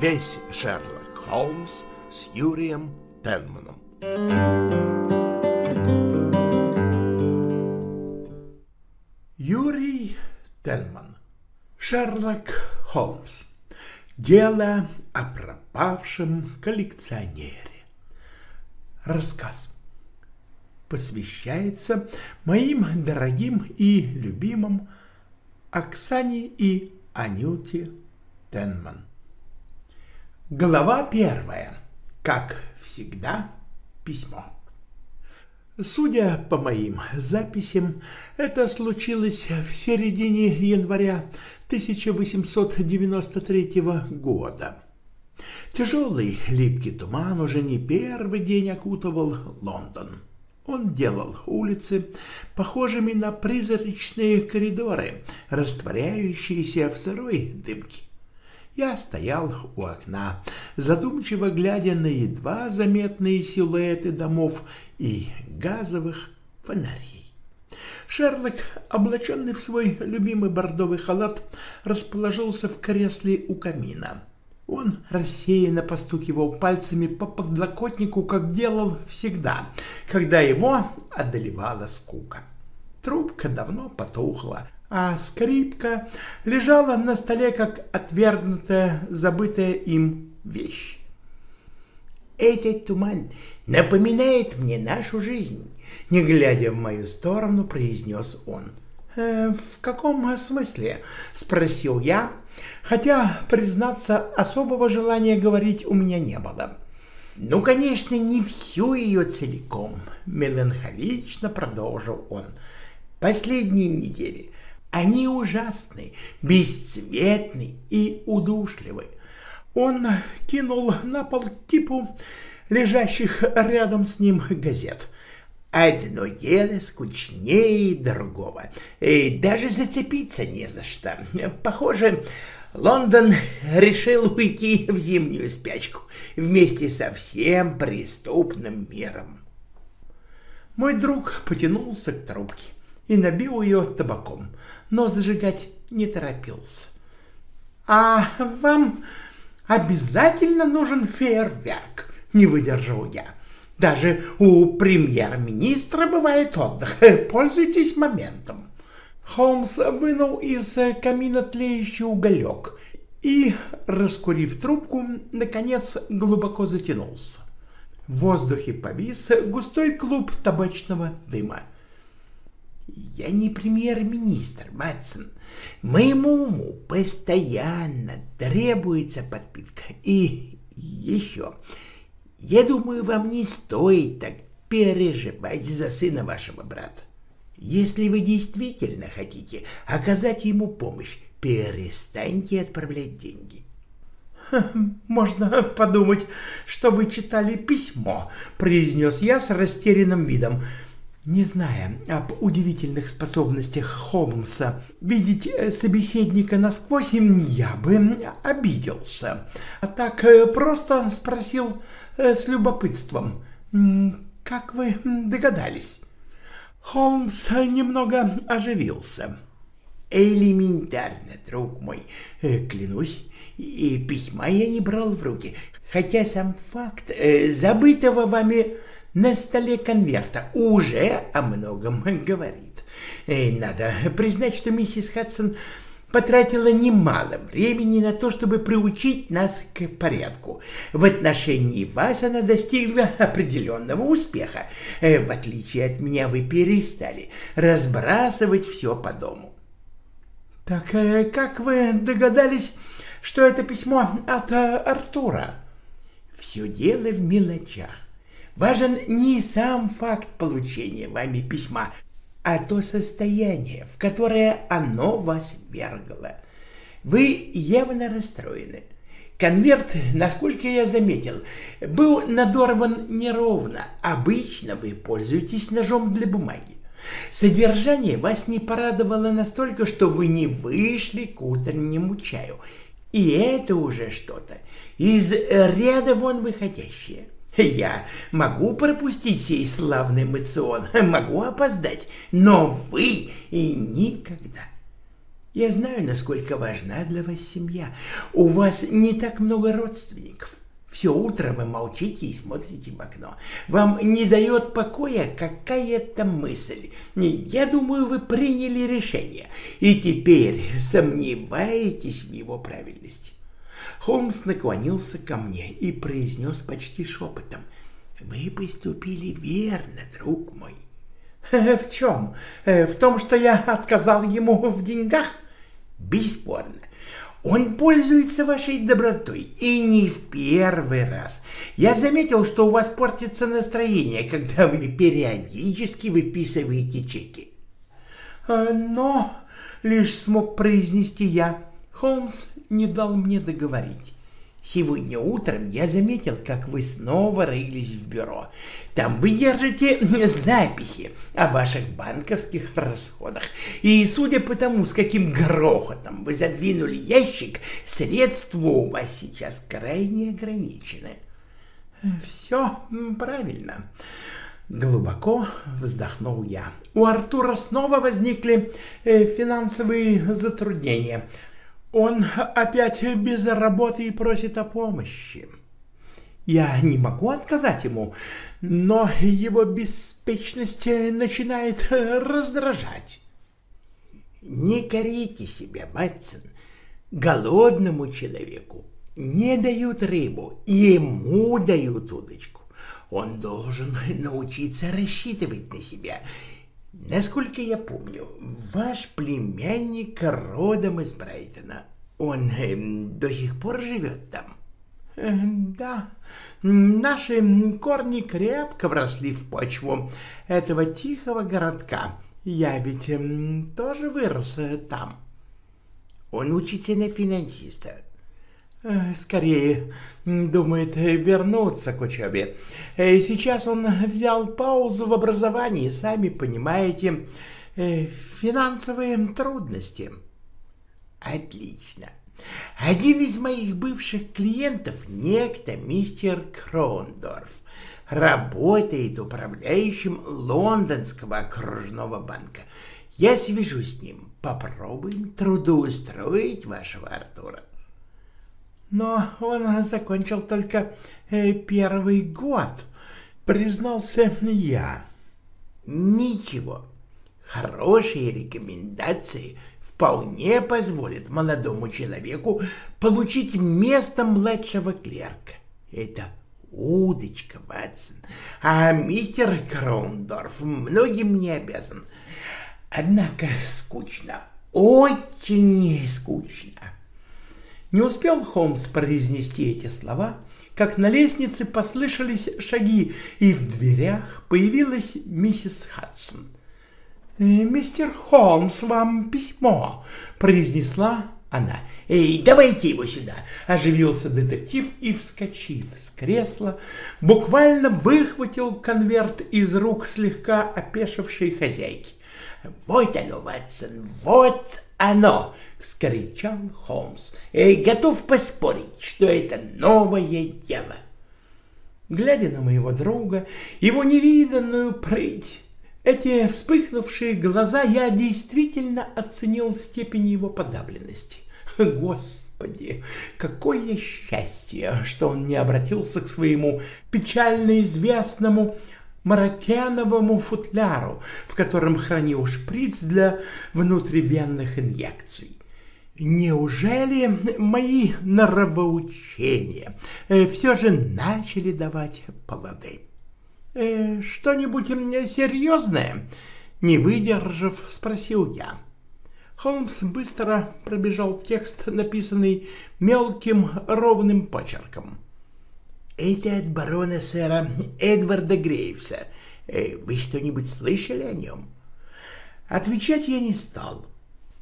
весь Шерлок Холмс с Юрием Пенманом. Юрий Тенман Шерлок Холмс Дело о пропавшем коллекционере Рассказ посвящается моим дорогим и любимым Оксане и Анюте Тенман. Глава первая. Как всегда, письмо. Судя по моим записям, это случилось в середине января 1893 года. Тяжелый липкий туман уже не первый день окутывал Лондон. Он делал улицы похожими на призрачные коридоры, растворяющиеся в сырой дымке. Я стоял у окна, задумчиво глядя на едва заметные силуэты домов и газовых фонарей. Шерлок, облаченный в свой любимый бордовый халат, расположился в кресле у камина. Он рассеянно постукивал пальцами по подлокотнику, как делал всегда, когда его одолевала скука. Трубка давно потухла, а скрипка лежала на столе, как отвергнутая, забытая им вещь. «Этот туман напоминает мне нашу жизнь», — не глядя в мою сторону, произнес он. «Э, «В каком смысле?» — спросил я, хотя, признаться, особого желания говорить у меня не было. «Ну, конечно, не всю ее целиком», — меланхолично продолжил он. «Последние недели они ужасны, бесцветны и удушливы. Он кинул на пол кипу лежащих рядом с ним газет. Одно дело скучнее другого, и даже зацепиться не за что. Похоже, Лондон решил уйти в зимнюю спячку вместе со всем преступным миром. Мой друг потянулся к трубке и набил ее табаком, но зажигать не торопился. — А вам обязательно нужен фейерверк? — не выдержал я. — Даже у премьер-министра бывает отдых. Пользуйтесь моментом. Холмс вынул из камина тлеющий уголек и, раскурив трубку, наконец глубоко затянулся. В воздухе повис густой клуб табачного дыма. Я не премьер-министр, Матсон. Моему уму постоянно требуется подпитка. И еще, я думаю, вам не стоит так переживать за сына вашего брата. Если вы действительно хотите оказать ему помощь, перестаньте отправлять деньги. «Можно подумать, что вы читали письмо», — произнес я с растерянным видом. Не зная об удивительных способностях Холмса видеть э, собеседника насквозь, я бы обиделся. А так э, просто спросил э, с любопытством, «Как вы догадались?» Холмс немного оживился. «Элементарно, друг мой, клянусь, и письма я не брал в руки, хотя сам факт забытого вами на столе конверта уже о многом говорит. И надо признать, что миссис Хадсон потратила немало времени на то, чтобы приучить нас к порядку. В отношении вас она достигла определенного успеха. Э, в отличие от меня, вы перестали разбрасывать все по дому. Так э, как вы догадались, что это письмо от э, Артура? Все дело в мелочах. Важен не сам факт получения вами письма, а то состояние, в которое оно вас вергло. Вы явно расстроены. Конверт, насколько я заметил, был надорван неровно. Обычно вы пользуетесь ножом для бумаги. Содержание вас не порадовало настолько, что вы не вышли к утреннему чаю. И это уже что-то из ряда вон выходящее. Я могу пропустить сей славный мацион, могу опоздать, но вы и никогда. Я знаю, насколько важна для вас семья. У вас не так много родственников. Все утро вы молчите и смотрите в окно. Вам не дает покоя какая-то мысль. Я думаю, вы приняли решение, и теперь сомневаетесь в его правильности. Холмс наклонился ко мне и произнес почти шепотом. «Вы поступили верно, друг мой». «В чем? В том, что я отказал ему в деньгах?» Бесспорно. Он пользуется вашей добротой, и не в первый раз. Я заметил, что у вас портится настроение, когда вы периодически выписываете чеки. А, но лишь смог произнести я. Холмс не дал мне договорить. Сегодня утром я заметил, как вы снова рылись в бюро. Там вы держите записи о ваших банковских расходах. И судя по тому, с каким грохотом вы задвинули ящик, средства у вас сейчас крайне ограничены. Все правильно. Глубоко вздохнул я. У Артура снова возникли э, финансовые затруднения — он опять без работы и просит о помощи. Я не могу отказать ему, но его беспечность начинает раздражать. Не корите себя, Матсон. Голодному человеку не дают рыбу, ему дают удочку. Он должен научиться рассчитывать на себя Насколько я помню, ваш племянник родом из Брайтона. Он э, до сих пор живет там? Э, да, наши корни крепко вросли в почву этого тихого городка. Я ведь э, тоже вырос э, там. Он учится на финансиста. Э, скорее думает вернуться к учебе. Э, сейчас он взял паузу в образовании, сами понимаете, э, финансовые трудности. Отлично. Один из моих бывших клиентов, некто мистер Крондорф, работает управляющим лондонского окружного банка. Я свяжусь с ним. Попробуем трудоустроить вашего Артура но он закончил только э, первый год, признался я. Ничего, хорошие рекомендации вполне позволят молодому человеку получить место младшего клерка. Это удочка, Ватсон, а мистер Крондорф многим не обязан. Однако скучно, очень скучно. Не успел Холмс произнести эти слова, как на лестнице послышались шаги, и в дверях появилась миссис Хадсон. «Э, «Мистер Холмс, вам письмо», — произнесла она. «Эй, давайте его сюда!» — оживился детектив и, вскочив с кресла, буквально выхватил конверт из рук слегка опешившей хозяйки. «Вот оно, Ватсон, вот оно!» — вскричал Холмс. «И готов поспорить, что это новое дело!» Глядя на моего друга, его невиданную прыть, эти вспыхнувшие глаза, я действительно оценил степень его подавленности. Господи, какое счастье, что он не обратился к своему печально известному марокяновому футляру, в котором хранил шприц для внутривенных инъекций. Неужели мои норовоучения э, все же начали давать плоды? Э, «Что-нибудь серьезное?» Не выдержав, спросил я. Холмс быстро пробежал текст, написанный мелким ровным почерком. Это от барона сэра Эдварда Грейвса. Э, вы что-нибудь слышали о нем? Отвечать я не стал.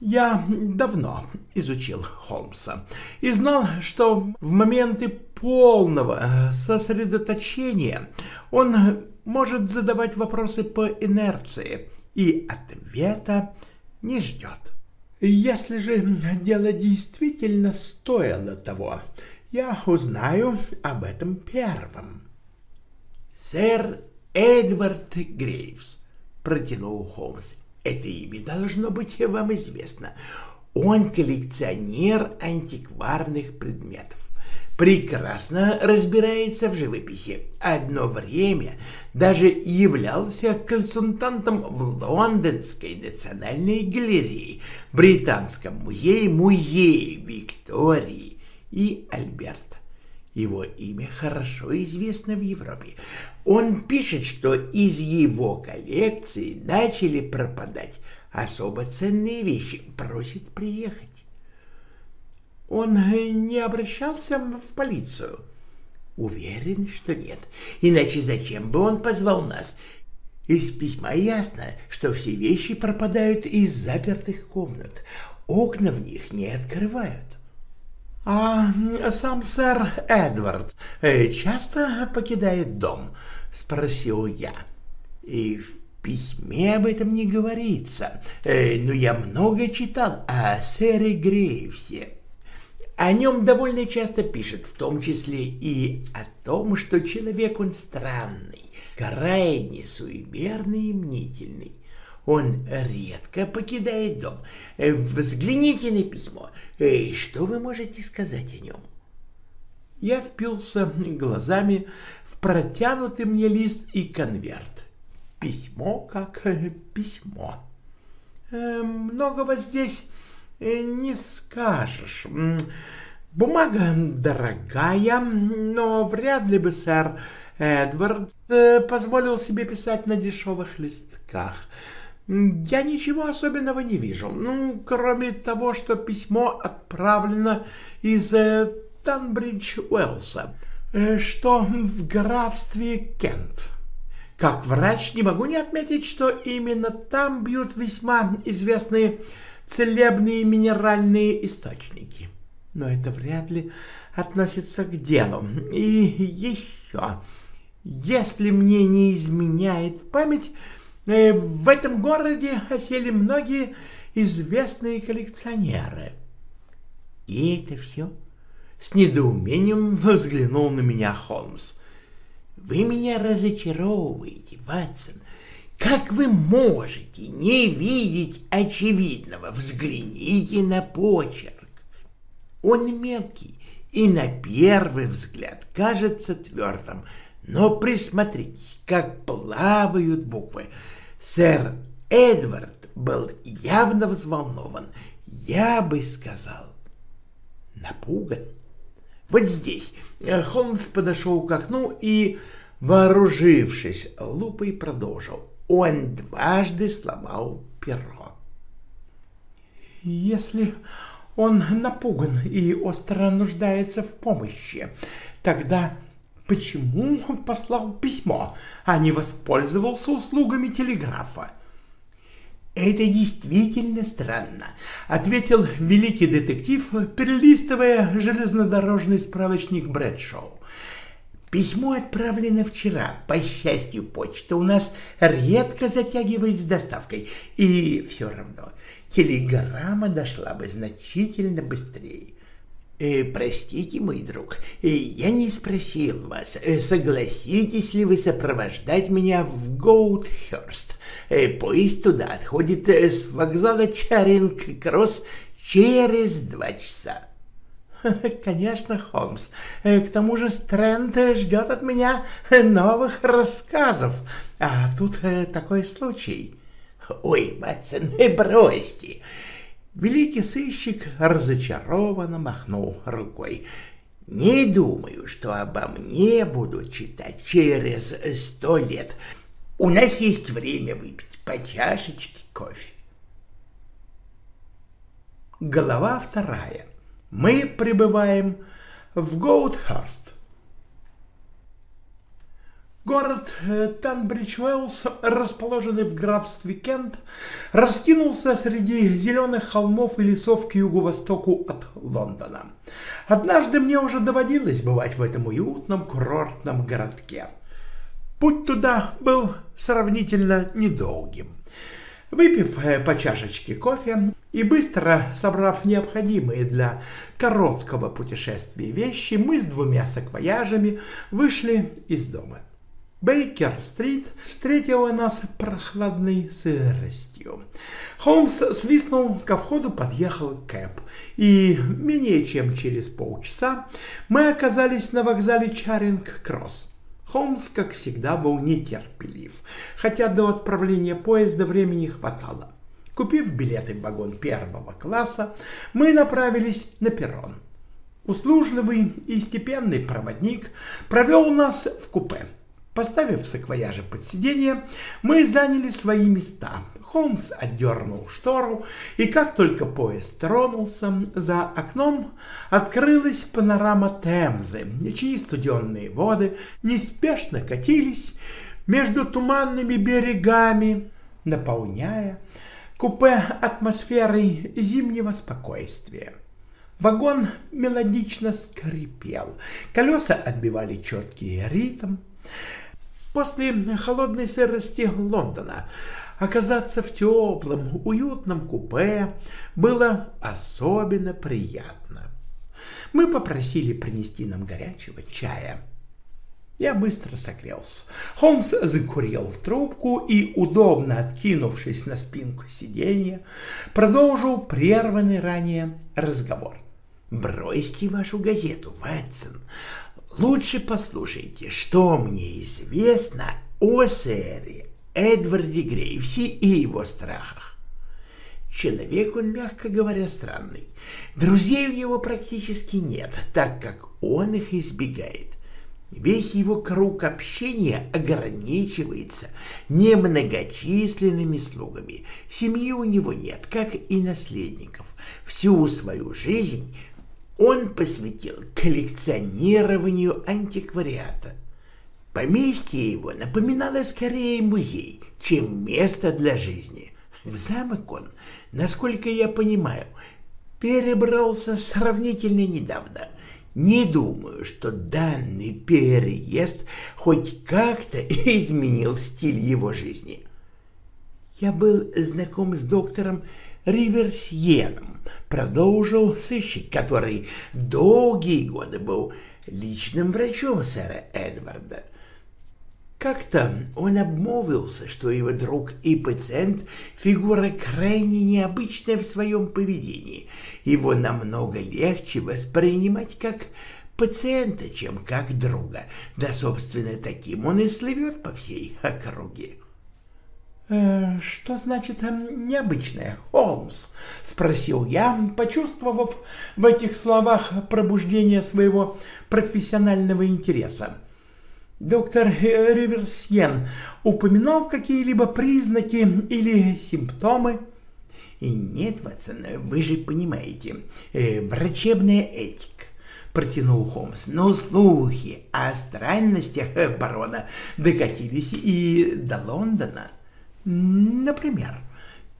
Я давно изучил Холмса и знал, что в моменты полного сосредоточения он может задавать вопросы по инерции и ответа не ждет. Если же дело действительно стоило того, я узнаю об этом первым. Сэр Эдвард Грейвс, протянул Холмс. Это имя должно быть вам известно. Он коллекционер антикварных предметов прекрасно разбирается в живописи. Одно время даже являлся консультантом в Лондонской национальной галерее, Британском музее, музее Виктории и Альберта. Его имя хорошо известно в Европе. Он пишет, что из его коллекции начали пропадать особо ценные вещи, просит приехать. Он не обращался в полицию? Уверен, что нет. Иначе зачем бы он позвал нас? Из письма ясно, что все вещи пропадают из запертых комнат. Окна в них не открывают. А сам сэр Эдвард э, часто покидает дом? Спросил я. И в письме об этом не говорится, э, но я много читал о сэре Грейвсе. О нем довольно часто пишет, в том числе и о том, что человек он странный, крайне суеверный и мнительный. Он редко покидает дом. Взгляните на письмо. Что вы можете сказать о нем? Я впился глазами в протянутый мне лист и конверт. Письмо как письмо. Э, многого здесь Э, не скажешь. Бумага дорогая, но вряд ли бы сэр Эдвард э, позволил себе писать на дешевых листках. Я ничего особенного не вижу, ну, кроме того, что письмо отправлено из э, Танбридж-Уэллса, что в графстве Кент. Как врач не могу не отметить, что именно там бьют весьма известные целебные минеральные источники. Но это вряд ли относится к делу. И еще, если мне не изменяет память, э, в этом городе осели многие известные коллекционеры. И это все. С недоумением взглянул на меня Холмс. Вы меня разочаровываете, Ватсон. Как вы можете не видеть очевидного? Взгляните на почерк. Он мелкий и на первый взгляд кажется твердым, но присмотритесь, как плавают буквы. Сэр Эдвард был явно взволнован, я бы сказал, напуган. Вот здесь Холмс подошел к окну и, вооружившись лупой, продолжил он дважды сломал перо. Если он напуган и остро нуждается в помощи, тогда почему он послал письмо, а не воспользовался услугами телеграфа? «Это действительно странно», — ответил великий детектив, перелистывая железнодорожный справочник Брэдшоу. Письмо отправлено вчера. По счастью, почта у нас редко затягивает с доставкой. И все равно телеграмма дошла бы значительно быстрее. Э, простите, мой друг, э, я не спросил вас, э, согласитесь ли вы сопровождать меня в Гоутхерст. Поезд туда отходит с вокзала Чаринг-Кросс через два часа. Конечно, Холмс. К тому же Стрэнд ждет от меня новых рассказов. А тут такой случай. Ой, Ватсон, бросьте. Великий сыщик разочарованно махнул рукой. Не думаю, что обо мне будут читать через сто лет. У нас есть время выпить по чашечке кофе. Глава вторая мы прибываем в Гоутхаст. Город э, Танбридж-Уэллс, расположенный в графстве Кент, раскинулся среди зеленых холмов и лесов к юго-востоку от Лондона. Однажды мне уже доводилось бывать в этом уютном курортном городке. Путь туда был сравнительно недолгим. Выпив э, по чашечке кофе и быстро собрав необходимые для короткого путешествия вещи, мы с двумя саквояжами вышли из дома. Бейкер-стрит встретила нас прохладной сыростью. Холмс свистнул, ко входу подъехал Кэп, и менее чем через полчаса мы оказались на вокзале Чаринг-Кросс. Холмс, как всегда, был нетерпелив, хотя до отправления поезда времени хватало. Купив билеты в вагон первого класса, мы направились на перрон. Услужливый и степенный проводник провел нас в купе. Поставив саквояжи под сиденье, мы заняли свои места. Холмс отдернул штору, и как только поезд тронулся, за окном открылась панорама Темзы, чьи студенные воды неспешно катились между туманными берегами, наполняя купе атмосферой зимнего спокойствия. Вагон мелодично скрипел, колеса отбивали четкий ритм. После холодной сырости Лондона оказаться в теплом, уютном купе было особенно приятно. Мы попросили принести нам горячего чая. Я быстро согрелся. Холмс закурил трубку и, удобно откинувшись на спинку сиденья, продолжил прерванный ранее разговор. «Бросьте вашу газету, Ватсон. Лучше послушайте, что мне известно о сэре Эдварде Грейвсе и его страхах. Человек он, мягко говоря, странный. Друзей у него практически нет, так как он их избегает. Весь его круг общения ограничивается немногочисленными слугами. Семьи у него нет, как и наследников. Всю свою жизнь он посвятил коллекционированию антиквариата. Поместье его напоминало скорее музей, чем место для жизни. В замок он, насколько я понимаю, перебрался сравнительно недавно. Не думаю, что данный переезд хоть как-то изменил стиль его жизни. Я был знаком с доктором Риверсьеном, продолжил сыщик, который долгие годы был личным врачом сэра Эдварда. Как-то он обмолвился, что его друг и пациент — фигура крайне необычная в своем поведении. Его намного легче воспринимать как пациента, чем как друга. Да, собственно, таким он и слывет по всей округе. «Э, «Что значит эм, необычное, Холмс?» — спросил я, почувствовав в этих словах пробуждение своего профессионального интереса. Доктор Риверсьен упоминал какие-либо признаки или симптомы? Нет, Ватсон, вы же понимаете, э, врачебная этика, протянул Холмс. Но слухи о странностях барона докатились и до Лондона. Например,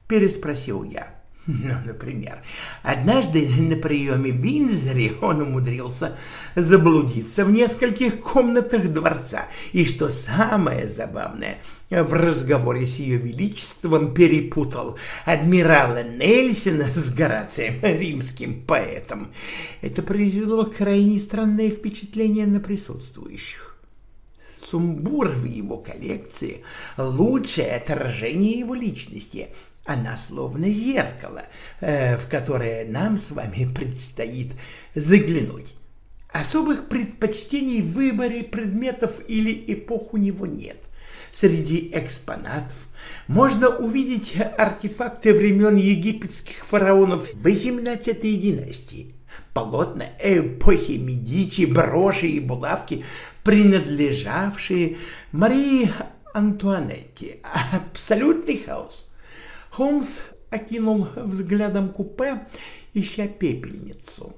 переспросил я. Ну, например, однажды на приеме в Винзоре он умудрился заблудиться в нескольких комнатах дворца, и, что самое забавное, в разговоре с ее величеством перепутал адмирала Нельсона с Горацием, римским поэтом. Это произвело крайне странное впечатление на присутствующих. Сумбур в его коллекции — лучшее отражение его личности — она словно зеркало, э, в которое нам с вами предстоит заглянуть. Особых предпочтений в выборе предметов или эпох у него нет. Среди экспонатов можно увидеть артефакты времен египетских фараонов XVIII династии, полотна эпохи Медичи, броши и булавки, принадлежавшие Марии Антуанетте. Абсолютный хаос. Холмс окинул взглядом купе, ища пепельницу.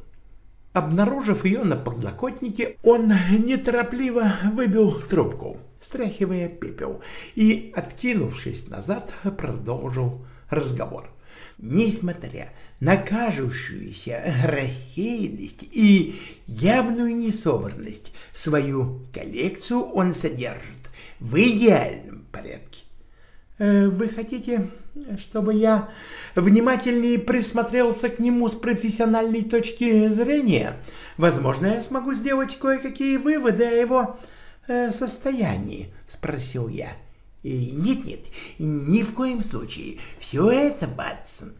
Обнаружив ее на подлокотнике, он неторопливо выбил трубку, стряхивая пепел, и, откинувшись назад, продолжил разговор. Несмотря на кажущуюся рассеянность и явную несобранность, свою коллекцию он содержит в идеальном порядке. Э, «Вы хотите чтобы я внимательнее присмотрелся к нему с профессиональной точки зрения. Возможно, я смогу сделать кое-какие выводы о его э, состоянии?» — спросил я. «Нет-нет, ни в коем случае. Все это, Батсон,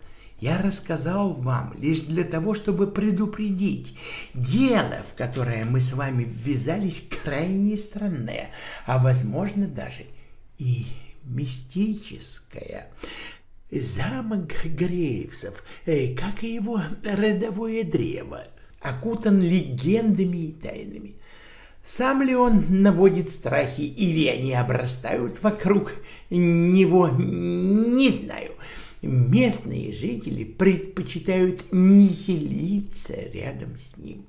я рассказал вам лишь для того, чтобы предупредить. Дело, в которое мы с вами ввязались, крайне странное, а, возможно, даже и мистическое. Замок Грейвсов, э, как и его родовое древо, окутан легендами и тайнами. Сам ли он наводит страхи или они обрастают вокруг него, не знаю. Местные жители предпочитают не селиться рядом с ним.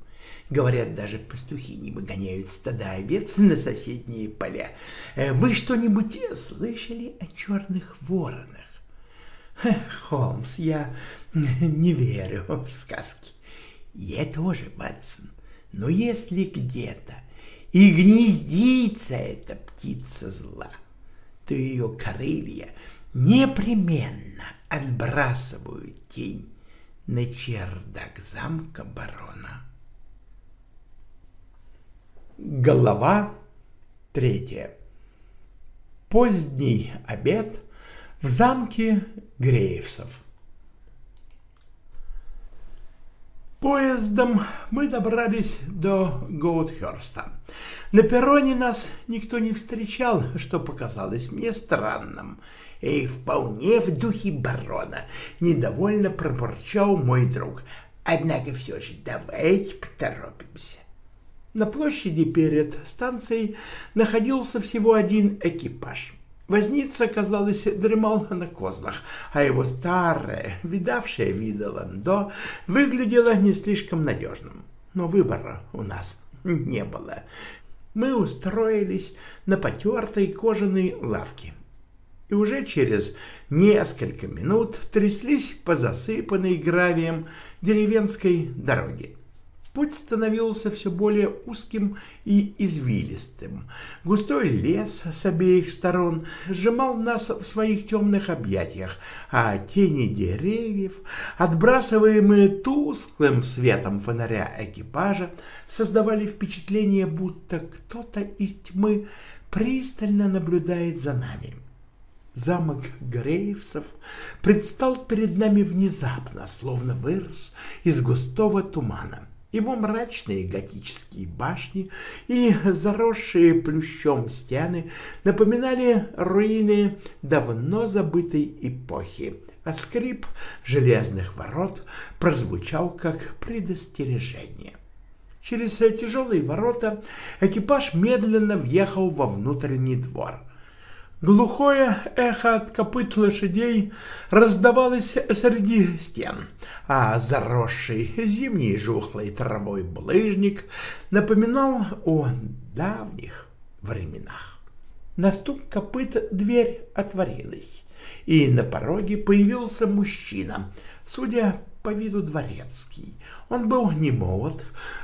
Говорят, даже пастухи не выгоняют стада овец на соседние поля. Э, вы что-нибудь слышали о черных воронах? Холмс, я не верю в сказки. Я тоже, Батсон. Но если где-то и гнездится эта птица зла, то ее крылья непременно отбрасывают тень на чердак замка барона. Голова третья. Поздний обед в замке Греевсов. Поездом мы добрались до Гоутхерста. На перроне нас никто не встречал, что показалось мне странным. И вполне в духе барона недовольно пробурчал мой друг. Однако все же давайте поторопимся. На площади перед станцией находился всего один экипаж. Возница, казалось, дремал на козлах, а его старое, видавшее вида ландо, выглядело не слишком надежным. Но выбора у нас не было. Мы устроились на потертой кожаной лавке и уже через несколько минут тряслись по засыпанной гравием деревенской дороге. Путь становился все более узким и извилистым. Густой лес с обеих сторон сжимал нас в своих темных объятиях, а тени деревьев, отбрасываемые тусклым светом фонаря экипажа, создавали впечатление, будто кто-то из тьмы пристально наблюдает за нами. Замок Грейвсов предстал перед нами внезапно, словно вырос из густого тумана. Его мрачные готические башни и заросшие плющом стены напоминали руины давно забытой эпохи, а скрип железных ворот прозвучал как предостережение. Через тяжелые ворота экипаж медленно въехал во внутренний двор. Глухое эхо от копыт лошадей раздавалось среди стен, а заросший зимней жухлой травой булыжник напоминал о давних временах. На стук копыт дверь отворилась, и на пороге появился мужчина, судя по виду дворецкий. Он был не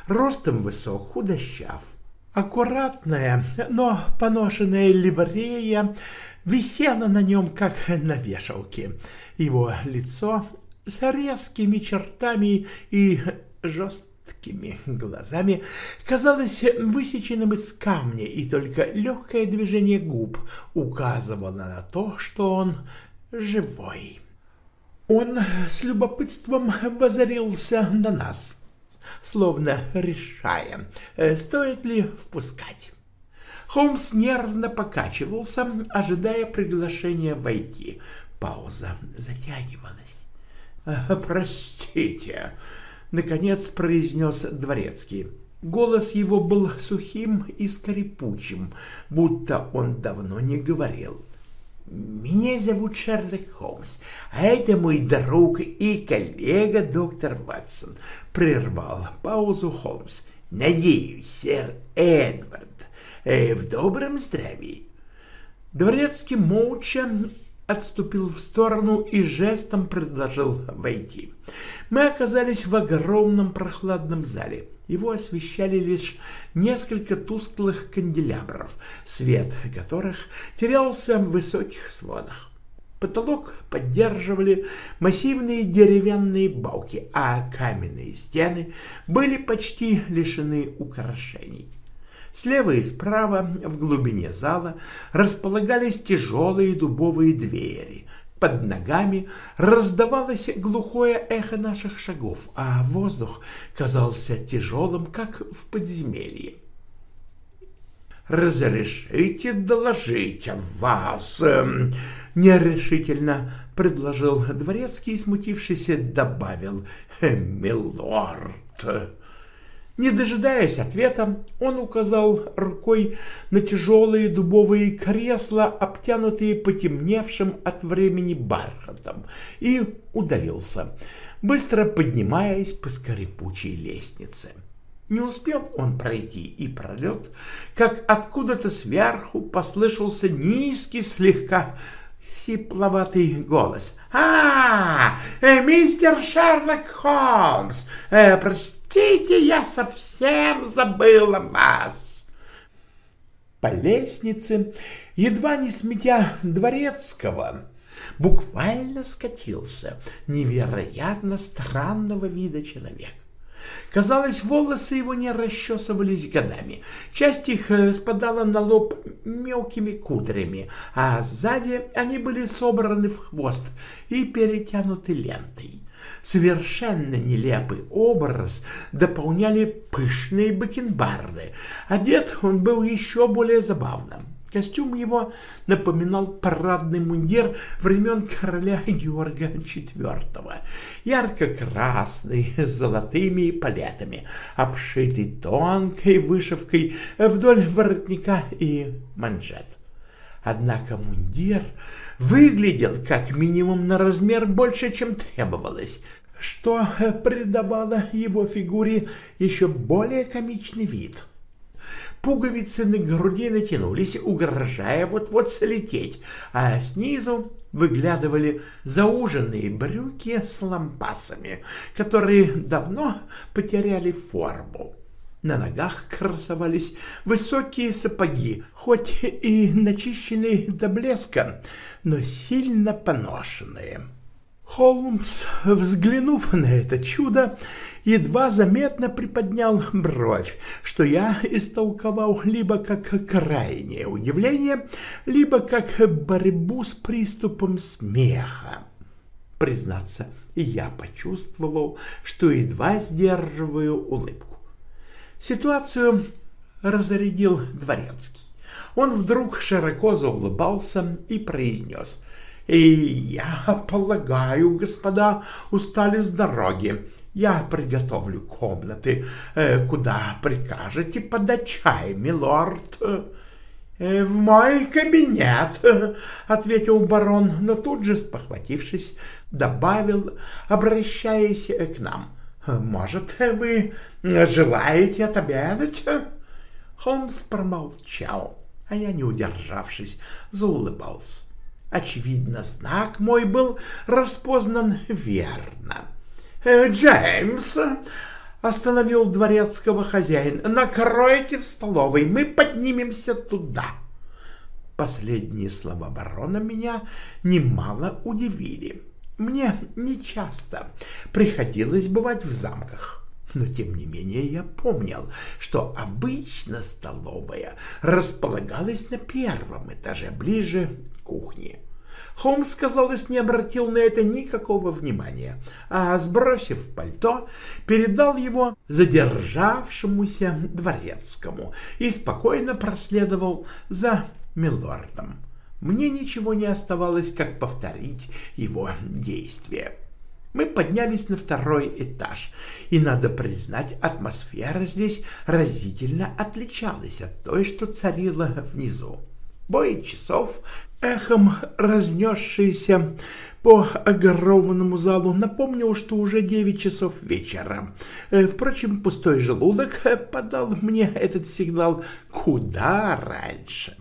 ростом высок, худощав, Аккуратная, но поношенная ливрея висела на нем, как на вешалке. Его лицо с резкими чертами и жесткими глазами казалось высеченным из камня, и только легкое движение губ указывало на то, что он живой. Он с любопытством возорился на нас — словно решая, э, стоит ли впускать. Холмс нервно покачивался, ожидая приглашения войти. Пауза затягивалась. «Э, «Простите», — наконец произнес дворецкий. Голос его был сухим и скрипучим, будто он давно не говорил. Меня зовут Шерлок Холмс, а это мой друг и коллега доктор Ватсон, прервал паузу Холмс. Надеюсь, сэр Эдвард, э, в добром здравии. Дворецкий молча отступил в сторону и жестом предложил войти. Мы оказались в огромном прохладном зале. Его освещали лишь несколько тусклых канделябров, свет которых терялся в высоких сводах. Потолок поддерживали массивные деревянные балки, а каменные стены были почти лишены украшений. Слева и справа, в глубине зала, располагались тяжелые дубовые двери. Под ногами раздавалось глухое эхо наших шагов, а воздух казался тяжелым, как в подземелье. «Разрешите доложить о вас?» эм, — нерешительно предложил дворецкий, смутившийся, добавил «Милорд». Не дожидаясь ответа, он указал рукой на тяжелые дубовые кресла, обтянутые потемневшим от времени бархатом, и удалился, быстро поднимаясь по скрипучей лестнице. Не успел он пройти и пролет, как откуда-то сверху послышался низкий, слегка сипловатый голос. «А, э, мистер Шерлок Холмс, э, простите, я совсем забыл о вас!» По лестнице, едва не сметя дворецкого, буквально скатился невероятно странного вида человек. Казалось, волосы его не расчесывались годами. Часть их э, спадала на лоб мелкими кудрями, а сзади они были собраны в хвост и перетянуты лентой. Совершенно нелепый образ дополняли пышные бакенбарды. Одет он был еще более забавным. Костюм его напоминал парадный мундир времен короля Георга IV, ярко-красный, с золотыми палетами, обшитый тонкой вышивкой вдоль воротника и манжет. Однако мундир выглядел как минимум на размер больше, чем требовалось, что придавало его фигуре еще более комичный вид — Пуговицы на груди натянулись, угрожая вот-вот слететь, а снизу выглядывали зауженные брюки с лампасами, которые давно потеряли форму. На ногах красовались высокие сапоги, хоть и начищенные до блеска, но сильно поношенные. Холмс, взглянув на это чудо, едва заметно приподнял бровь, что я истолковал либо как крайнее удивление, либо как борьбу с приступом смеха. Признаться, я почувствовал, что едва сдерживаю улыбку. Ситуацию разрядил дворецкий. Он вдруг широко заулыбался и произнес — и я полагаю, господа устали с дороги. Я приготовлю комнаты, э, куда прикажете подать чай, милорд. Э, «В мой кабинет», — ответил барон, но тут же, спохватившись, добавил, обращаясь к нам. «Может, вы желаете отобедать?» Холмс промолчал, а я, не удержавшись, заулыбался. Очевидно, знак мой был распознан верно. «Э, «Джеймс!» — остановил дворецкого хозяин. «Накройте в столовой, мы поднимемся туда». Последние слова барона меня немало удивили. Мне нечасто приходилось бывать в замках. Но, тем не менее, я помнил, что обычно столовая располагалась на первом этаже, ближе к кухне. Холмс, казалось, не обратил на это никакого внимания, а, сбросив пальто, передал его задержавшемуся дворецкому и спокойно проследовал за милордом. Мне ничего не оставалось, как повторить его действия. Мы поднялись на второй этаж, и, надо признать, атмосфера здесь разительно отличалась от той, что царила внизу. Бой часов, эхом разнесшийся по огромному залу, напомнил, что уже девять часов вечера. Э, впрочем, пустой желудок подал мне этот сигнал куда раньше.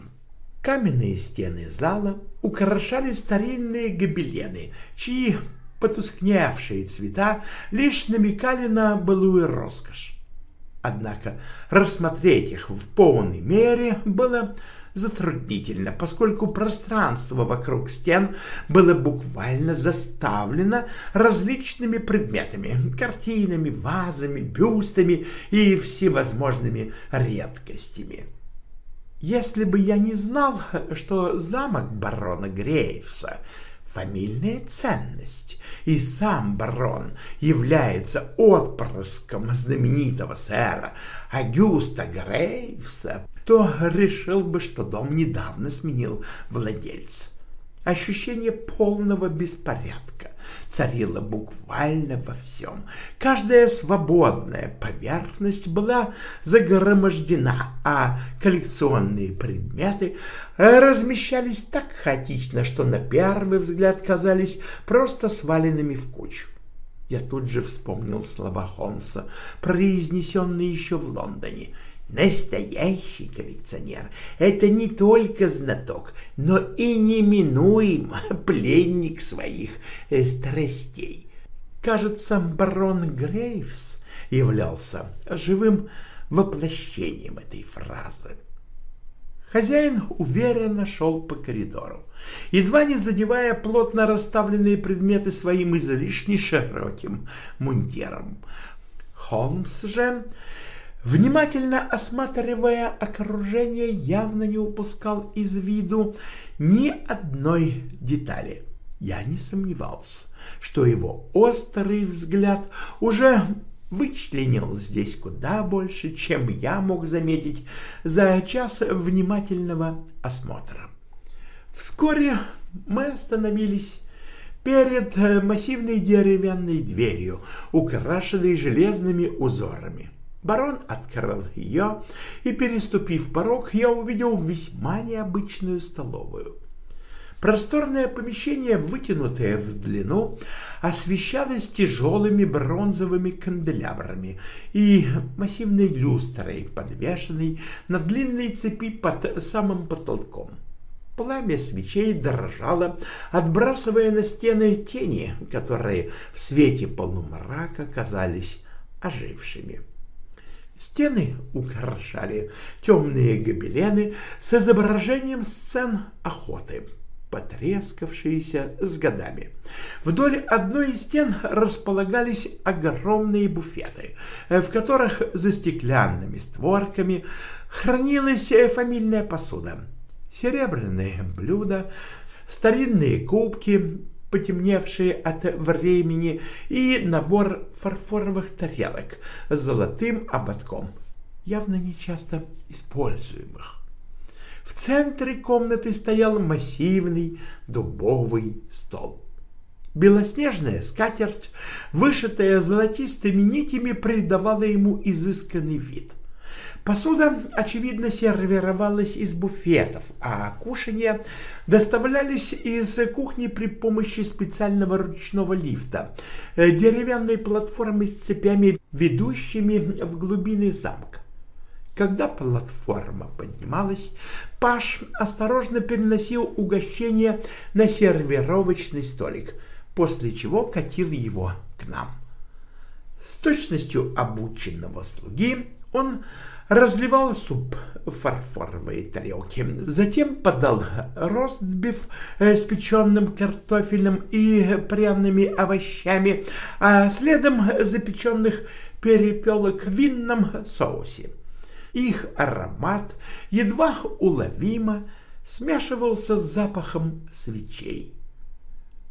Каменные стены зала украшали старинные гобелены, чьи потускневшие цвета лишь намекали на былую роскошь. Однако рассмотреть их в полной мере было затруднительно, поскольку пространство вокруг стен было буквально заставлено различными предметами, картинами, вазами, бюстами и всевозможными редкостями. Если бы я не знал, что замок барона Грейвса — фамильная ценность, и сам барон является отпрыском знаменитого сэра Агюста Грейвса, то решил бы, что дом недавно сменил владельца. Ощущение полного беспорядка царило буквально во всем. Каждая свободная поверхность была загромождена, а коллекционные предметы размещались так хаотично, что на первый взгляд казались просто сваленными в кучу. Я тут же вспомнил слова Холмса, произнесенные еще в Лондоне — Настоящий коллекционер — это не только знаток, но и неминуемо пленник своих э, страстей. Кажется, барон Грейвс являлся живым воплощением этой фразы. Хозяин уверенно шел по коридору, едва не задевая плотно расставленные предметы своим излишне широким мундиром. Холмс же Внимательно осматривая окружение, явно не упускал из виду ни одной детали. Я не сомневался, что его острый взгляд уже вычленил здесь куда больше, чем я мог заметить за час внимательного осмотра. Вскоре мы остановились перед массивной деревянной дверью, украшенной железными узорами. Барон открыл ее, и, переступив порог, я увидел весьма необычную столовую. Просторное помещение, вытянутое в длину, освещалось тяжелыми бронзовыми канделябрами и массивной люстрой, подвешенной на длинной цепи под самым потолком. Пламя свечей дрожало, отбрасывая на стены тени, которые в свете полумрака казались ожившими. Стены украшали темные гобелены с изображением сцен охоты, потрескавшиеся с годами. Вдоль одной из стен располагались огромные буфеты, в которых за стеклянными створками хранилась фамильная посуда, серебряные блюда, старинные кубки, потемневшие от времени, и набор фарфоровых тарелок с золотым ободком, явно нечасто используемых. В центре комнаты стоял массивный дубовый стол. Белоснежная скатерть, вышитая золотистыми нитями, придавала ему изысканный вид. Посуда, очевидно, сервировалась из буфетов, а кушанья доставлялись из кухни при помощи специального ручного лифта, э, деревянной платформы с цепями, ведущими в глубины замка. Когда платформа поднималась, Паш осторожно переносил угощение на сервировочный столик, после чего катил его к нам. С точностью обученного слуги он разливал суп в фарфоровые тарелки, затем подал ростбиф э, с печеным картофелем и пряными овощами, а следом запеченных перепелок в винном соусе. Их аромат едва уловимо смешивался с запахом свечей.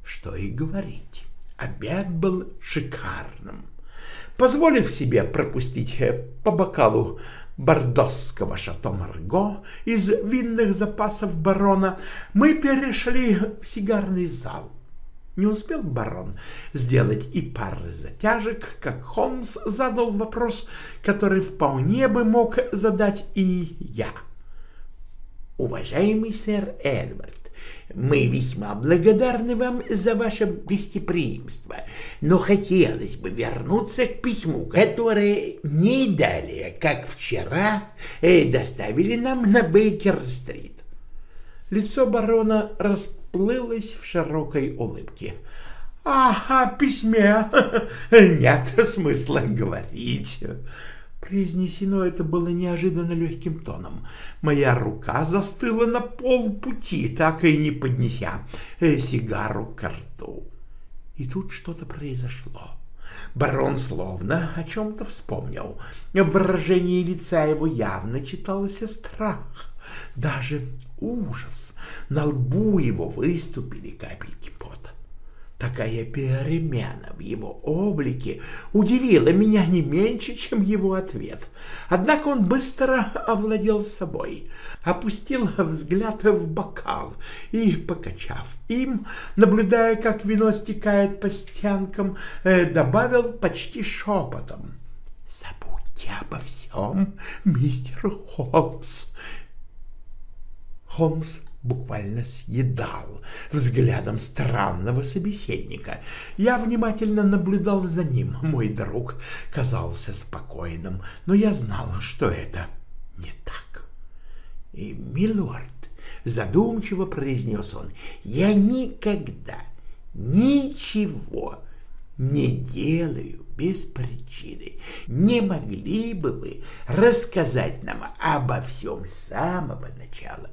Что и говорить, обед был шикарным. Позволив себе пропустить э, по бокалу бордосского шато Марго из винных запасов барона, мы перешли в сигарный зал. Не успел барон сделать и пары затяжек, как Холмс задал вопрос, который вполне бы мог задать и я. «Уважаемый сэр Эльберт, мы весьма благодарны вам за ваше гостеприимство, но хотелось бы вернуться к письму, которое не далее, как вчера, э, доставили нам на Бейкер-стрит. Лицо барона расплылось в широкой улыбке. «А, о письме нет смысла говорить. Произнесено это было неожиданно легким тоном. Моя рука застыла на полпути, так и не поднеся э, сигару к рту. И тут что-то произошло. Барон словно о чем-то вспомнил. В выражении лица его явно читался страх, даже ужас. На лбу его выступили капельки пота. Такая перемена в его облике удивила меня не меньше, чем его ответ. Однако он быстро овладел собой, опустил взгляд в бокал и, покачав им, наблюдая, как вино стекает по стенкам, э, добавил почти шепотом. «Забудьте обо всем, мистер Холмс». Холмс буквально съедал взглядом странного собеседника. Я внимательно наблюдал за ним. Мой друг казался спокойным, но я знал, что это не так. И, милорд, задумчиво произнес он, я никогда ничего не делаю без причины. Не могли бы вы рассказать нам обо всем с самого начала?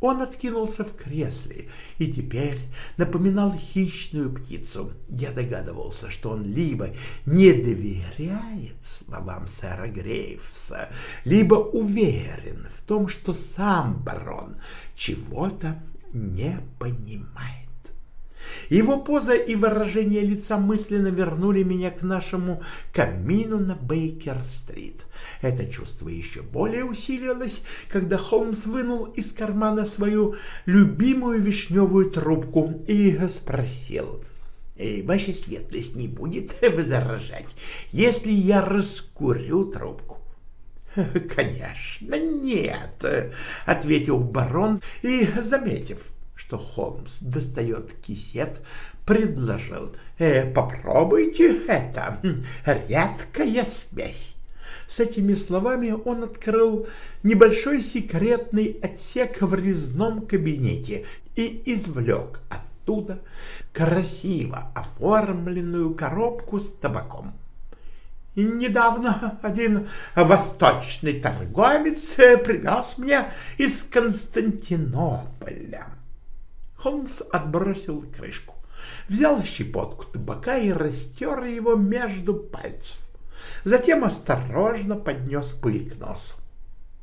Он откинулся в кресле и теперь напоминал хищную птицу. Я догадывался, что он либо не доверяет словам сэра Грейвса, либо уверен в том, что сам барон чего-то не понимает. Его поза и выражение лица мысленно вернули меня к нашему камину на Бейкер-стрит. Это чувство еще более усилилось, когда Холмс вынул из кармана свою любимую вишневую трубку и спросил. «Э, «Ваша светлость не будет возражать, если я раскурю трубку?» «Конечно, нет», — ответил барон и, заметив, что Холмс достает кисет, предложил э, «Попробуйте это, редкая смесь». С этими словами он открыл небольшой секретный отсек в резном кабинете и извлек оттуда красиво оформленную коробку с табаком. Недавно один восточный торговец привез мне из Константинополя. Холмс отбросил крышку, взял щепотку табака и растер его между пальцев затем осторожно поднес пыль к носу.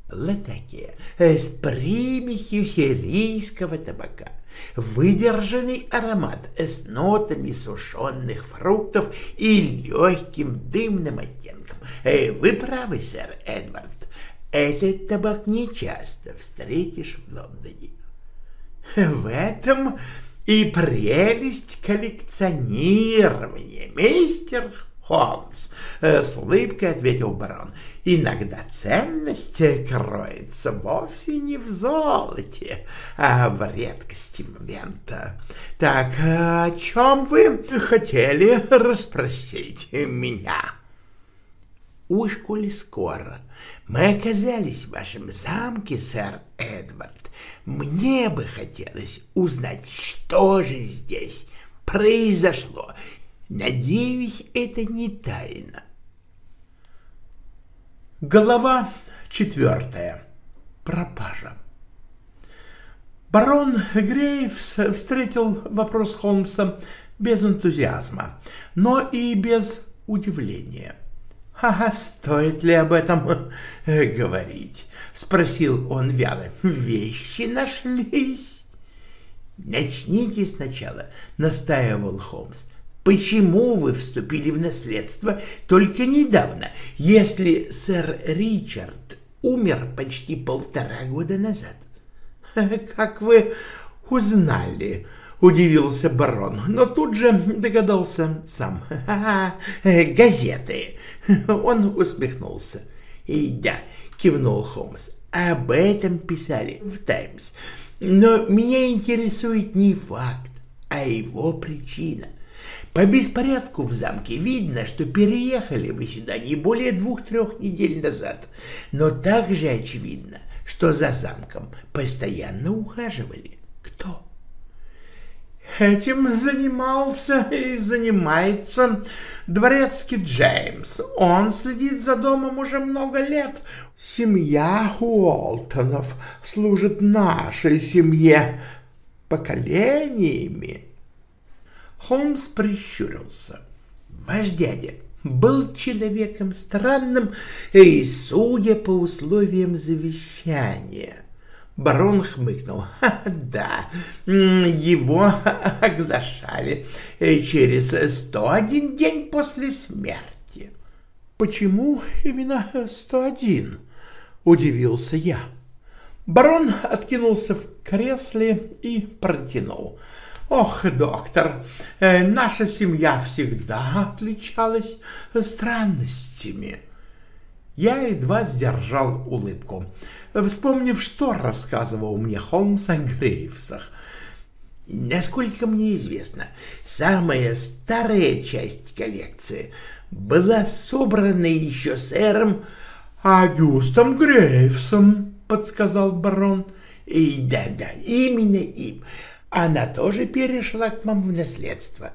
Латаке с примесью сирийского табака, выдержанный аромат с нотами сушеных фруктов и легким дымным оттенком. Э, вы правы, сэр Эдвард, этот табак не часто встретишь в Лондоне. В этом и прелесть коллекционирования, мистер Холмс, э, с улыбкой ответил барон. Иногда ценность кроется вовсе не в золоте, а в редкости момента. Так, о чем вы хотели расспросить меня? Уж коли скоро мы оказались в вашем замке, сэр Эдвард, мне бы хотелось узнать, что же здесь произошло Надеюсь, это не тайна. Глава четвертая. Пропажа. Барон Грейвс встретил вопрос Холмса без энтузиазма, но и без удивления. «А стоит ли об этом э, говорить?» — спросил он вяло. «Вещи нашлись?» «Начните сначала», — настаивал Холмс. Почему вы вступили в наследство только недавно, если сэр Ричард умер почти полтора года назад? Как вы узнали? Удивился барон, но тут же догадался сам. газеты. Он усмехнулся. И да, кивнул Холмс. Об этом писали в «Таймс». Но меня интересует не факт, а его причина. По беспорядку в замке видно, что переехали вы сюда не более двух-трех недель назад, но также очевидно, что за замком постоянно ухаживали. Кто? Этим занимался и занимается дворецкий Джеймс. Он следит за домом уже много лет. Семья Уолтонов служит нашей семье поколениями. Холмс прищурился. Ваш дядя был человеком странным и, судя по условиям завещания, Барон хмыкнул. «Да, его оглашали через 101 день после смерти». «Почему именно 101?» — удивился я. Барон откинулся в кресле и протянул. «Ох, доктор, э, наша семья всегда отличалась странностями». Я едва сдержал улыбку вспомнив, что рассказывал мне Холмс о Грейвсах. Насколько мне известно, самая старая часть коллекции была собрана еще сэром Агюстом Грейвсом, подсказал барон. И да-да, именно им. Она тоже перешла к вам в наследство.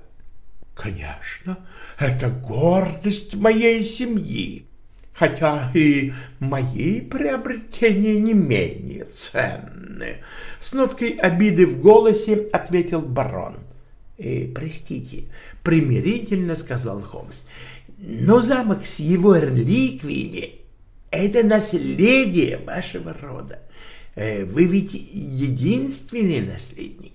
Конечно, это гордость моей семьи хотя и мои приобретения не менее ценны. С ноткой обиды в голосе ответил барон. «Э, «Простите», — примирительно сказал Холмс, — «но замок с его реликвиями — это наследие вашего рода. Э, вы ведь единственный наследник».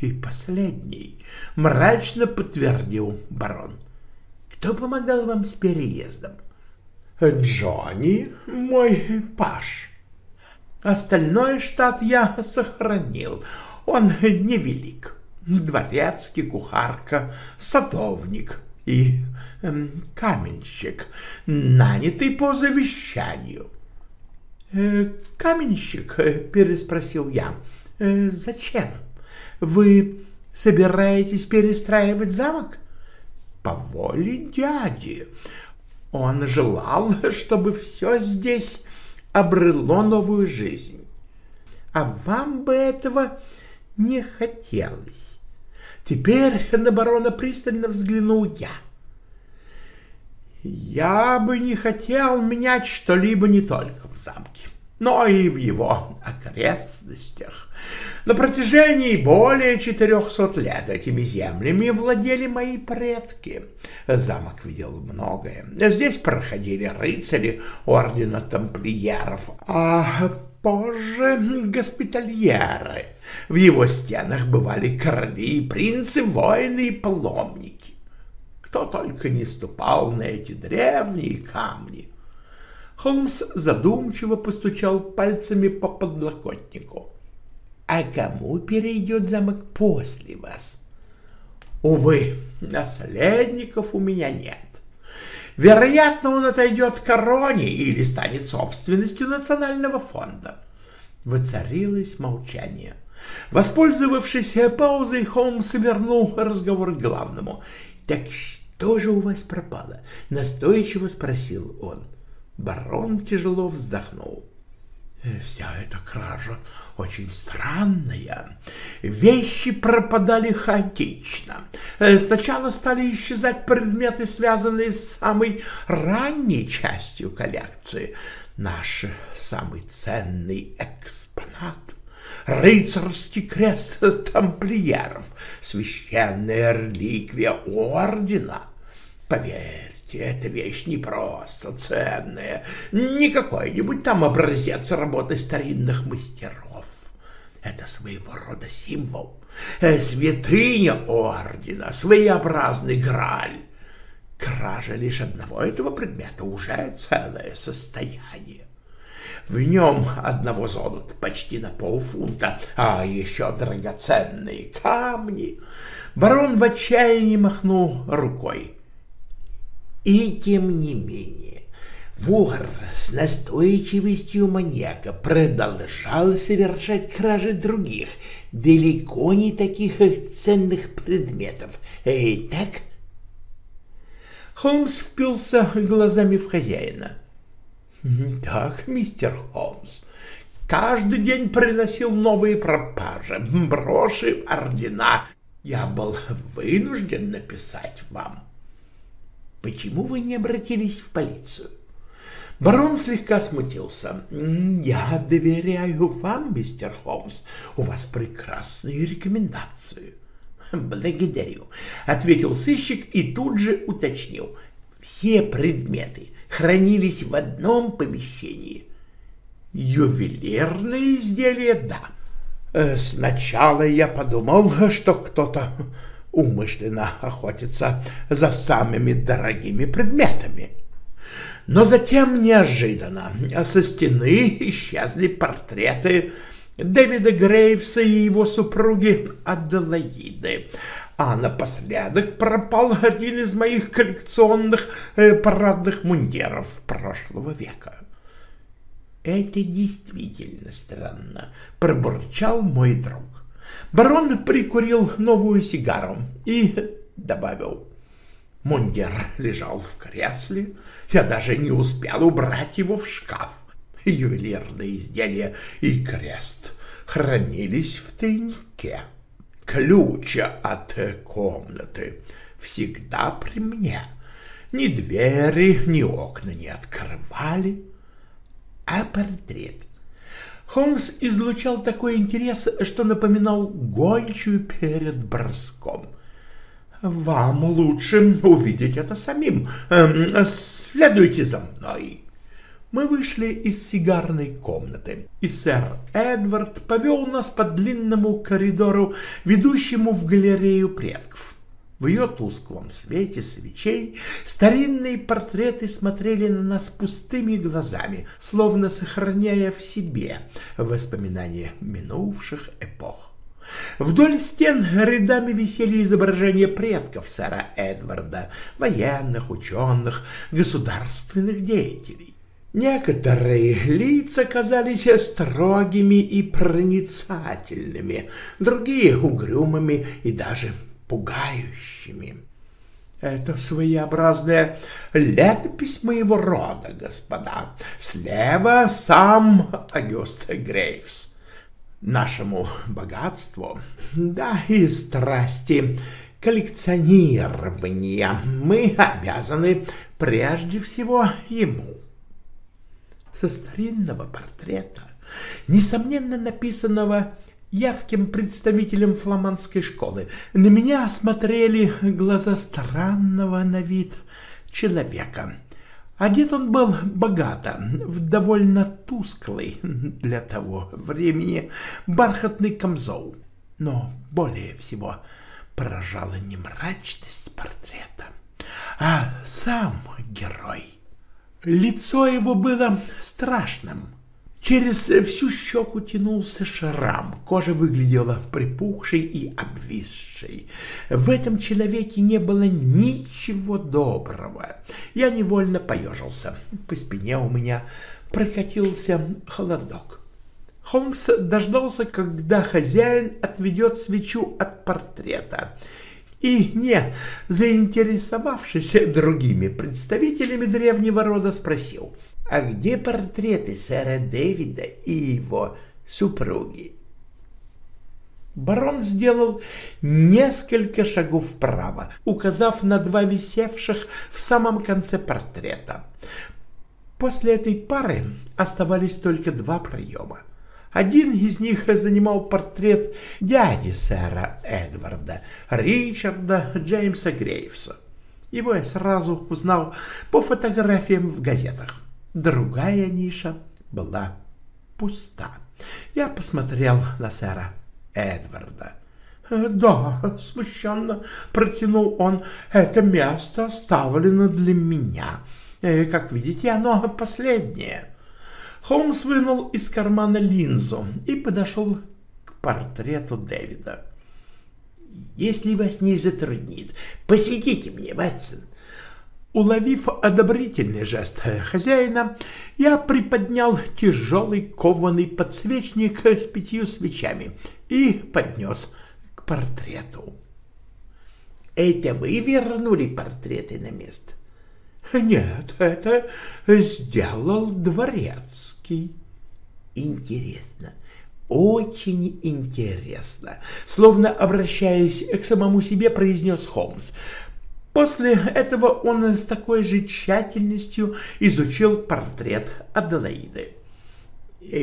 «И последний», — мрачно подтвердил барон. «Кто помогал вам с переездом?» Джонни — мой паш. Остальной штат я сохранил, он невелик. Дворецкий, кухарка, садовник и э, каменщик, нанятый по завещанию. «Э, «Каменщик?» — переспросил я. «Э, «Зачем? Вы собираетесь перестраивать замок?» «По воле дяди. Он желал, чтобы все здесь обрело новую жизнь. А вам бы этого не хотелось. Теперь на барона пристально взглянул я. Я бы не хотел менять что-либо не только в замке, но и в его окрестностях. На протяжении более четырехсот лет этими землями владели мои предки. Замок видел многое. Здесь проходили рыцари ордена тамплиеров, а позже госпитальеры. В его стенах бывали короли, принцы, воины и паломники. Кто только не ступал на эти древние камни. Холмс задумчиво постучал пальцами по подлокотнику а кому перейдет замок после вас? Увы, наследников у меня нет. Вероятно, он отойдет короне или станет собственностью национального фонда. Воцарилось молчание. Воспользовавшись паузой, Холмс вернул разговор к главному. «Так что же у вас пропало?» — настойчиво спросил он. Барон тяжело вздохнул. Вся эта кража очень странная. Вещи пропадали хаотично. Сначала стали исчезать предметы, связанные с самой ранней частью коллекции. Наш самый ценный экспонат — рыцарский крест тамплиеров, священная реликвия ордена. Поверь, эта вещь не просто ценная, не какой-нибудь там образец работы старинных мастеров. Это своего рода символ, э, святыня ордена, своеобразный граль. Кража лишь одного этого предмета уже целое состояние. В нем одного золота почти на полфунта, а еще драгоценные камни. Барон в отчаянии махнул рукой. И тем не менее, вор с настойчивостью маньяка продолжал совершать кражи других, далеко не таких ценных предметов. Эй, так? Холмс впился глазами в хозяина. «Так, мистер Холмс, каждый день приносил новые пропажи, броши, ордена, Я был вынужден написать вам. Почему вы не обратились в полицию? Барон слегка смутился. «Я доверяю вам, мистер Холмс. У вас прекрасные рекомендации». «Благодарю», — ответил сыщик и тут же уточнил. «Все предметы хранились в одном помещении». «Ювелирные изделия, да». Э, «Сначала я подумал, что кто-то умышленно охотится за самыми дорогими предметами». Но затем неожиданно со стены исчезли портреты Дэвида Грейвса и его супруги Аделаиды, а напоследок пропал один из моих коллекционных э, парадных мундиров прошлого века. «Это действительно странно», — пробурчал мой друг. Барон прикурил новую сигару и добавил. Мундир лежал в кресле, я даже не успел убрать его в шкаф. Ювелирные изделия и крест хранились в тайнике. Ключ от комнаты всегда при мне. Ни двери, ни окна не открывали. А портрет Холмс излучал такой интерес, что напоминал гончую перед броском. Вам лучше увидеть это самим. Эм, следуйте за мной. Мы вышли из сигарной комнаты, и сэр Эдвард повел нас по длинному коридору, ведущему в галерею предков. В ее тусклом свете свечей старинные портреты смотрели на нас пустыми глазами, словно сохраняя в себе воспоминания минувших эпох. Вдоль стен рядами висели изображения предков сэра Эдварда, военных, ученых, государственных деятелей. Некоторые лица казались строгими и проницательными, другие — угрюмыми и даже пугающими. Это своеобразная летопись моего рода, господа. Слева сам Агюст Грейвс нашему богатству, да и страсти коллекционирования мы обязаны прежде всего ему. Со старинного портрета, несомненно написанного ярким представителем фламандской школы, на меня смотрели глаза странного на вид человека — Одет он был богато, в довольно тусклый для того времени бархатный камзол. Но более всего поражала не мрачность портрета, а сам герой. Лицо его было страшным, Через всю щеку тянулся шрам, кожа выглядела припухшей и обвисшей. В этом человеке не было ничего доброго. Я невольно поежился. По спине у меня прокатился холодок. Холмс дождался, когда хозяин отведет свечу от портрета, и, не заинтересовавшись другими представителями древнего рода, спросил — а где портреты сэра Дэвида и его супруги? Барон сделал несколько шагов вправо, указав на два висевших в самом конце портрета. После этой пары оставались только два проема. Один из них занимал портрет дяди сэра Эдварда, Ричарда Джеймса Грейвса. Его я сразу узнал по фотографиям в газетах. Другая ниша была пуста. Я посмотрел на сэра Эдварда. «Да», — смущенно протянул он, — «это место оставлено для меня. Э, как видите, оно последнее». Холмс вынул из кармана линзу и подошел к портрету Дэвида. «Если вас не затруднит, посветите мне, Ватсон. Уловив одобрительный жест хозяина, я приподнял тяжелый кованый подсвечник с пятью свечами и поднес к портрету. «Это вы вернули портреты на место?» «Нет, это сделал дворецкий». «Интересно, очень интересно, словно обращаясь к самому себе, произнес Холмс. После этого он с такой же тщательностью изучил портрет Аделаиды.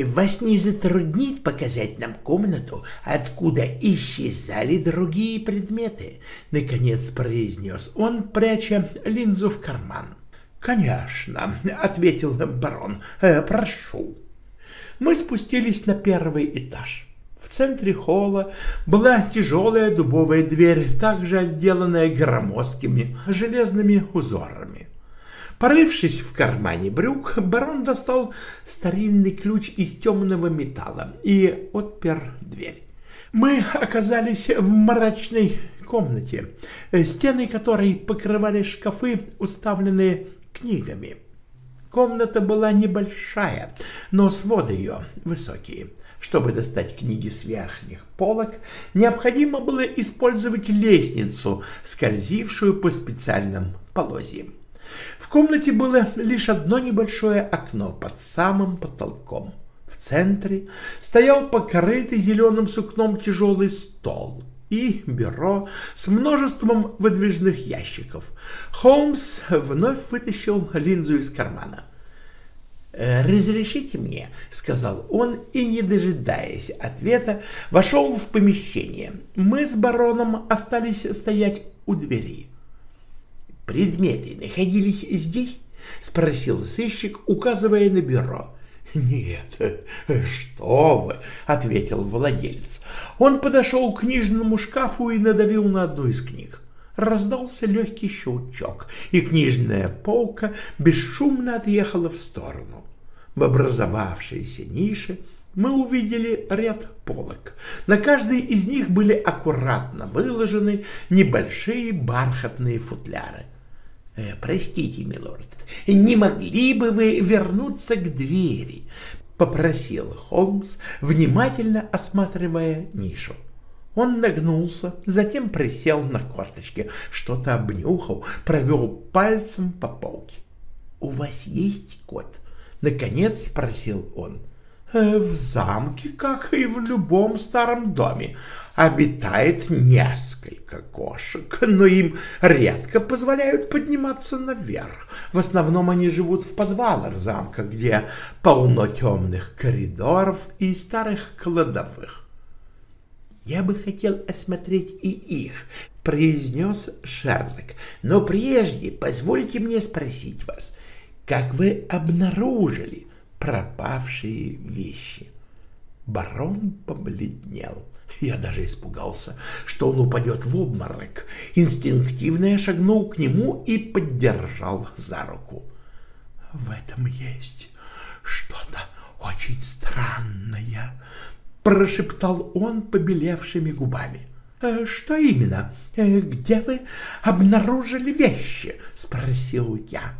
«Вас не затруднит показать нам комнату, откуда исчезали другие предметы?» — наконец произнес он, пряча линзу в карман. «Конечно», — ответил барон, «Э, — «прошу». Мы спустились на первый этаж. В центре холла была тяжелая дубовая дверь, также отделанная громоздкими железными узорами. Порывшись в кармане брюк, барон достал старинный ключ из темного металла и отпер дверь. Мы оказались в мрачной комнате, стены которой покрывали шкафы, уставленные книгами. Комната была небольшая, но своды ее высокие. Чтобы достать книги с верхних полок, необходимо было использовать лестницу, скользившую по специальным полозьям. В комнате было лишь одно небольшое окно под самым потолком. В центре стоял покрытый зеленым сукном тяжелый стол и бюро с множеством выдвижных ящиков. Холмс вновь вытащил линзу из кармана. «Разрешите мне», — сказал он, и, не дожидаясь ответа, вошел в помещение. Мы с бароном остались стоять у двери. «Предметы находились здесь?» — спросил сыщик, указывая на бюро. «Нет, что вы!» — ответил владелец. Он подошел к книжному шкафу и надавил на одну из книг. Раздался легкий щелчок, и книжная полка бесшумно отъехала в сторону. В образовавшейся нише мы увидели ряд полок. На каждой из них были аккуратно выложены небольшие бархатные футляры. «Э, «Простите, милорд, не могли бы вы вернуться к двери?» — попросил Холмс, внимательно осматривая нишу. Он нагнулся, затем присел на корточки, что-то обнюхал, провел пальцем по полке. «У вас есть кот?» — наконец спросил он. «Э, «В замке, как и в любом старом доме, обитает несколько кошек, но им редко позволяют подниматься наверх. В основном они живут в подвалах замка, где полно темных коридоров и старых кладовых. «Я бы хотел осмотреть и их», — произнес Шерлок. «Но прежде позвольте мне спросить вас, как вы обнаружили пропавшие вещи?» Барон побледнел. Я даже испугался, что он упадет в обморок. Инстинктивно я шагнул к нему и поддержал за руку. «В этом есть что-то очень странное», — прошептал он побелевшими губами. «Э, «Что именно? Э, где вы обнаружили вещи?» — спросил я.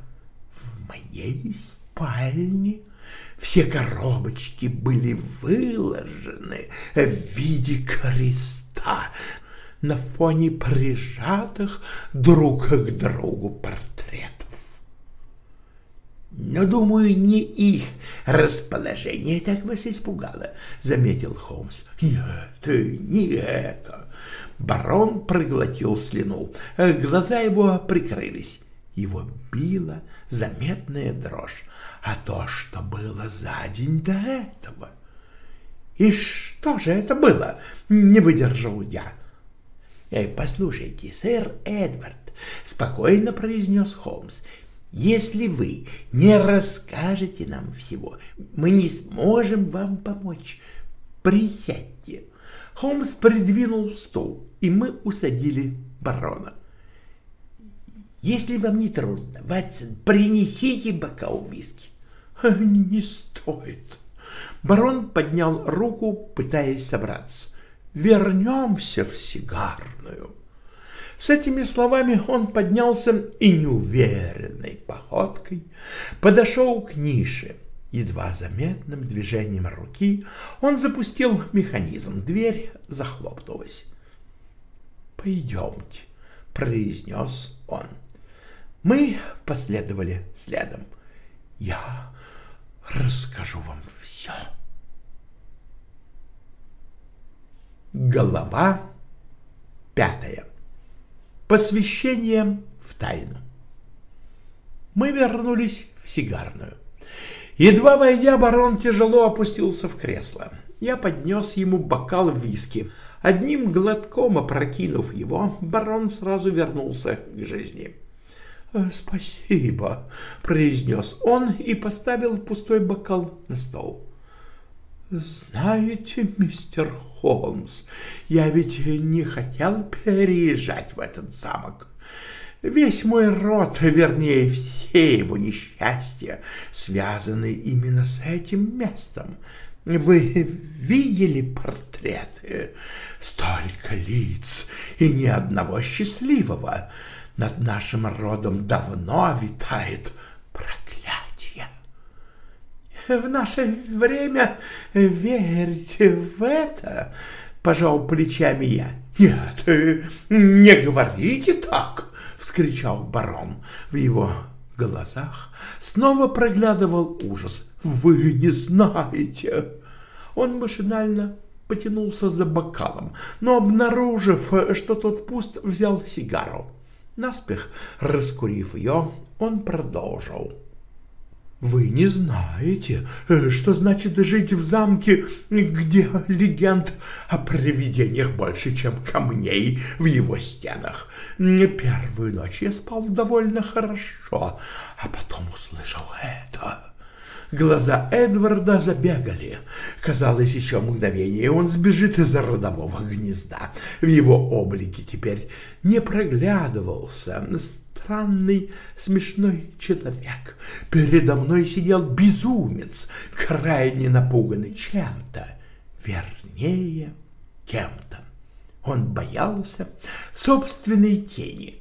«В моей спальне», все коробочки были выложены в виде креста на фоне прижатых друг к другу портретов. «Но, думаю, не их расположение так вас испугало», — заметил Холмс. «Нет, не это». Барон проглотил слюну. Глаза его прикрылись. Его била заметная дрожь а то, что было за день до этого. И что же это было? Не выдержал я. Эй, послушайте, сэр Эдвард, спокойно произнес Холмс, если вы не расскажете нам всего, мы не сможем вам помочь. Присядьте. Холмс придвинул стул, и мы усадили барона. Если вам не трудно, Ватсон, принесите бокал виски. «Не стоит». Барон поднял руку, пытаясь собраться. «Вернемся в сигарную». С этими словами он поднялся и неуверенной походкой подошел к нише. Едва заметным движением руки он запустил механизм. Дверь захлопнулась. «Пойдемте», — произнес он. Мы последовали следом. «Я расскажу вам все. Голова пятая. Посвящение в тайну. Мы вернулись в сигарную. Едва войдя, барон тяжело опустился в кресло. Я поднес ему бокал виски. Одним глотком опрокинув его, барон сразу вернулся к жизни. «Э, «Спасибо», — произнес он и поставил пустой бокал на стол. «Знаете, мистер Холмс, я ведь не хотел переезжать в этот замок. Весь мой род, вернее, все его несчастья, связаны именно с этим местом. Вы видели портреты? Столько лиц и ни одного счастливого. Над нашим родом давно витает. В наше время верить в это, пожал плечами я. Нет, не говорите так, вскричал барон. В его глазах снова проглядывал ужас. Вы не знаете. Он машинально потянулся за бокалом, но, обнаружив, что тот пуст, взял сигару. Наспех раскурив ее, он продолжил. Вы не знаете, что значит жить в замке, где легенд о привидениях больше, чем камней в его стенах. Первую ночь я спал довольно хорошо, а потом услышал это. Глаза Эдварда забегали. Казалось, еще мгновение, он сбежит из родового гнезда. В его облике теперь не проглядывался странный смешной человек. Передо мной сидел безумец, крайне напуганный чем-то, вернее, кем-то. Он боялся собственной тени.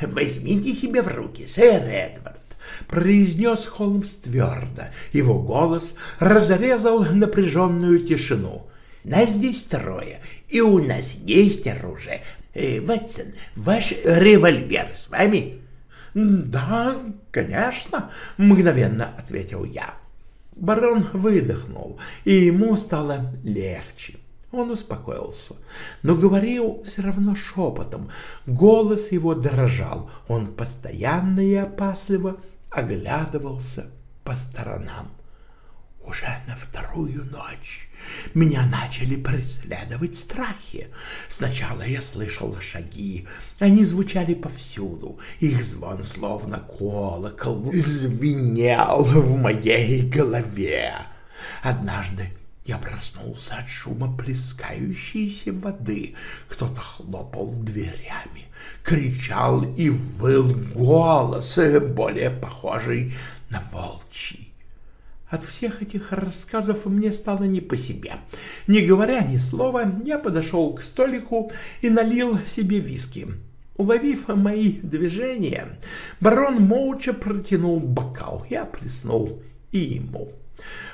«Возьмите себя в руки, сэр Эдвард произнес Холмс твердо. Его голос разрезал напряженную тишину. «Нас здесь трое, и у нас есть оружие. Э, Ватсон, ваш револьвер с вами?» «Да, конечно», — мгновенно ответил я. Барон выдохнул, и ему стало легче. Он успокоился, но говорил все равно шепотом. Голос его дрожал. Он постоянно и опасливо оглядывался по сторонам. Уже на вторую ночь меня начали преследовать страхи. Сначала я слышал шаги, они звучали повсюду, их звон словно колокол звенел в моей голове. Однажды я проснулся от шума плескающейся воды. Кто-то хлопал дверями, кричал и выл голос, более похожий на волчий. От всех этих рассказов мне стало не по себе. Не говоря ни слова, я подошел к столику и налил себе виски. Уловив мои движения, барон молча протянул бокал. Я плеснул и ему.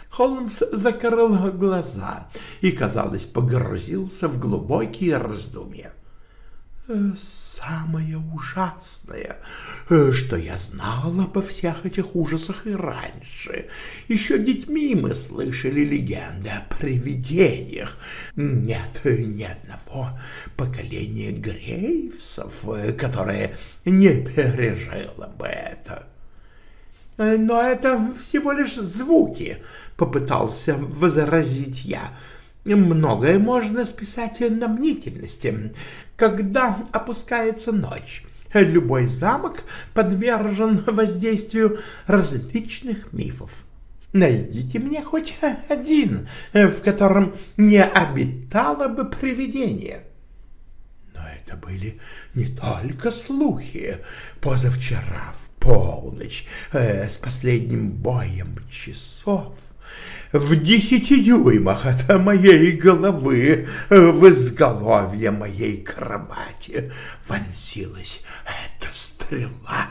Холмс закрыл глаза и, казалось, погрузился в глубокие раздумья. «Э, «Самое ужасное, э, что я знал обо всех этих ужасах и раньше. Еще детьми мы слышали легенды о привидениях. Нет ни одного поколения Грейвсов, э, которое не пережило бы это». «Но это всего лишь звуки», попытался возразить я. Многое можно списать на мнительности. Когда опускается ночь, любой замок подвержен воздействию различных мифов. Найдите мне хоть один, в котором не обитало бы привидение. Но это были не только слухи. Позавчера в полночь э, с последним боем часов в десяти дюймах от моей головы в изголовье моей кровати вонзилась эта стрела.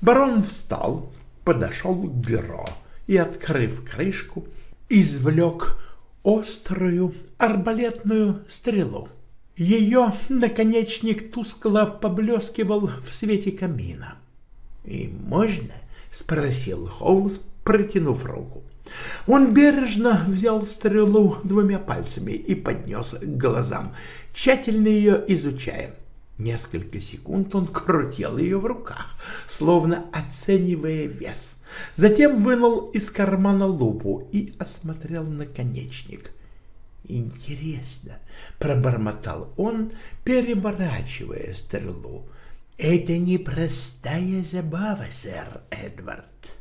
Барон встал, подошел к бюро и, открыв крышку, извлек острую арбалетную стрелу. Ее наконечник тускло поблескивал в свете камина. — И можно? — спросил Холмс, протянув руку. Он бережно взял стрелу двумя пальцами и поднес к глазам, тщательно ее изучая. Несколько секунд он крутил ее в руках, словно оценивая вес. Затем вынул из кармана лупу и осмотрел наконечник. «Интересно», — пробормотал он, переворачивая стрелу. «Это непростая забава, сэр Эдвард.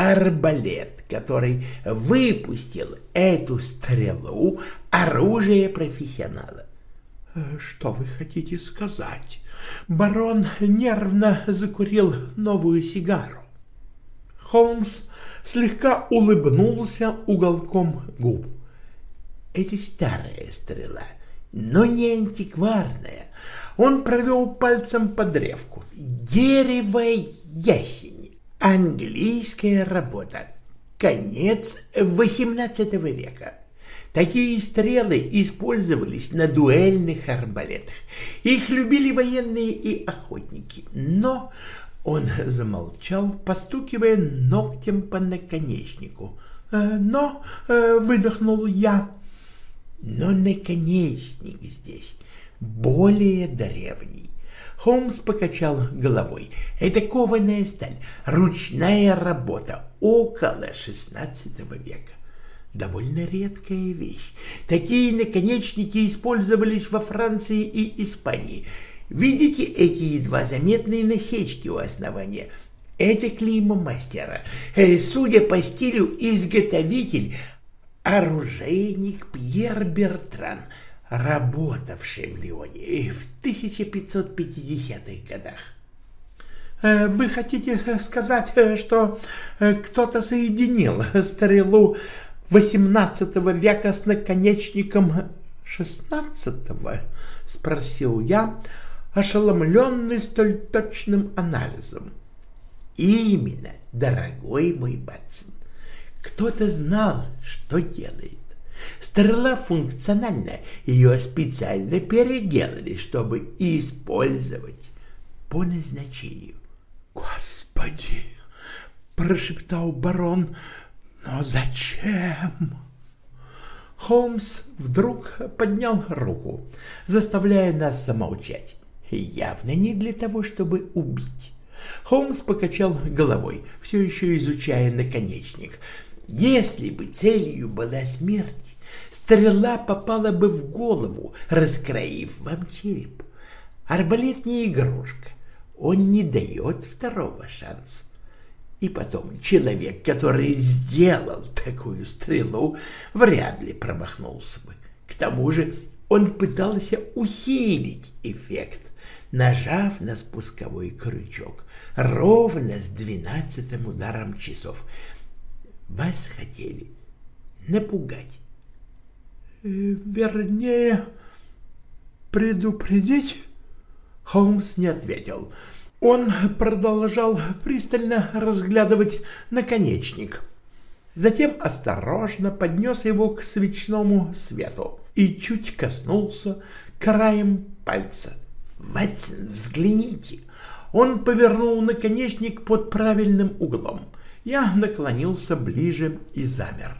Арбалет, который выпустил эту стрелу, оружие профессионала. «Что вы хотите сказать?» Барон нервно закурил новую сигару. Холмс слегка улыбнулся уголком губ. «Это старая стрела, но не антикварная. Он провел пальцем по древку. Дерево ясень. Английская работа. Конец XVIII века. Такие стрелы использовались на дуэльных арбалетах. Их любили военные и охотники. Но он замолчал, постукивая ногтем по наконечнику. «Э, «Но», э, — выдохнул я, — «но наконечник здесь более древний». Холмс покачал головой. «Это кованая сталь, ручная работа, около XVI века довольно редкая вещь. Такие наконечники использовались во Франции и Испании. Видите эти едва заметные насечки у основания? Это клеймо мастера. Э, судя по стилю, изготовитель – оружейник Пьер Бертран, работавший в Лионе в 1550-х годах. Э, «Вы хотите сказать, э, что кто-то соединил стрелу XVIII века с наконечником XVI? — спросил я, ошеломленный столь точным анализом. — Именно, дорогой мой Батсон. Кто-то знал, что делает. Стрела функциональна, ее специально переделали, чтобы использовать по назначению. — Господи! — прошептал барон — но зачем? Холмс вдруг поднял руку, заставляя нас замолчать. Явно не для того, чтобы убить. Холмс покачал головой, все еще изучая наконечник. Если бы целью была смерть, стрела попала бы в голову, раскроив вам череп. Арбалет не игрушка, он не дает второго шанса. И потом, человек, который сделал такую стрелу, вряд ли промахнулся бы. К тому же он пытался ухилить эффект, нажав на спусковой крючок ровно с двенадцатым ударом часов. Вас хотели напугать. Э, вернее, предупредить? Холмс не ответил. — он продолжал пристально разглядывать наконечник. Затем осторожно поднес его к свечному свету и чуть коснулся краем пальца. «Ватсон, взгляните!» Он повернул наконечник под правильным углом. Я наклонился ближе и замер.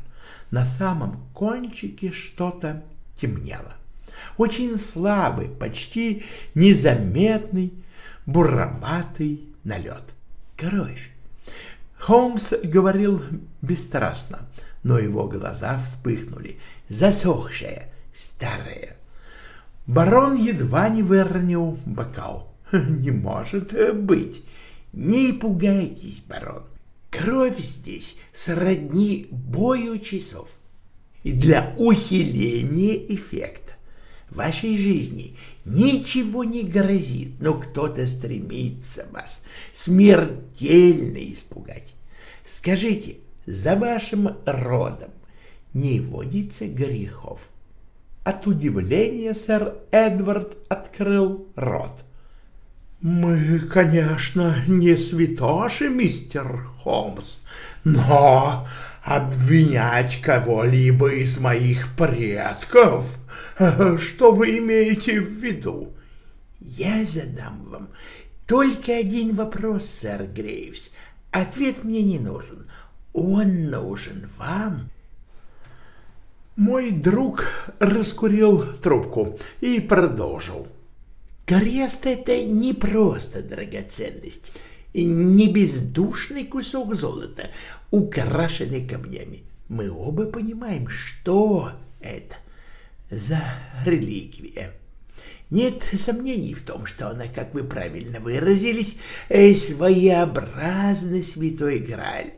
На самом кончике что-то темнело. Очень слабый, почти незаметный буроватый налет. Кровь. Холмс говорил бесстрастно, но его глаза вспыхнули, засохшая, старая. Барон едва не выронил бокал. «Не может быть! Не пугайтесь, барон! Кровь здесь сродни бою часов. И для усиления эффекта вашей жизни ничего не грозит, но кто-то стремится вас смертельно испугать. Скажите, за вашим родом не водится грехов? От удивления сэр Эдвард открыл рот. «Мы, конечно, не святоши, мистер Холмс, но обвинять кого-либо из моих предков Что вы имеете в виду? Я задам вам только один вопрос, сэр Грейвс. Ответ мне не нужен. Он нужен вам. Мой друг раскурил трубку и продолжил. Крест — это не просто драгоценность, не бездушный кусок золота, украшенный камнями. Мы оба понимаем, что это за реликвия. Нет сомнений в том, что она, как вы правильно выразились, своеобразный святой Грааль.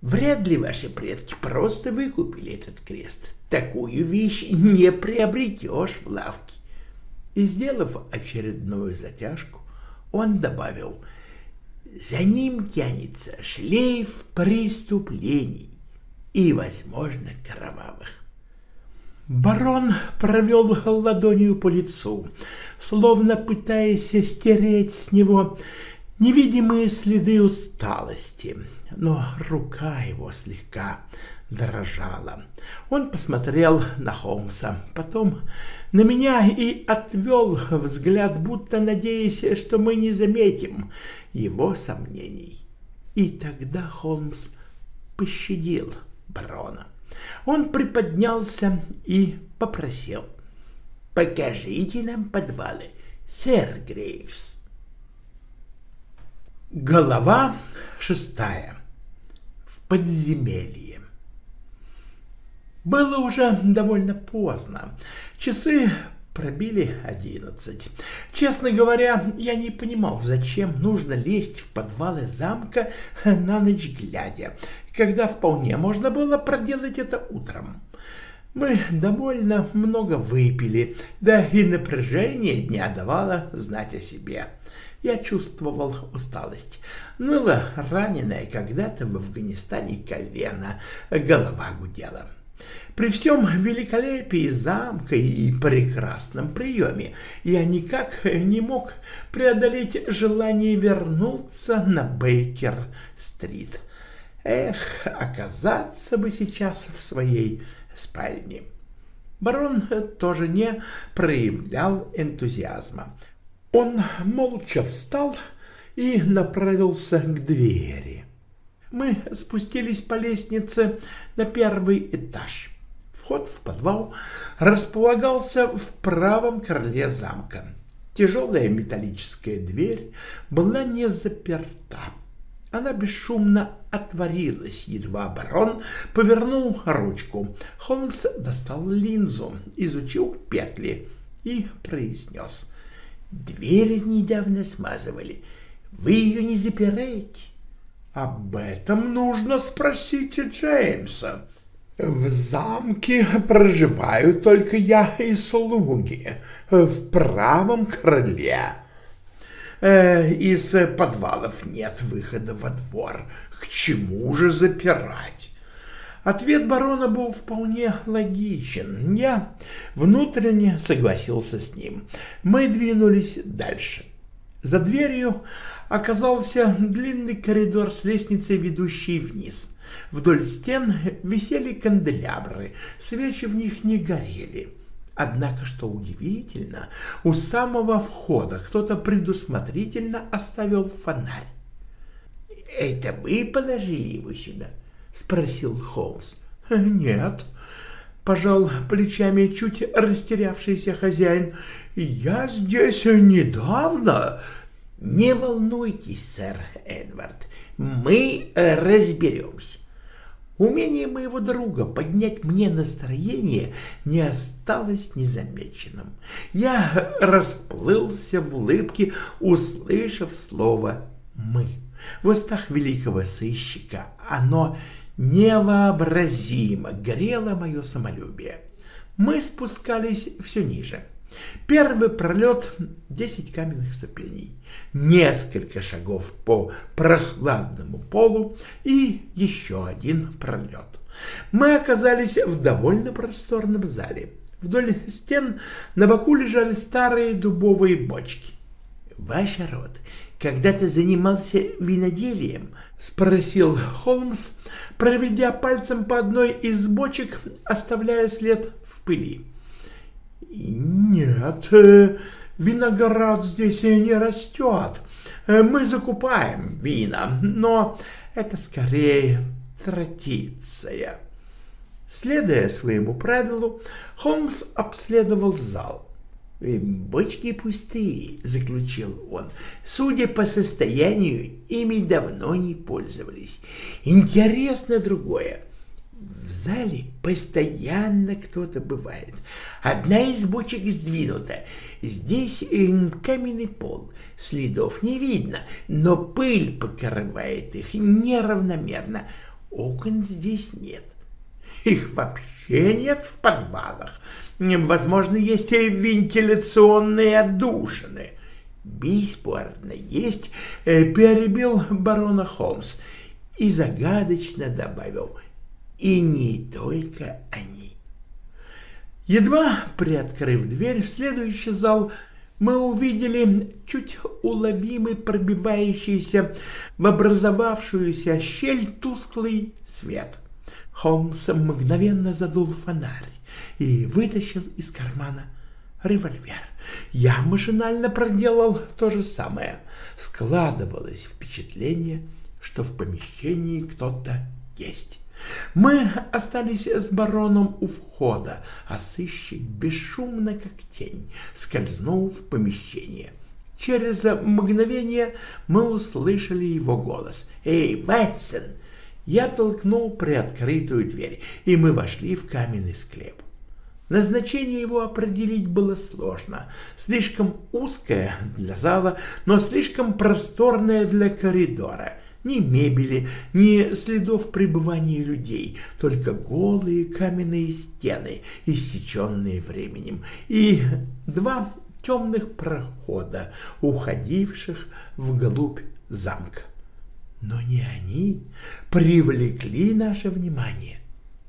Вряд ли ваши предки просто выкупили этот крест. Такую вещь не приобретешь в лавке. И, сделав очередную затяжку, он добавил, «За ним тянется шлейф преступлений и, возможно, кровавых. Барон провел ладонью по лицу, словно пытаясь стереть с него невидимые следы усталости, но рука его слегка дрожала. Он посмотрел на Холмса, потом на меня и отвел взгляд, будто надеясь, что мы не заметим его сомнений. И тогда Холмс пощадил барона. Он приподнялся и попросил. «Покажите нам подвалы, сэр Грейвс». Голова шестая. В подземелье. Было уже довольно поздно. Часы пробили одиннадцать. Честно говоря, я не понимал, зачем нужно лезть в подвалы замка на ночь глядя, когда вполне можно было проделать это утром. Мы довольно много выпили, да и напряжение дня давало знать о себе. Я чувствовал усталость. Ныла раненая когда-то в Афганистане колено, голова гудела. При всем великолепии замка и прекрасном приеме я никак не мог преодолеть желание вернуться на Бейкер-стрит. Эх, оказаться бы сейчас в своей спальне. Барон тоже не проявлял энтузиазма. Он молча встал и направился к двери. Мы спустились по лестнице на первый этаж. Вход в подвал располагался в правом крыле замка. Тяжелая металлическая дверь была не заперта. Она бесшумно отворилась, едва барон повернул ручку. Холмс достал линзу, изучил петли и произнес. «Дверь недавно смазывали. Вы ее не запираете?» «Об этом нужно спросить Джеймса. В замке проживают только я и слуги в правом крыле» э, из подвалов нет выхода во двор. К чему же запирать? Ответ барона был вполне логичен. Я внутренне согласился с ним. Мы двинулись дальше. За дверью оказался длинный коридор с лестницей, ведущей вниз. Вдоль стен висели канделябры, свечи в них не горели. Однако, что удивительно, у самого входа кто-то предусмотрительно оставил фонарь. «Это вы положили его сюда?» — спросил Холмс. «Нет», — пожал плечами чуть растерявшийся хозяин. «Я здесь недавно». «Не волнуйтесь, сэр Эдвард, мы разберемся. Умение моего друга поднять мне настроение не осталось незамеченным. Я расплылся в улыбке, услышав слово «мы». В устах великого сыщика оно невообразимо грело мое самолюбие. Мы спускались все ниже. Первый пролет — десять каменных ступеней, несколько шагов по прохладному полу и еще один пролет. Мы оказались в довольно просторном зале. Вдоль стен на боку лежали старые дубовые бочки. «Ваш род когда-то занимался виноделием?» — спросил Холмс, проведя пальцем по одной из бочек, оставляя след в пыли. «Нет, э, виноград здесь не растет. Мы закупаем вина, но это скорее традиция. Следуя своему правилу, Холмс обследовал зал. «Бочки пустые», — заключил он. «Судя по состоянию, ими давно не пользовались. Интересно другое. Зале постоянно кто-то бывает. Одна из бочек сдвинута. Здесь каменный пол. Следов не видно, но пыль покрывает их неравномерно. Окон здесь нет. Их вообще нет в подвалах. Возможно, есть и вентиляционные отдушины. Бесспорно есть, э, перебил барона Холмс и загадочно добавил, и не только они. Едва приоткрыв дверь в следующий зал, мы увидели чуть уловимый пробивающийся в образовавшуюся щель тусклый свет. Холмс мгновенно задул фонарь и вытащил из кармана револьвер. Я машинально проделал то же самое. Складывалось впечатление, что в помещении кто-то есть. Мы остались с бароном у входа, а сыщик бесшумно, как тень, скользнул в помещение. Через мгновение мы услышали его голос. «Эй, Ватсон!» Я толкнул приоткрытую дверь, и мы вошли в каменный склеп. Назначение его определить было сложно. Слишком узкое для зала, но слишком просторное для коридора. Ни мебели, ни следов пребывания людей, только голые каменные стены, иссеченные временем, и два темных прохода, уходивших вглубь замка. Но не они привлекли наше внимание.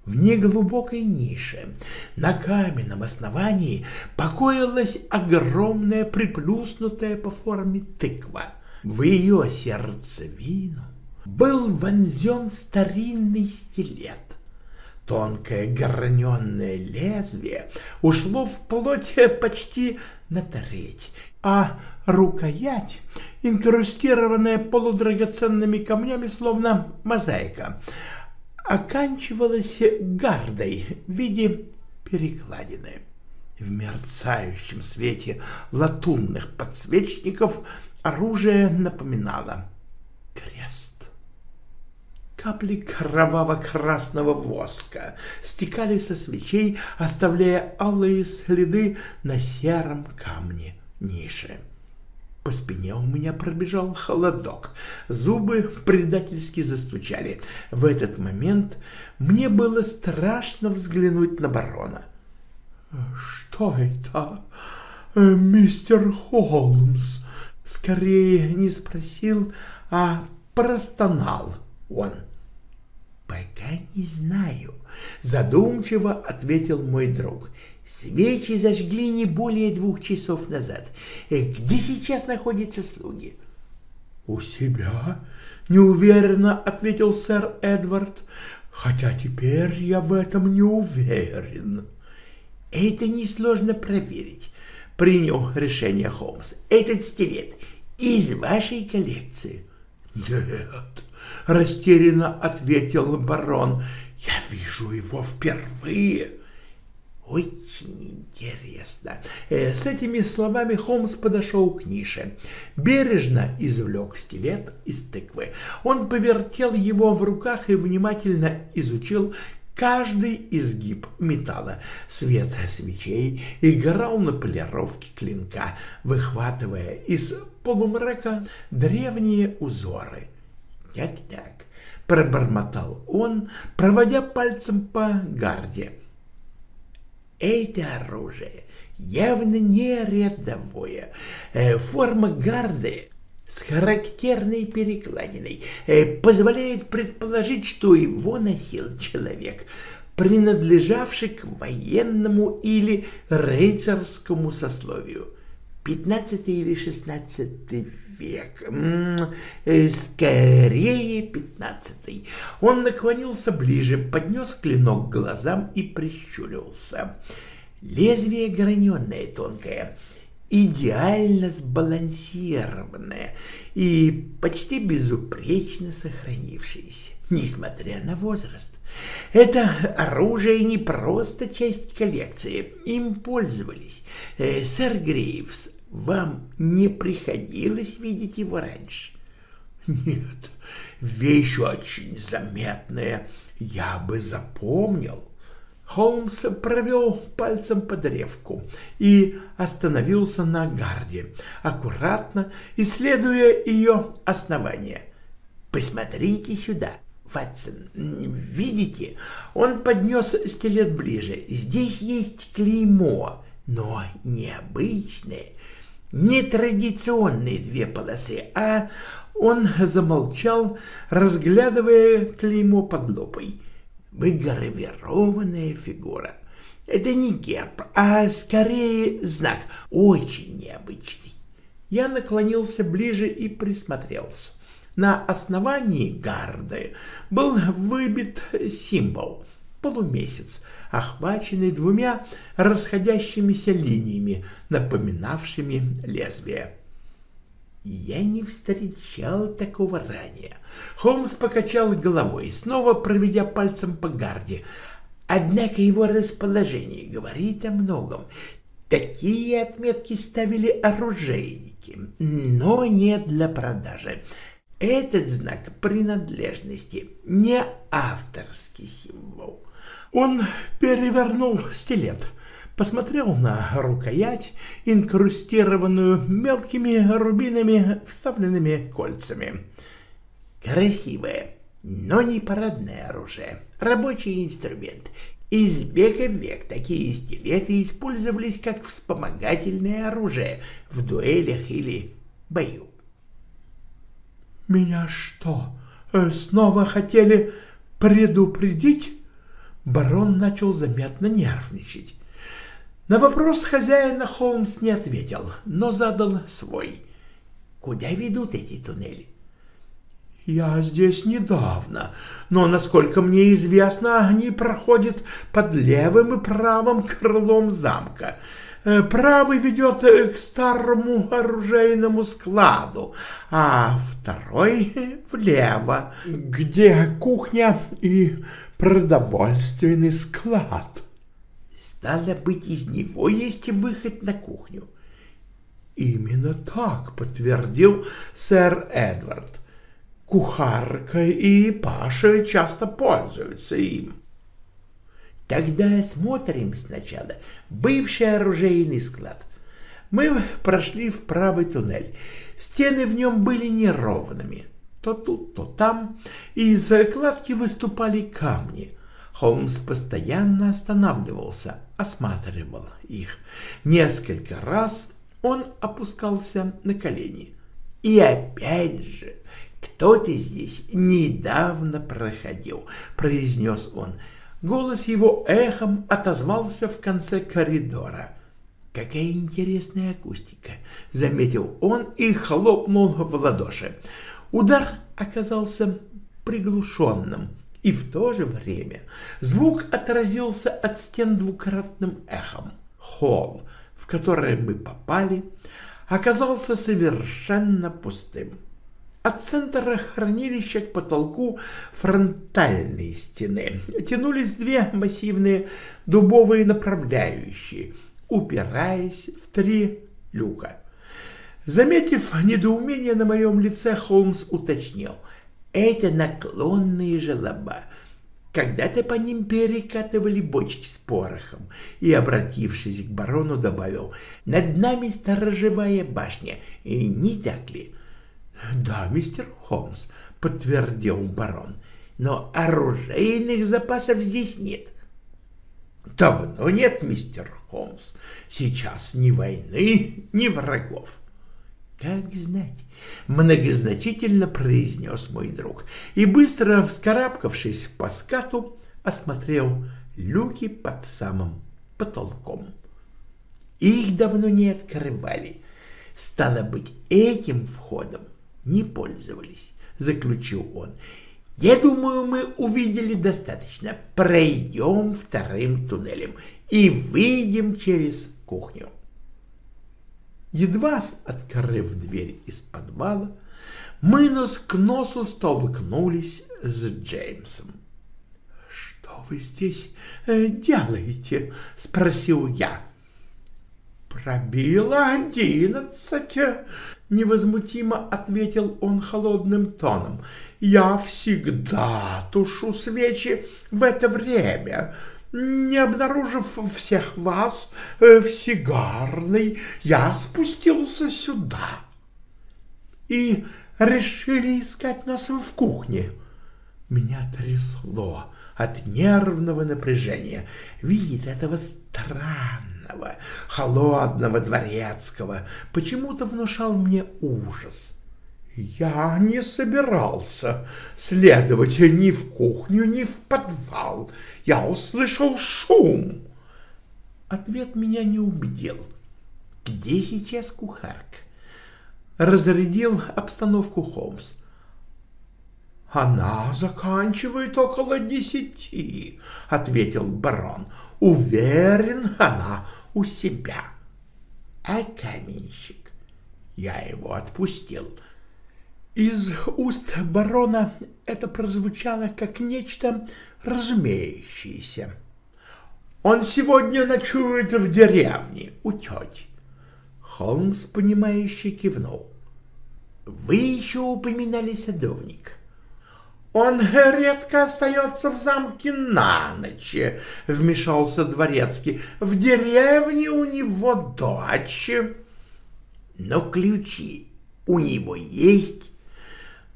В неглубокой нише на каменном основании покоилась огромная приплюснутая по форме тыква. В ее сердцевину был вонзен старинный стилет. Тонкое граненное лезвие ушло в плоть почти на треть, а рукоять, инкрустированная полудрагоценными камнями, словно мозаика, оканчивалась гардой в виде перекладины. В мерцающем свете латунных подсвечников оружие напоминало крест. Капли кроваво-красного воска стекали со свечей, оставляя алые следы на сером камне ниши. По спине у меня пробежал холодок, зубы предательски застучали. В этот момент мне было страшно взглянуть на барона. «Что это, мистер Холмс?» Скорее не спросил, а простонал он. «Пока не знаю», — задумчиво ответил мой друг. Свечи зажгли не более двух часов назад. Э, где сейчас находятся слуги? — У себя, — неуверенно ответил сэр Эдвард, — хотя теперь я в этом не уверен. — Это несложно проверить, — принял решение Холмс. — Этот стилет из вашей коллекции. — Нет, — растерянно ответил барон, — я вижу его впервые. — очень интересно. Э, с этими словами Холмс подошел к нише. Бережно извлек стилет из тыквы. Он повертел его в руках и внимательно изучил каждый изгиб металла. Свет свечей играл на полировке клинка, выхватывая из полумрака древние узоры. «Так-так», — пробормотал он, проводя пальцем по гарде. Это оружие явно не рядовое. Э, форма гарды с характерной перекладиной э, позволяет предположить, что его носил человек, принадлежавший к военному или рыцарскому сословию. 15 или 16 век, э, скорее 15. Он наклонился ближе, поднес клинок к глазам и прищурился. Лезвие граненное, тонкое, идеально сбалансированная и почти безупречно сохранившаяся, несмотря на возраст. Это оружие не просто часть коллекции, им пользовались. Э, сэр Грейвс, вам не приходилось видеть его раньше? Нет, вещь очень заметная, я бы запомнил. Холмс провел пальцем по древку и остановился на гарде, аккуратно исследуя ее основание. «Посмотрите сюда, Ватсон, видите, он поднес стилет ближе. Здесь есть клеймо, но необычное, не традиционные две полосы, а он замолчал, разглядывая клеймо под лупой. Выгравированная фигура. Это не герб, а скорее знак, очень необычный. Я наклонился ближе и присмотрелся. На основании гарды был выбит символ — полумесяц, охваченный двумя расходящимися линиями, напоминавшими лезвие. Я не встречал такого ранее. Холмс покачал головой, снова проведя пальцем по гарде. Однако его расположение говорит о многом. Такие отметки ставили оружейники, но не для продажи. Этот знак принадлежности не авторский символ. Он перевернул стилет — посмотрел на рукоять, инкрустированную мелкими рубинами, вставленными кольцами. Красивое, но не парадное оружие, рабочий инструмент. Из века в век такие стилеты использовались как вспомогательное оружие в дуэлях или бою. «Меня что, э, снова хотели предупредить?» Барон начал заметно нервничать. На вопрос хозяина Холмс не ответил, но задал свой. Куда ведут эти туннели? Я здесь недавно, но, насколько мне известно, они проходят под левым и правым крылом замка. Э, правый ведет к старому оружейному складу, а второй — влево, где кухня и продовольственный склад. Стало быть, из него есть выход на кухню. Именно так подтвердил сэр Эдвард. Кухарка и Паша часто пользуются им. Тогда осмотрим сначала бывший оружейный склад. Мы прошли в правый туннель. Стены в нем были неровными. То тут, то там из кладки выступали камни — Холмс постоянно останавливался, осматривал их. Несколько раз он опускался на колени. И опять же, кто-то здесь недавно проходил, произнес он. Голос его эхом отозвался в конце коридора. «Какая интересная акустика!» — заметил он и хлопнул в ладоши. Удар оказался приглушенным — и в то же время звук отразился от стен двукратным эхом. Холл, в который мы попали, оказался совершенно пустым. От центра хранилища к потолку фронтальной стены тянулись две массивные дубовые направляющие, упираясь в три люка. Заметив недоумение на моем лице, Холмс уточнил — это наклонные желоба. Когда-то по ним перекатывали бочки с порохом, и, обратившись к барону, добавил, «Над нами сторожевая башня, и не так ли?» «Да, мистер Холмс», — подтвердил барон, «но оружейных запасов здесь нет». «Давно нет, мистер Холмс. Сейчас ни войны, ни врагов». «Как знать», — многозначительно произнес мой друг, и, быстро вскарабкавшись по скату, осмотрел люки под самым потолком. Их давно не открывали. Стало быть, этим входом не пользовались, заключил он. Я думаю, мы увидели достаточно. Пройдем вторым туннелем и выйдем через кухню. Едва открыв дверь из подвала, мы нос к носу столкнулись с Джеймсом. «Что вы здесь э, делаете?» — спросил я. «Пробило одиннадцать», — невозмутимо ответил он холодным тоном. «Я всегда тушу свечи в это время. Не обнаружив всех вас э, в сигарной, я спустился сюда. И решили искать нас в кухне. Меня трясло от нервного напряжения. Вид этого странного, холодного дворецкого почему-то внушал мне ужас. Я не собирался следовать ни в кухню, ни в подвал. Я услышал шум. Ответ меня не убедил. Где сейчас кухарка? Разрядил обстановку Холмс. «Она заканчивает около десяти», — ответил барон. «Уверен, она у себя». «А каменщик?» Я его отпустил. Из уст барона это прозвучало как нечто разумеющееся. «Он сегодня ночует в деревне у тети». Холмс, понимающе кивнул. «Вы еще упоминали садовник». «Он редко остается в замке на ночь», — вмешался дворецкий. «В деревне у него дочь». «Но ключи у него есть?»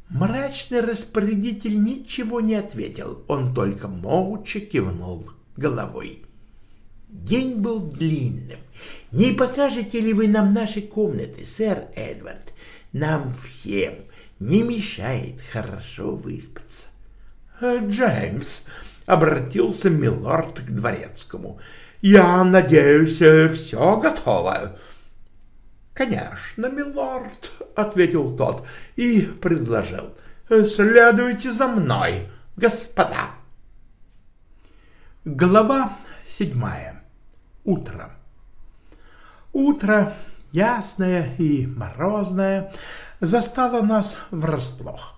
Мрачный распорядитель ничего не ответил, он только молча кивнул головой. День был длинным. Не покажете ли вы нам наши комнаты, сэр Эдвард? Нам всем не мешает хорошо выспаться. Э, Джеймс, — обратился милорд к дворецкому, — я надеюсь, все готово. «Конечно, милорд», — ответил тот и предложил. «Следуйте за мной, господа». Глава седьмая. Утро. Утро, ясное и морозное, застало нас врасплох.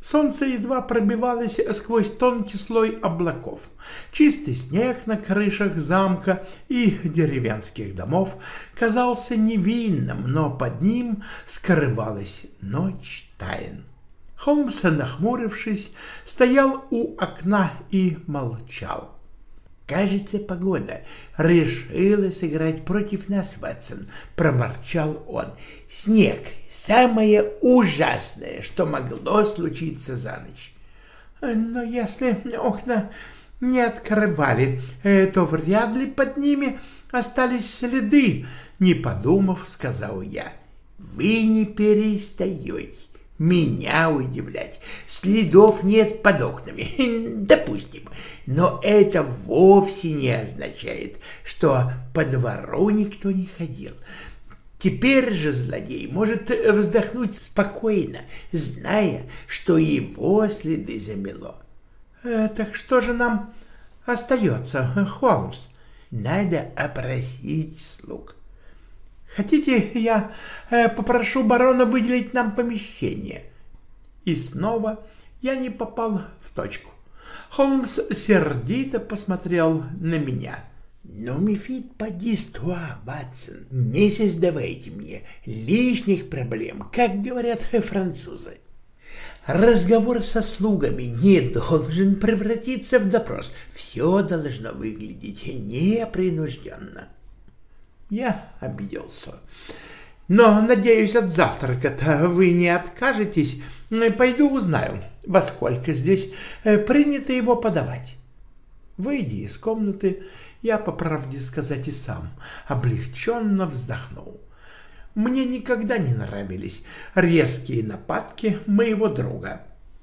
Солнце едва пробивалось сквозь тонкий слой облаков. Чистый снег на крышах замка и деревенских домов казался невинным, но под ним скрывалась ночь тайн. Холмс, нахмурившись, стоял у окна и молчал. «Кажется, погода решила сыграть против нас, Ватсон», — проворчал он. «Снег — самое ужасное, что могло случиться за ночь». «Но если окна не открывали, э, то вряд ли под ними остались следы», — не подумав, сказал я. «Вы не перестаете меня удивлять. Следов нет под окнами, допустим, но это вовсе не означает, что по двору никто не ходил. Теперь же злодей может вздохнуть спокойно, зная, что его следы замело. Э, так что же нам остается, Холмс? Надо опросить слуг. Хотите, я э, попрошу барона выделить нам помещение?» И снова я не попал в точку. Холмс сердито посмотрел на меня. «Ну, Мефит, поди стуа, Ватсон, не создавайте мне лишних проблем, как говорят французы. Разговор со слугами не должен превратиться в допрос. Все должно выглядеть непринужденно». Я обиделся. Но, надеюсь, от завтрака-то вы не откажетесь. Пойду узнаю, во сколько здесь э, принято его подавать. Выйдя из комнаты, я, по правде сказать, и сам облегченно вздохнул. Мне никогда не нравились резкие нападки моего друга.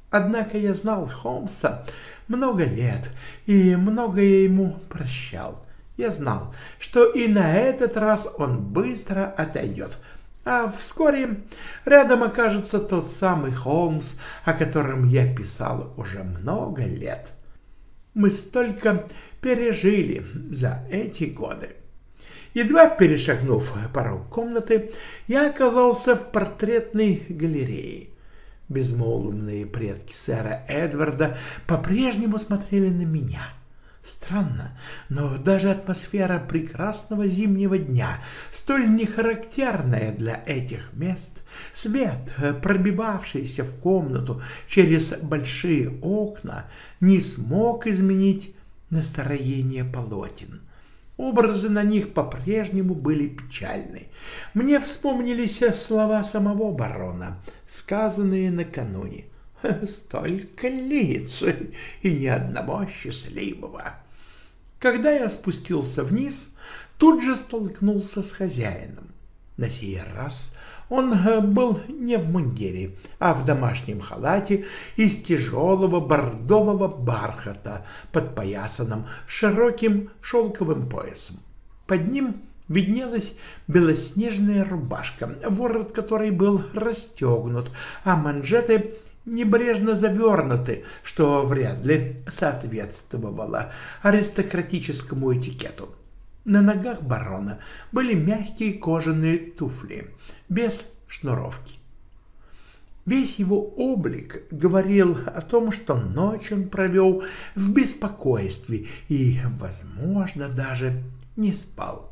Однако я знал Холмса много лет и многое ему прощал. Я знал, что и на этот раз он быстро отойдет, а вскоре рядом окажется тот самый Холмс, о котором я писал уже много лет. Мы столько пережили за эти годы. Едва перешагнув порог комнаты, я оказался в портретной галерее. Безмолвные предки сэра Эдварда по-прежнему смотрели на меня. Странно, но даже атмосфера прекрасного зимнего дня, столь нехарактерная для этих мест, свет, пробивавшийся в комнату через большие окна, не смог изменить настроение полотен. Образы на них по-прежнему были печальны. Мне вспомнились слова самого барона, сказанные накануне. Столько лиц и ни одного счастливого. Когда я спустился вниз, тут же столкнулся с хозяином. На сей раз он э, был не в мундире, а в домашнем халате из тяжелого бордового бархата, подпоясанном широким шелковым поясом. Под ним виднелась белоснежная рубашка, ворот которой был расстегнут, а манжеты небрежно завернуты, что вряд ли соответствовало аристократическому этикету. На ногах барона были мягкие кожаные туфли, без шнуровки. Весь его облик говорил о том, что ночь он провел в беспокойстве и, возможно, даже не спал.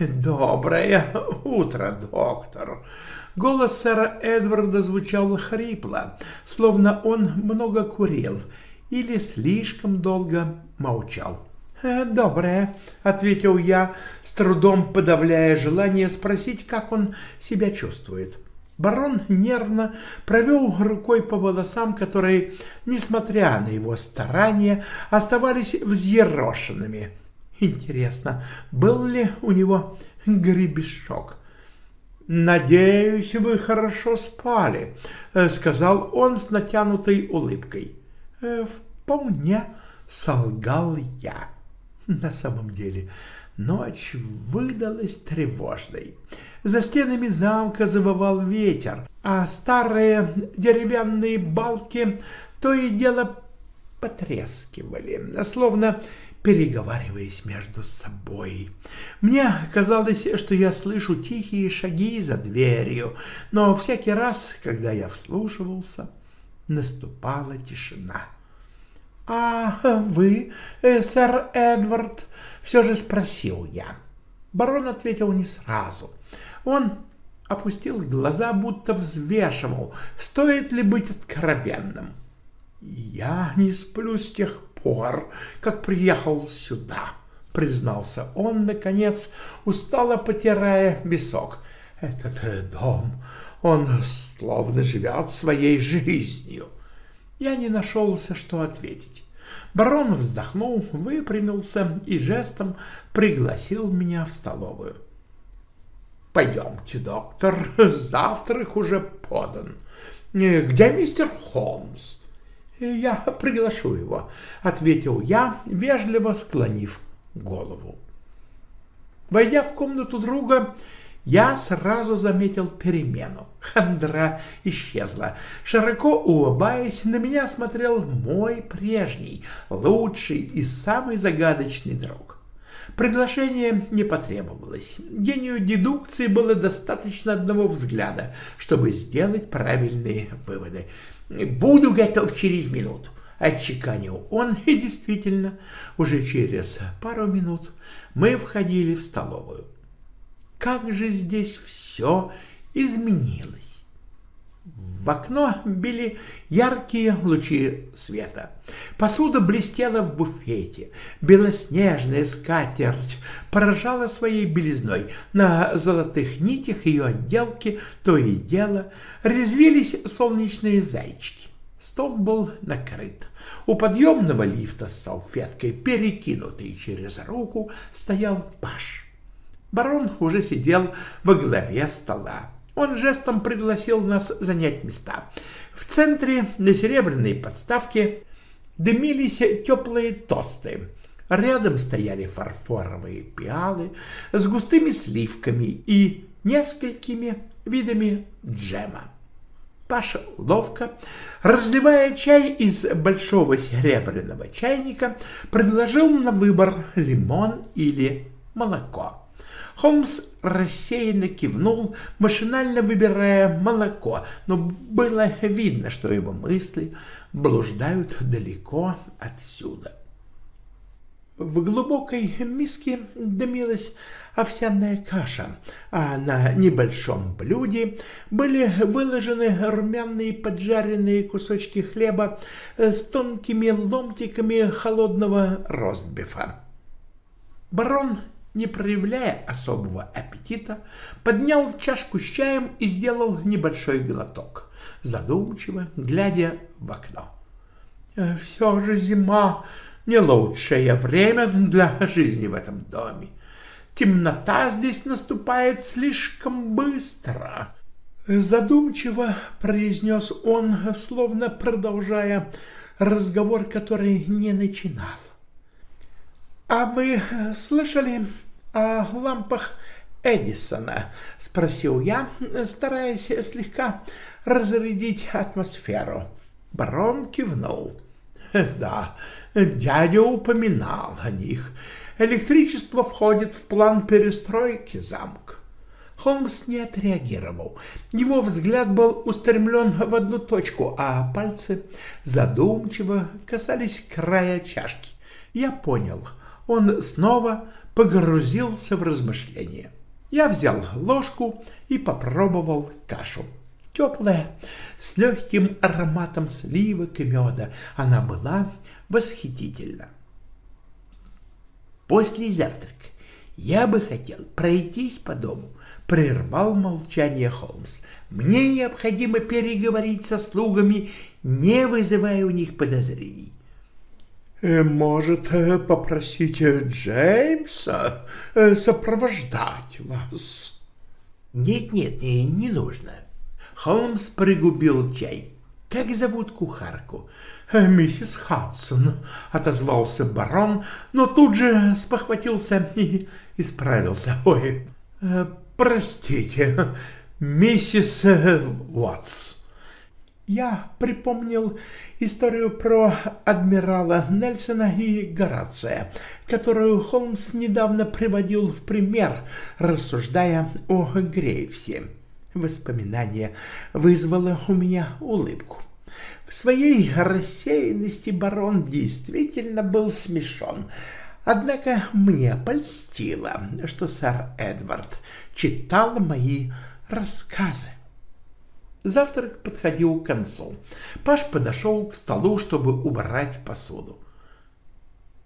«Доброе утро, доктор!» Голос сэра Эдварда звучал хрипло, словно он много курил или слишком долго молчал. «Э, «Доброе», — ответил я, с трудом подавляя желание спросить, как он себя чувствует. Барон нервно провел рукой по волосам, которые, несмотря на его старания, оставались взъерошенными. Интересно, был ли у него гребешок? «Надеюсь, вы хорошо спали», — сказал он с натянутой улыбкой. «Э, «Вполне», — солгал я. На самом деле, ночь выдалась тревожной. За стенами замка завывал ветер, а старые деревянные балки то и дело потрескивали, словно переговариваясь между собой. Мне казалось, что я слышу тихие шаги за дверью, но всякий раз, когда я вслушивался, наступала тишина. «А вы, э, сэр Эдвард?» — все же спросил я. Барон ответил не сразу. Он опустил глаза, будто взвешивал, стоит ли быть откровенным. «Я не сплю с тех пор, как приехал сюда», — признался он, наконец, устало потирая висок. «Этот э, дом, он словно живет своей жизнью». Я не нашелся, что ответить. Барон вздохнул, выпрямился и жестом пригласил меня в столовую. «Пойдемте, доктор, завтрак уже подан. Где мистер Холмс?» «Я приглашу его», — ответил я, вежливо склонив голову. Войдя в комнату друга, я сразу заметил перемену. Хандра исчезла. Широко улыбаясь, на меня смотрел мой прежний, лучший и самый загадочный друг. Приглашение не потребовалось. Гению дедукции было достаточно одного взгляда, чтобы сделать правильные выводы. «Буду готов через минуту», — отчеканил он, и действительно, уже через пару минут мы входили в столовую. Как же здесь все изменилось! В окно били яркие лучи света. Посуда блестела в буфете. Белоснежная скатерть поражала своей белизной. На золотых нитях ее отделки то и дело резвились солнечные зайчики. Стол был накрыт. У подъемного лифта с салфеткой, перекинутой через руку, стоял паш. Барон уже сидел во главе стола. Он жестом пригласил нас занять места. В центре на серебряной подставке дымились теплые тосты. Рядом стояли фарфоровые пиалы с густыми сливками и несколькими видами джема. Паша ловко, разливая чай из большого серебряного чайника, предложил на выбор лимон или молоко. Холмс рассеянно кивнул, машинально выбирая молоко, но было видно, что его мысли блуждают далеко отсюда. В глубокой миске дымилась овсяная каша, а на небольшом блюде были выложены румяные поджаренные кусочки хлеба с тонкими ломтиками холодного ростбифа. Барон, не проявляя особого аппетита, поднял чашку с чаем и сделал небольшой глоток, задумчиво глядя в окно. «Все же зима — не лучшее время для жизни в этом доме. Темнота здесь наступает слишком быстро». Задумчиво произнес он, словно продолжая разговор, который не начинал. «А вы слышали о лампах Эдисона?» — спросил я, стараясь слегка разрядить атмосферу. Барон кивнул. «Да, дядя упоминал о них. Электричество входит в план перестройки замка». Холмс не отреагировал. Его взгляд был устремлен в одну точку, а пальцы задумчиво касались края чашки. Я понял — он снова погрузился в размышления. Я взял ложку и попробовал кашу. Теплая, с легким ароматом сливок и меда, она была восхитительна. После завтрака я бы хотел пройтись по дому, прервал молчание Холмс. Мне необходимо переговорить со слугами, не вызывая у них подозрений. Э, может, э, попросите Джеймса э, сопровождать вас? Нет-нет, не нужно. Холмс пригубил чай. Как зовут кухарку? Миссис Хадсон, отозвался барон, но тут же спохватился и исправился. Ой, простите, миссис Уотс я припомнил историю про адмирала Нельсона и Горация, которую Холмс недавно приводил в пример, рассуждая о Грейвсе. Воспоминание вызвало у меня улыбку. В своей рассеянности барон действительно был смешон, однако мне польстило, что сэр Эдвард читал мои рассказы. Завтрак подходил к концу. Паш подошел к столу, чтобы убрать посуду.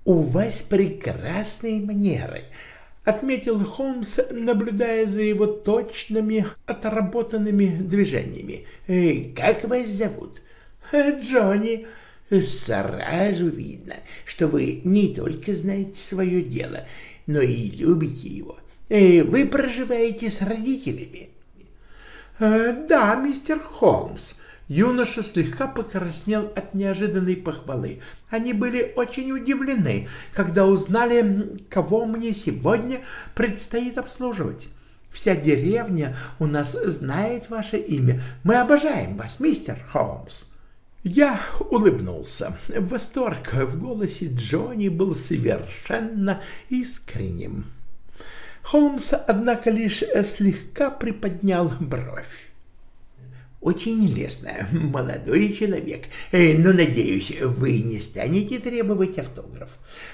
«У вас прекрасные манеры», — отметил Холмс, наблюдая за его точными, отработанными движениями. «Э, «Как вас зовут?» «Джонни». «Сразу видно, что вы не только знаете свое дело, но и любите его. Э, вы проживаете с родителями?» Э, «Да, мистер Холмс». Юноша слегка покраснел от неожиданной похвалы. Они были очень удивлены, когда узнали, кого мне сегодня предстоит обслуживать. Вся деревня у нас знает ваше имя. Мы обожаем вас, мистер Холмс. Я улыбнулся. Восторг в голосе Джонни был совершенно искренним. Холмс, однако, лишь слегка приподнял бровь. Очень лестно, молодой человек, э, но, надеюсь, вы не станете требовать автограф.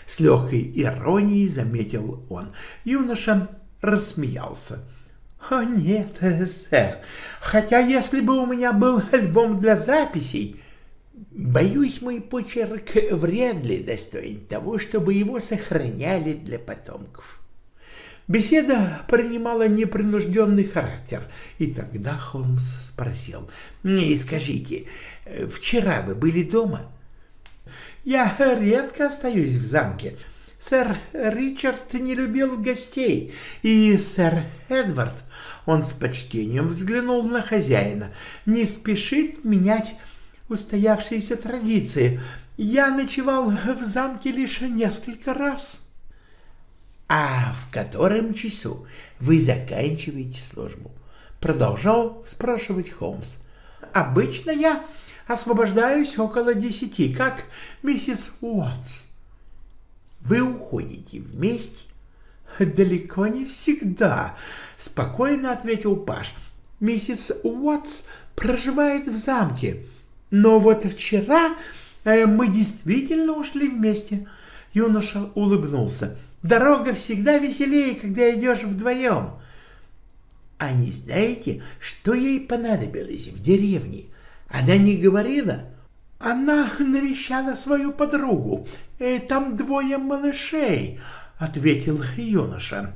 С легкой иронией заметил он. Юноша рассмеялся. «О, нет, сэр, хотя если бы у меня был альбом для записей, боюсь, мой почерк вряд ли достоин того, чтобы его сохраняли для потомков». Беседа принимала непринужденный характер, и тогда Холмс спросил, «И скажите, вчера вы были дома?» «Я редко остаюсь в замке. Сэр Ричард не любил гостей, и сэр Эдвард, он с почтением взглянул на хозяина, не спешит менять устоявшиеся традиции. Я ночевал в замке лишь несколько раз». «А в котором часу вы заканчиваете службу?» Продолжал спрашивать Холмс. «Обычно я освобождаюсь около десяти, как миссис Уотс». «Вы уходите вместе?» Далеко не всегда, спокойно ответил Паш. Миссис Уотс проживает в замке, но вот вчера э, мы действительно ушли вместе. Юноша улыбнулся. Дорога всегда веселее, когда идешь вдвоем. А не знаете, что ей понадобилось в деревне? Она не говорила? Она навещала свою подругу. Э, там двое малышей, — ответил юноша.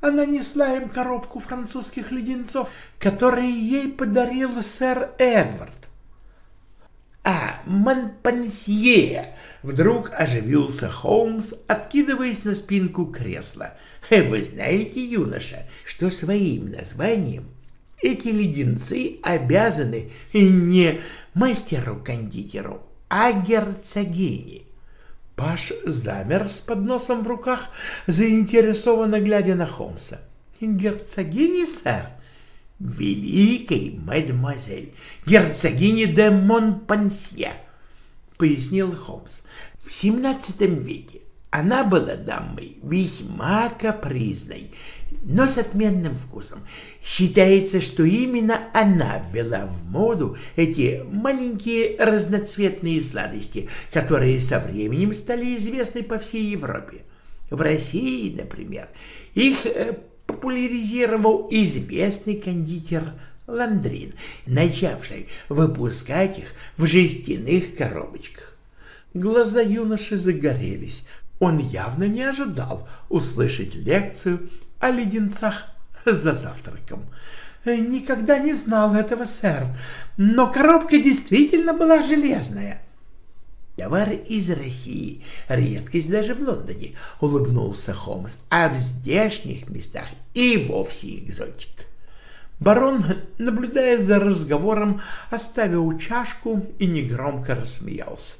Она несла им коробку французских леденцов, которые ей подарил сэр Эдвард. «А, Монпансье!» — вдруг оживился Холмс, откидываясь на спинку кресла. «Вы знаете, юноша, что своим названием эти леденцы обязаны не мастеру-кондитеру, а герцогине?» Паш замер с подносом в руках, заинтересованно глядя на Холмса. «Герцогине, сэр?» Великой мадемуазель, герцогини де Монпансье, — пояснил Холмс. В XVII веке она была дамой весьма капризной, но с отменным вкусом. Считается, что именно она ввела в моду эти маленькие разноцветные сладости, которые со временем стали известны по всей Европе. В России, например, их э, популяризировал известный кондитер Ландрин, начавший выпускать их в жестяных коробочках. Глаза юноши загорелись. Он явно не ожидал услышать лекцию о леденцах за завтраком. «Никогда не знал этого, сэр, но коробка действительно была железная». Товар из России, редкость даже в Лондоне, улыбнулся Холмс, а в здешних местах и вовсе экзотик. Барон, наблюдая за разговором, оставил чашку и негромко рассмеялся.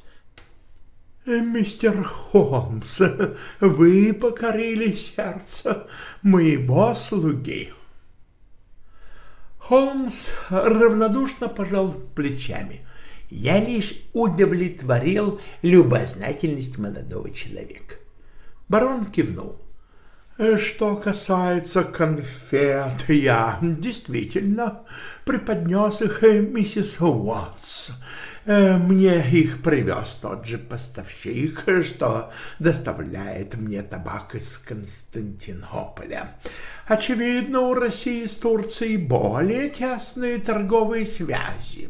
«Мистер Холмс, вы покорили сердце моего слуги». Холмс равнодушно пожал плечами. Я лишь удовлетворил любознательность молодого человека. Барон кивнул. Что касается конфет, я действительно преподнес их миссис Уотс. Мне их привез тот же поставщик, что доставляет мне табак из Константинополя. Очевидно, у России с Турцией более тесные торговые связи.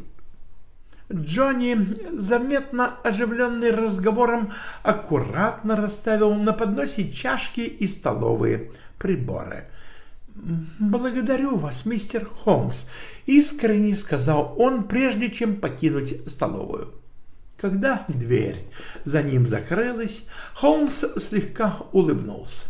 Джонни, заметно оживленный разговором, аккуратно расставил на подносе чашки и столовые приборы. «Благодарю вас, мистер Холмс», — искренне сказал он, прежде чем покинуть столовую. Когда дверь за ним закрылась, Холмс слегка улыбнулся.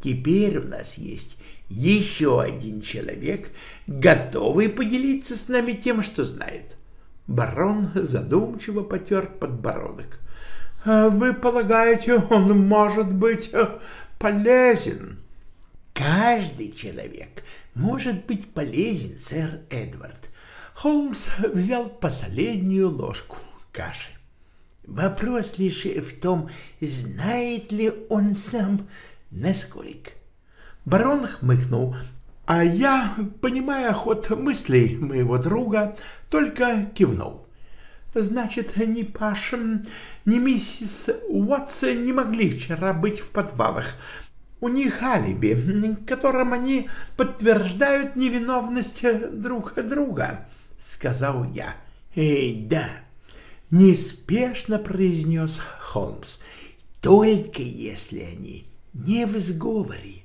«Теперь у нас есть еще один человек, готовый поделиться с нами тем, что знает». Барон задумчиво потер подбородок. «А «Вы полагаете, он может быть э, полезен?» «Каждый человек может быть полезен, сэр Эдвард». Холмс взял последнюю ложку каши. Вопрос лишь в том, знает ли он сам, насколько. Барон хмыкнул, а я, понимая ход мыслей моего друга, только кивнул. Значит, ни Паша, ни миссис Уотсон не могли вчера быть в подвалах. У них алиби, которым они подтверждают невиновность друг друга, — сказал я. — Эй, да, — неспешно произнес Холмс, — только если они не в сговоре.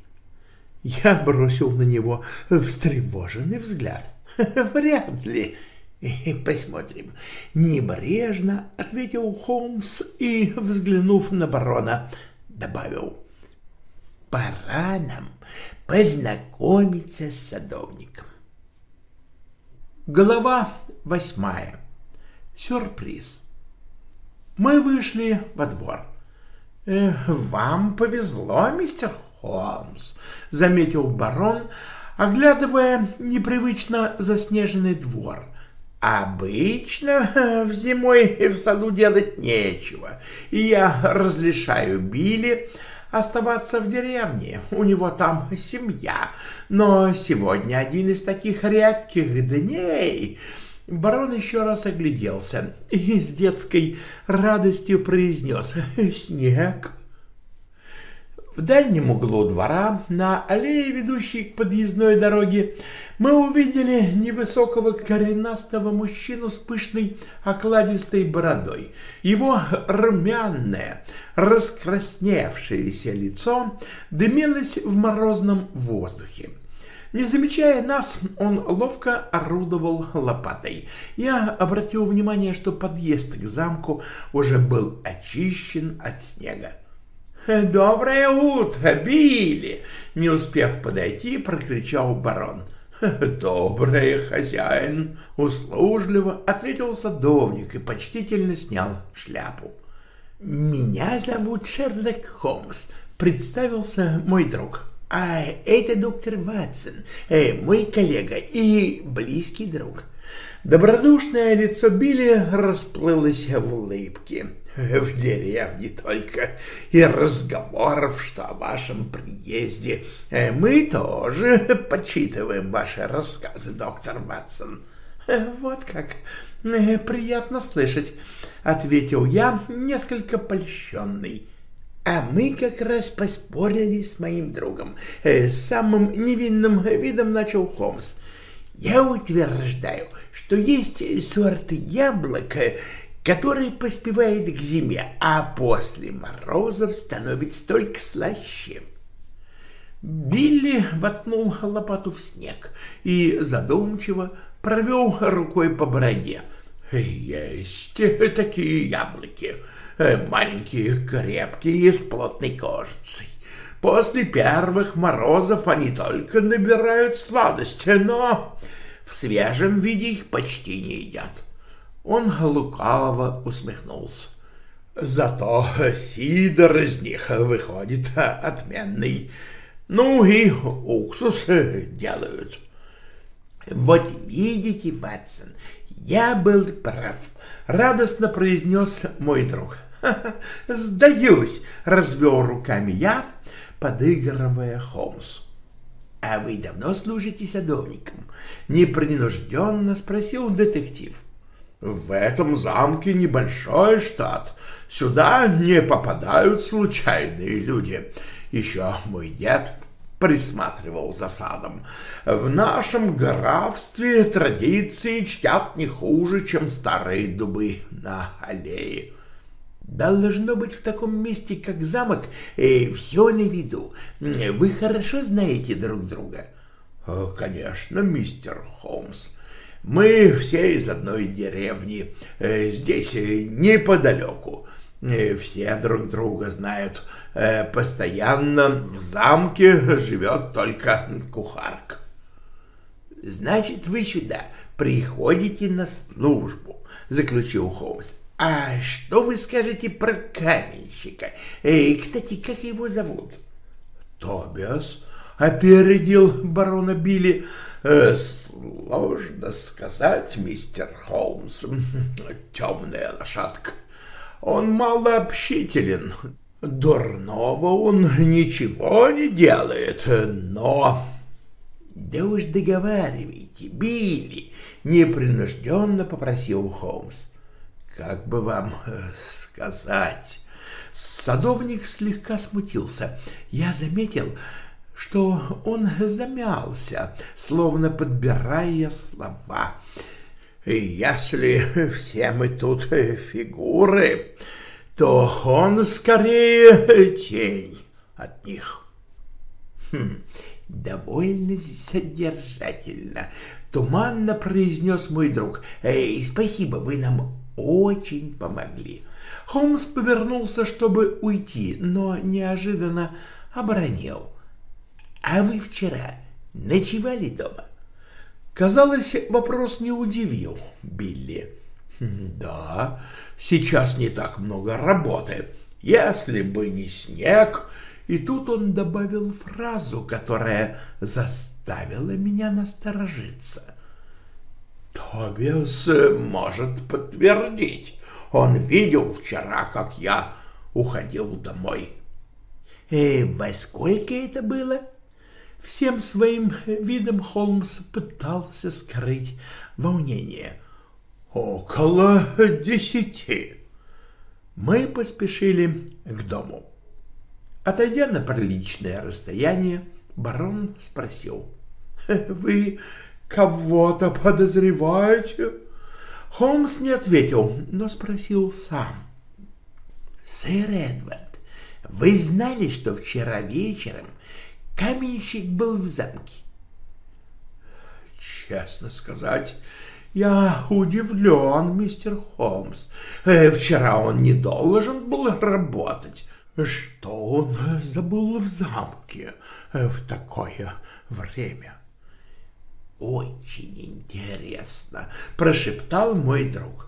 Я бросил на него встревоженный взгляд. «Вряд ли. Посмотрим». Небрежно ответил Холмс и, взглянув на барона, добавил. «Пора нам познакомиться с садовником». Глава восьмая. Сюрприз. Мы вышли во двор. «Э, «Вам повезло, мистер Холмс», — заметил барон, оглядывая непривычно заснеженный двор. «Обычно в зимой в саду делать нечего, и я разрешаю Билли оставаться в деревне, у него там семья. Но сегодня один из таких редких дней. Барон еще раз огляделся и с детской радостью произнес «Снег». В дальнем углу двора, на аллее, ведущей к подъездной дороге, мы увидели невысокого коренастого мужчину с пышной окладистой бородой. Его румяное, раскрасневшееся лицо дымилось в морозном воздухе. Не замечая нас, он ловко орудовал лопатой. Я обратил внимание, что подъезд к замку уже был очищен от снега. «Доброе утро, Билли!» Не успев подойти, прокричал барон. «Доброе, хозяин!» Услужливо ответил садовник и почтительно снял шляпу. «Меня зовут Шерлок Холмс», — представился мой друг. «А это доктор Ватсон, э, мой коллега и близкий друг». Добродушное лицо Билли расплылось в улыбке. В деревне только и разговоров, что о вашем приезде. Э, мы тоже почитываем ваши рассказы, доктор Ватсон. Э, вот как. Э, приятно слышать, ответил я, несколько польщенный. А мы как раз поспорили с моим другом. Самым невинным видом начал Холмс. Я утверждаю, что есть сорт яблока, который поспевает к зиме, а после морозов становится только слаще. Билли воткнул лопату в снег и задумчиво провел рукой по бороде. «Есть такие яблоки, маленькие, крепкие, с плотной кожицей. После первых морозов они только набирают сладости, но в свежем виде их почти не едят. Он лукаво усмехнулся. Зато сидр из них выходит отменный. Ну и уксус делают. Вот видите, Ватсон, я был прав, радостно произнес мой друг. Сдаюсь, развел руками я, подыгрывая Холмс. А вы давно служите садовником? Непринужденно спросил детектив. В этом замке небольшой штат. Сюда не попадают случайные люди. Еще мой дед присматривал за садом. В нашем графстве традиции чтят не хуже, чем старые дубы на аллее. Должно быть в таком месте, как замок, э, все на виду. Вы хорошо знаете друг друга? Конечно, мистер Холмс. Мы все из одной деревни, э, здесь э, неподалеку. Э, все друг друга знают. Постоянно в замке живет только кухарка. Значит, вы сюда приходите на службу, заключил Холмс. А что вы скажете про каменщика? И, кстати, как его зовут? Тобиас, опередил барона Билли. Э, сложно сказать, мистер Холмс. Темная лошадка. Он малообщителен. Дурного он ничего не делает, но... Да уж договаривайте, Билли, непринужденно попросил Холмс. Как бы вам э, сказать... Садовник слегка смутился. Я заметил, что он замялся, словно подбирая слова. «Если все мы тут фигуры, то он скорее тень от них». Хм, довольно содержательно, туманно произнес мой друг. «Эй, спасибо, вы нам очень помогли». Холмс повернулся, чтобы уйти, но неожиданно оборонил. «А вы вчера ночевали дома?» Казалось, вопрос не удивил Билли. «Да, сейчас не так много работы. Если бы не снег...» И тут он добавил фразу, которая заставила меня насторожиться. «Тобиас может подтвердить. Он видел вчера, как я уходил домой». э, во сколько это было? Всем своим видом Холмс пытался скрыть волнение. Около десяти. Мы поспешили к дому. Отойдя на приличное расстояние, барон спросил. — Вы кого-то подозреваете? Холмс не ответил, но спросил сам. — Сэр Эдвард, вы знали, что вчера вечером каменщик был в замке? — Честно сказать, я удивлен, мистер Холмс. Э, вчера он не должен был работать. Что он забыл в замке э, в такое время? Очень интересно, прошептал мой друг.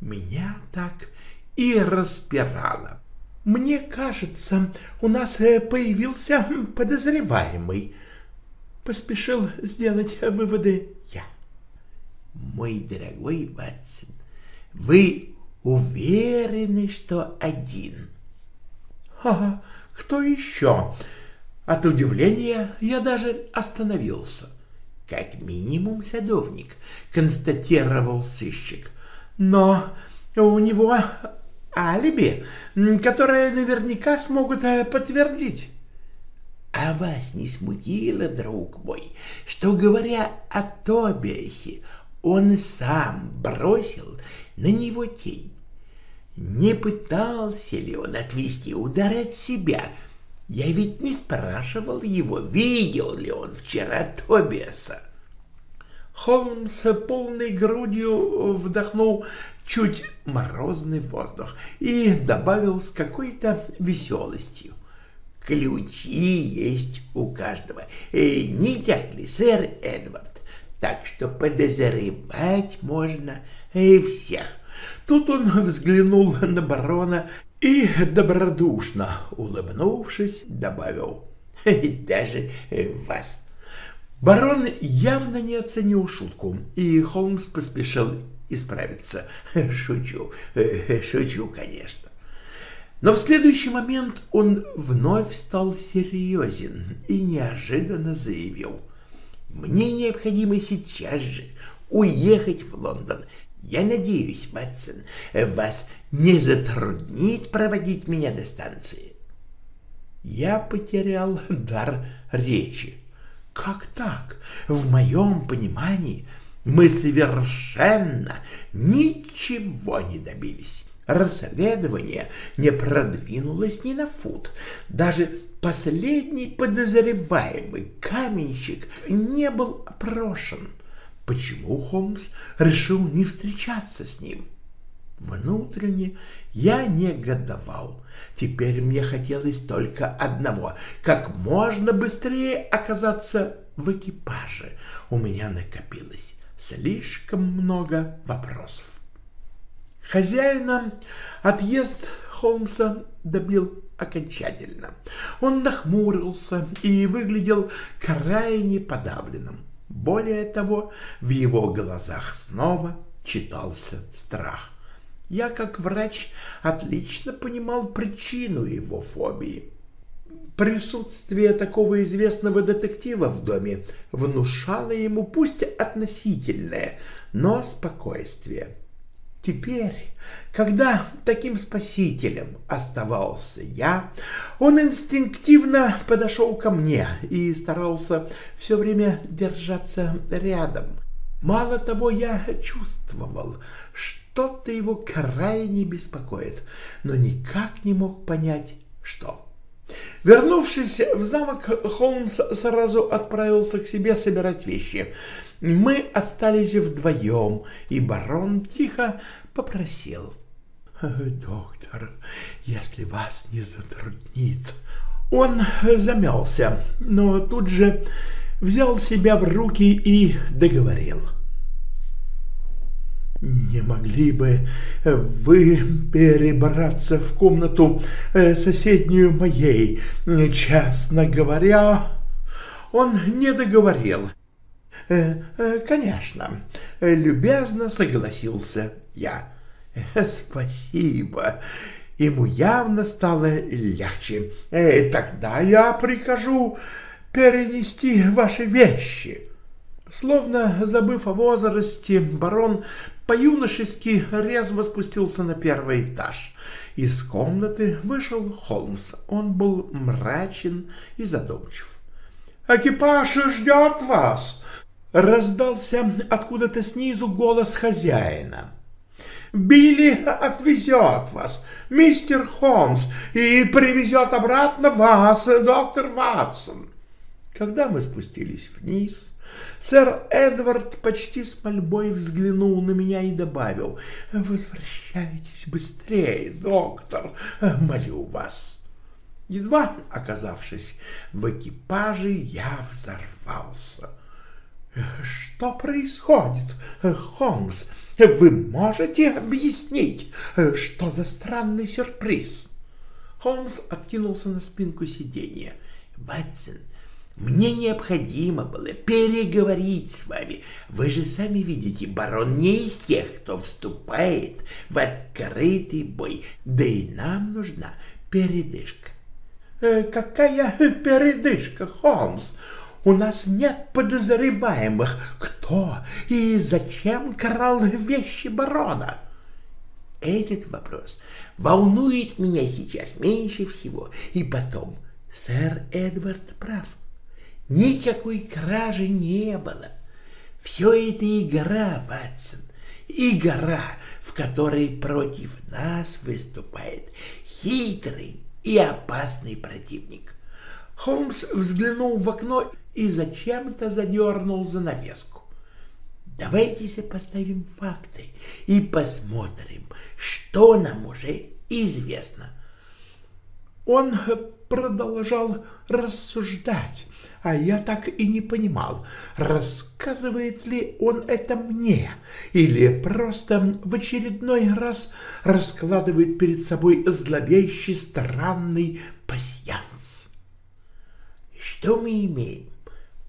Меня так и распирало. Мне кажется, у нас э, появился подозреваемый. Поспешил сделать выводы я. Мой дорогой Ватсон, вы уверены, что один? А кто еще? От удивления я даже остановился. Как минимум садовник, констатировал сыщик. Но у него алиби, которое наверняка смогут э, подтвердить. А вас не смутило, друг мой, что, говоря о Тобиахе, он сам бросил на него тень. Не пытался ли он отвести удар от себя? Я ведь не спрашивал его, видел ли он вчера Тобиаса. Холмс полной грудью вдохнул чуть морозный воздух и добавил с какой-то веселостью. Ключи есть у каждого. Э, не так ли, сэр Эдвард? так что подозревать можно и всех. Тут он взглянул на барона и, добродушно улыбнувшись, добавил «Даже вас». Барон явно не оценил шутку, и Холмс поспешил исправиться. Шучу, шучу, конечно. Но в следующий момент он вновь стал серьезен и неожиданно заявил — мне необходимо сейчас же уехать в Лондон. Я надеюсь, Ватсон, вас не затруднит проводить меня до станции. Я потерял дар речи. Как так? В моем понимании мы совершенно ничего не добились. Расследование не продвинулось ни на фут. Даже Последний подозреваемый каменщик не был опрошен. Почему Холмс решил не встречаться с ним? Внутренне я негодовал. Теперь мне хотелось только одного — как можно быстрее оказаться в экипаже. У меня накопилось слишком много вопросов. Хозяина отъезд Холмса добил окончательно. Он нахмурился и выглядел крайне подавленным. Более того, в его глазах снова читался страх. Я, как врач, отлично понимал причину его фобии. Присутствие такого известного детектива в доме внушало ему пусть относительное, но спокойствие. Теперь, когда таким спасителем оставался я, он инстинктивно подошел ко мне и старался все время держаться рядом. Мало того, я чувствовал, что-то его крайне беспокоит, но никак не мог понять, что. Вернувшись в замок, Холмс сразу отправился к себе собирать вещи. Мы остались вдвоем, и барон тихо попросил. «Доктор, если вас не затруднит...» Он замялся, но тут же взял себя в руки и договорил. «Не могли бы вы перебраться в комнату э, соседнюю моей? Честно говоря...» Он не договорил. «Э, э, «Конечно», — любезно согласился я. «Спасибо. Ему явно стало легче. «Э, «Тогда я прикажу перенести ваши вещи». Словно забыв о возрасте, барон по-юношески резво спустился на первый этаж. Из комнаты вышел Холмс. Он был мрачен и задумчив. «Экипаж ждет вас!» — раздался откуда-то снизу голос хозяина. Билли отвезет вас, мистер Холмс, и привезет обратно вас, доктор Ватсон. Когда мы спустились вниз, сэр Эдвард почти с мольбой взглянул на меня и добавил, «Возвращайтесь быстрее, доктор, молю вас». Едва оказавшись в экипаже, я взорвался. «Что происходит, Холмс? Вы можете объяснить, что за странный сюрприз?» Холмс откинулся на спинку сиденья. «Ватсон, мне необходимо было переговорить с вами. Вы же сами видите, барон не из тех, кто вступает в открытый бой. Да и нам нужна передышка. «Э, «Какая передышка, Холмс? У нас нет подозреваемых, кто и зачем крал вещи барона». Этот вопрос волнует меня сейчас меньше всего. И потом, сэр Эдвард прав. Никакой кражи не было. Все это игра, Ватсон, игра, в которой против нас выступает хитрый и опасный противник. Холмс взглянул в окно и зачем-то задернул занавеску. Давайте сопоставим факты и посмотрим, что нам уже известно. Он продолжал рассуждать, а я так и не понимал, рассказывает ли он это мне или просто в очередной раз раскладывает перед собой зловещий странный пасьянс. Что мы имеем?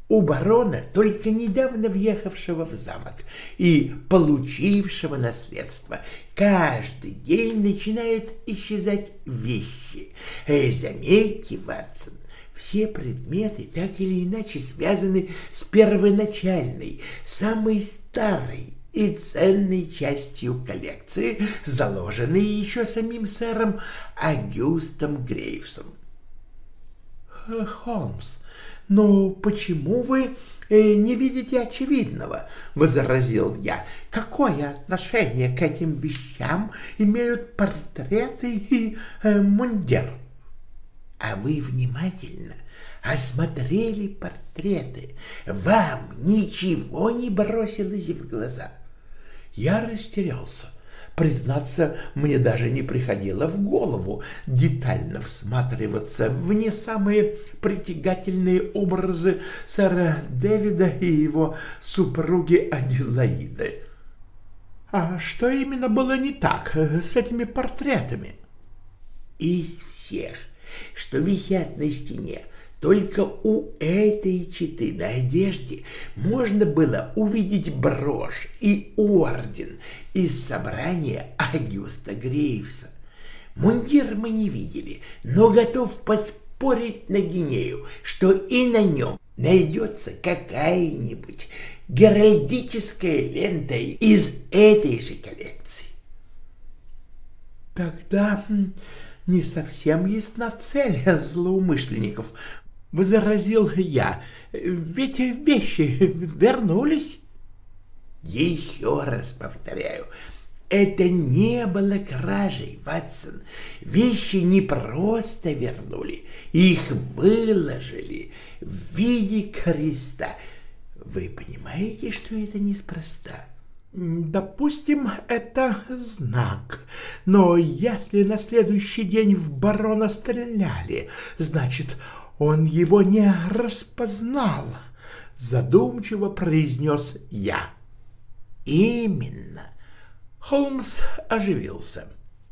У барона, только недавно въехавшего в замок и получившего наследство, каждый день начинают исчезать вещи. Э, заметьте, Ватсон, все предметы так или иначе связаны с первоначальной, самой старой и ценной частью коллекции, заложенной еще самим сэром Агюстом Грейвсом. «Холмс, но почему вы э, не видите очевидного?» — возразил я. «Какое отношение к этим вещам имеют портреты и э, мундир?» А вы внимательно осмотрели портреты. Вам ничего не бросилось в глаза. Я растерялся. Признаться, мне даже не приходило в голову детально всматриваться в не самые притягательные образы сэра Дэвида и его супруги Аделаиды. А что именно было не так с этими портретами? Из всех что висят на стене. Только у этой читы на одежде можно было увидеть брошь и орден из собрания Агюста Грейвса. Мундир мы не видели, но готов поспорить на Гинею, что и на нем найдется какая-нибудь геральдическая лента из этой же коллекции. Тогда не совсем ясна цель злоумышленников, — возразил я. — Ведь вещи вернулись. — Еще раз повторяю, это не было кражей, Ватсон. Вещи не просто вернули, их выложили в виде креста. Вы понимаете, что это неспроста? — Допустим, это знак. Но если на следующий день в барона стреляли, значит, он его не распознал, задумчиво произнес я. Именно. Холмс оживился.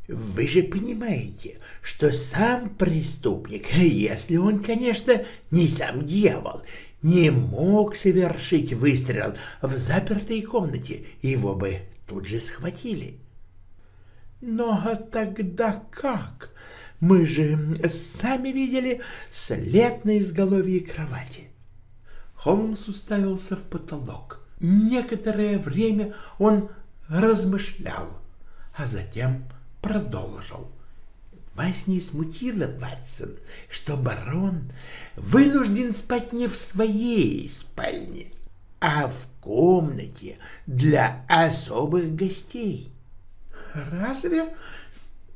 Вы же понимаете, что сам преступник, если он, конечно, не сам дьявол, не мог совершить выстрел в запертой комнате, его бы тут же схватили. Но тогда как? Мы же сами видели след на изголовье кровати. Холмс уставился в потолок. Некоторое время он размышлял, а затем продолжил. Вас не смутило, Ватсон, что барон вынужден спать не в своей спальне, а в комнате для особых гостей? Разве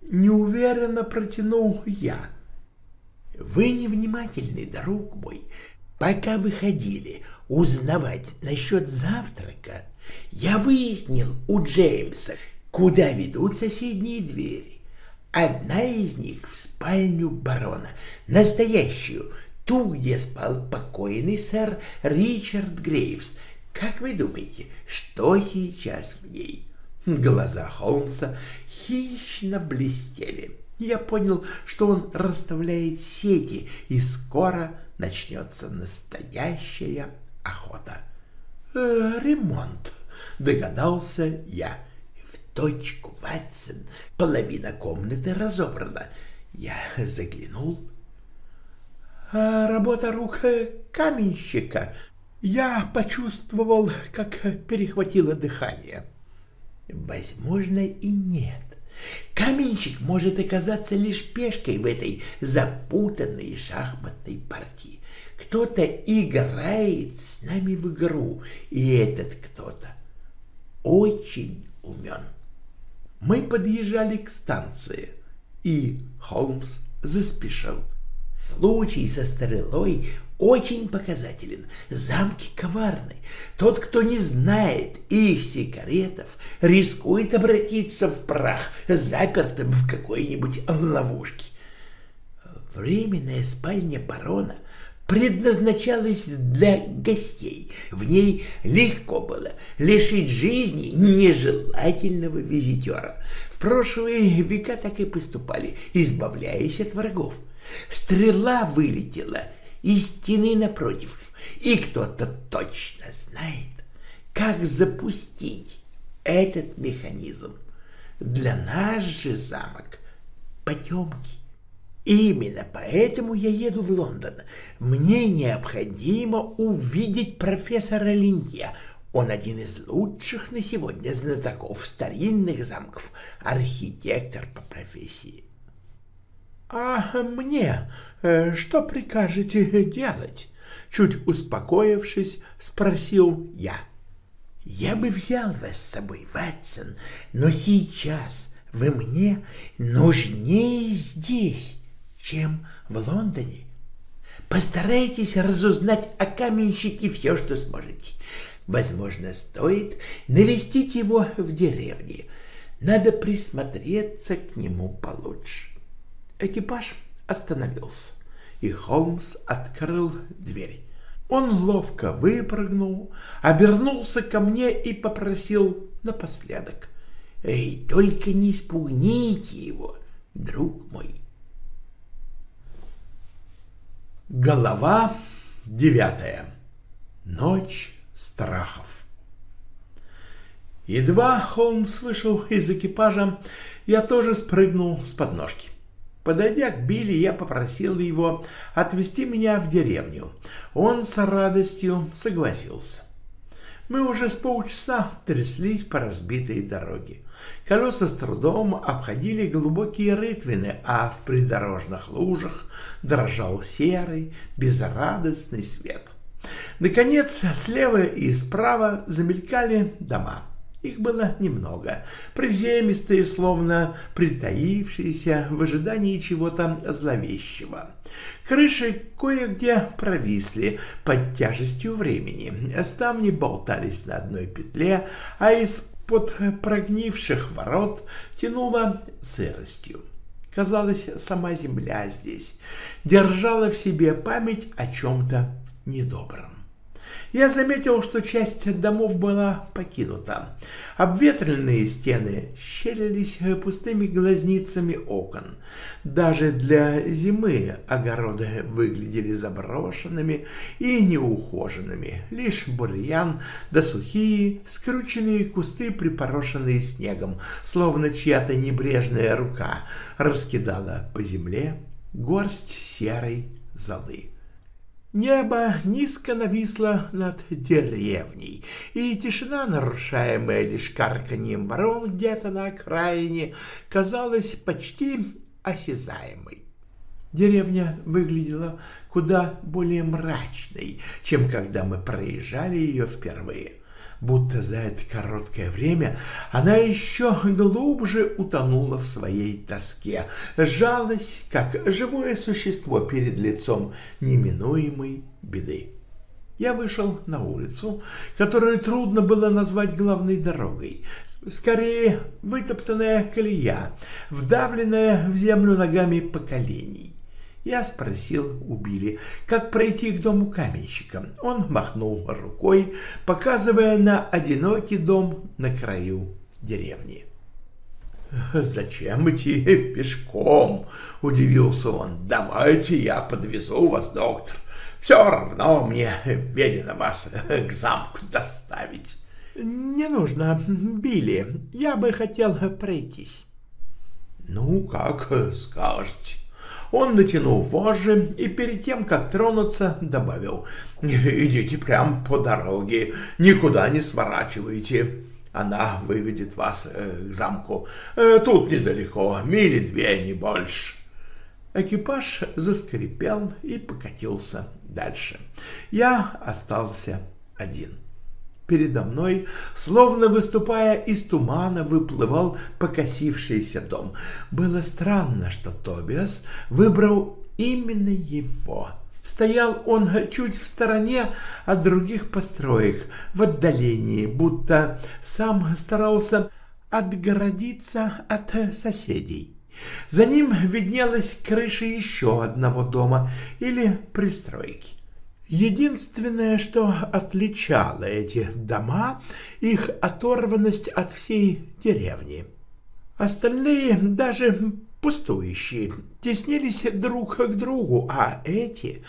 неуверенно протянул я? Вы невнимательный, друг мой. Пока выходили узнавать насчет завтрака, я выяснил у Джеймса, куда ведут соседние двери. Одна из них в спальню барона, настоящую, ту, где спал покойный сэр Ричард Грейвс. Как вы думаете, что сейчас в ней? Глаза Холмса хищно блестели. Я понял, что он расставляет сети, и скоро начнется настоящая охота. «Э, «Ремонт», — догадался я. «В точку, Ватсон, половина комнаты разобрана». Я заглянул. А «Работа рук каменщика». Я почувствовал, как перехватило дыхание. Возможно, и нет. Каменщик может оказаться лишь пешкой в этой запутанной шахматной партии. Кто-то играет с нами в игру, и этот кто-то очень умен. Мы подъезжали к станции, и Холмс заспешил. Случай со стрелой очень показателен. Замки коварны. Тот, кто не знает их секретов, рискует обратиться в прах, запертым в какой-нибудь ловушке. Временная спальня барона предназначалась для гостей. В ней легко было лишить жизни нежелательного визитера. В прошлые века так и поступали, избавляясь от врагов. Стрела вылетела из стены напротив, и кто-то точно знает, как запустить этот механизм. Для нас же замок потемки. Именно поэтому я еду в Лондон. Мне необходимо увидеть профессора Линье. Он один из лучших на сегодня знатоков старинных замков, архитектор по профессии. «А мне э, что прикажете делать?» Чуть успокоившись, спросил я. «Я бы взял вас с собой, Ватсон, но сейчас вы мне нужнее здесь, чем в Лондоне. Постарайтесь разузнать о каменщике все, что сможете. Возможно, стоит навестить его в деревне. Надо присмотреться к нему получше. Экипаж остановился, и Холмс открыл дверь. Он ловко выпрыгнул, обернулся ко мне и попросил напоследок. «Эй, только не спугните его, друг мой!» Голова девятая. Ночь страхов. Едва Холмс вышел из экипажа, я тоже спрыгнул с подножки. Подойдя к Билли, я попросил его отвезти меня в деревню. Он с радостью согласился. Мы уже с полчаса тряслись по разбитой дороге. Колеса с трудом обходили глубокие рытвины, а в придорожных лужах дрожал серый, безрадостный свет. Наконец, слева и справа замелькали дома. Их было немного, приземистые, словно притаившиеся в ожидании чего-то зловещего. Крыши кое-где провисли под тяжестью времени, ставни болтались на одной петле, а из-под прогнивших ворот тянуло сыростью. Казалось, сама земля здесь держала в себе память о чем-то недобром. Я заметил, что часть домов была покинута. Обветренные стены щелились пустыми глазницами окон. Даже для зимы огороды выглядели заброшенными и неухоженными. Лишь бурьян да сухие, скрученные кусты, припорошенные снегом, словно чья-то небрежная рука раскидала по земле горсть серой золы. Небо низко нависло над деревней, и тишина, нарушаемая лишь карканьем ворон где-то на окраине, казалась почти осязаемой. Деревня выглядела куда более мрачной, чем когда мы проезжали ее впервые будто за это короткое время она еще глубже утонула в своей тоске, жалость, как живое существо перед лицом неминуемой беды. Я вышел на улицу, которую трудно было назвать главной дорогой. Скорее, вытоптанная колея, вдавленная в землю ногами поколений. Я спросил у Билли, как пройти к дому каменщика. Он махнул рукой, показывая на одинокий дом на краю деревни. «Зачем идти пешком?» — удивился он. «Давайте я подвезу вас, доктор. Все равно мне велено вас к замку доставить». «Не нужно, Билли. Я бы хотел пройтись». «Ну, как скажете». Он натянул вожжи и перед тем, как тронуться, добавил «Идите прямо по дороге, никуда не сворачивайте». Она выведет вас э, к замку. Э, тут недалеко, мили две, не больше. Экипаж заскрипел и покатился дальше. Я остался один. Передо мной, словно выступая из тумана, выплывал покосившийся дом. Было странно, что Тобиас выбрал именно его. Стоял он чуть в стороне от других построек, в отдалении, будто сам старался отгородиться от соседей. За ним виднелась крыша еще одного дома или пристройки. Единственное, что отличало эти дома, их оторванность от всей деревни. Остальные, даже пустующие, теснились друг к другу, а эти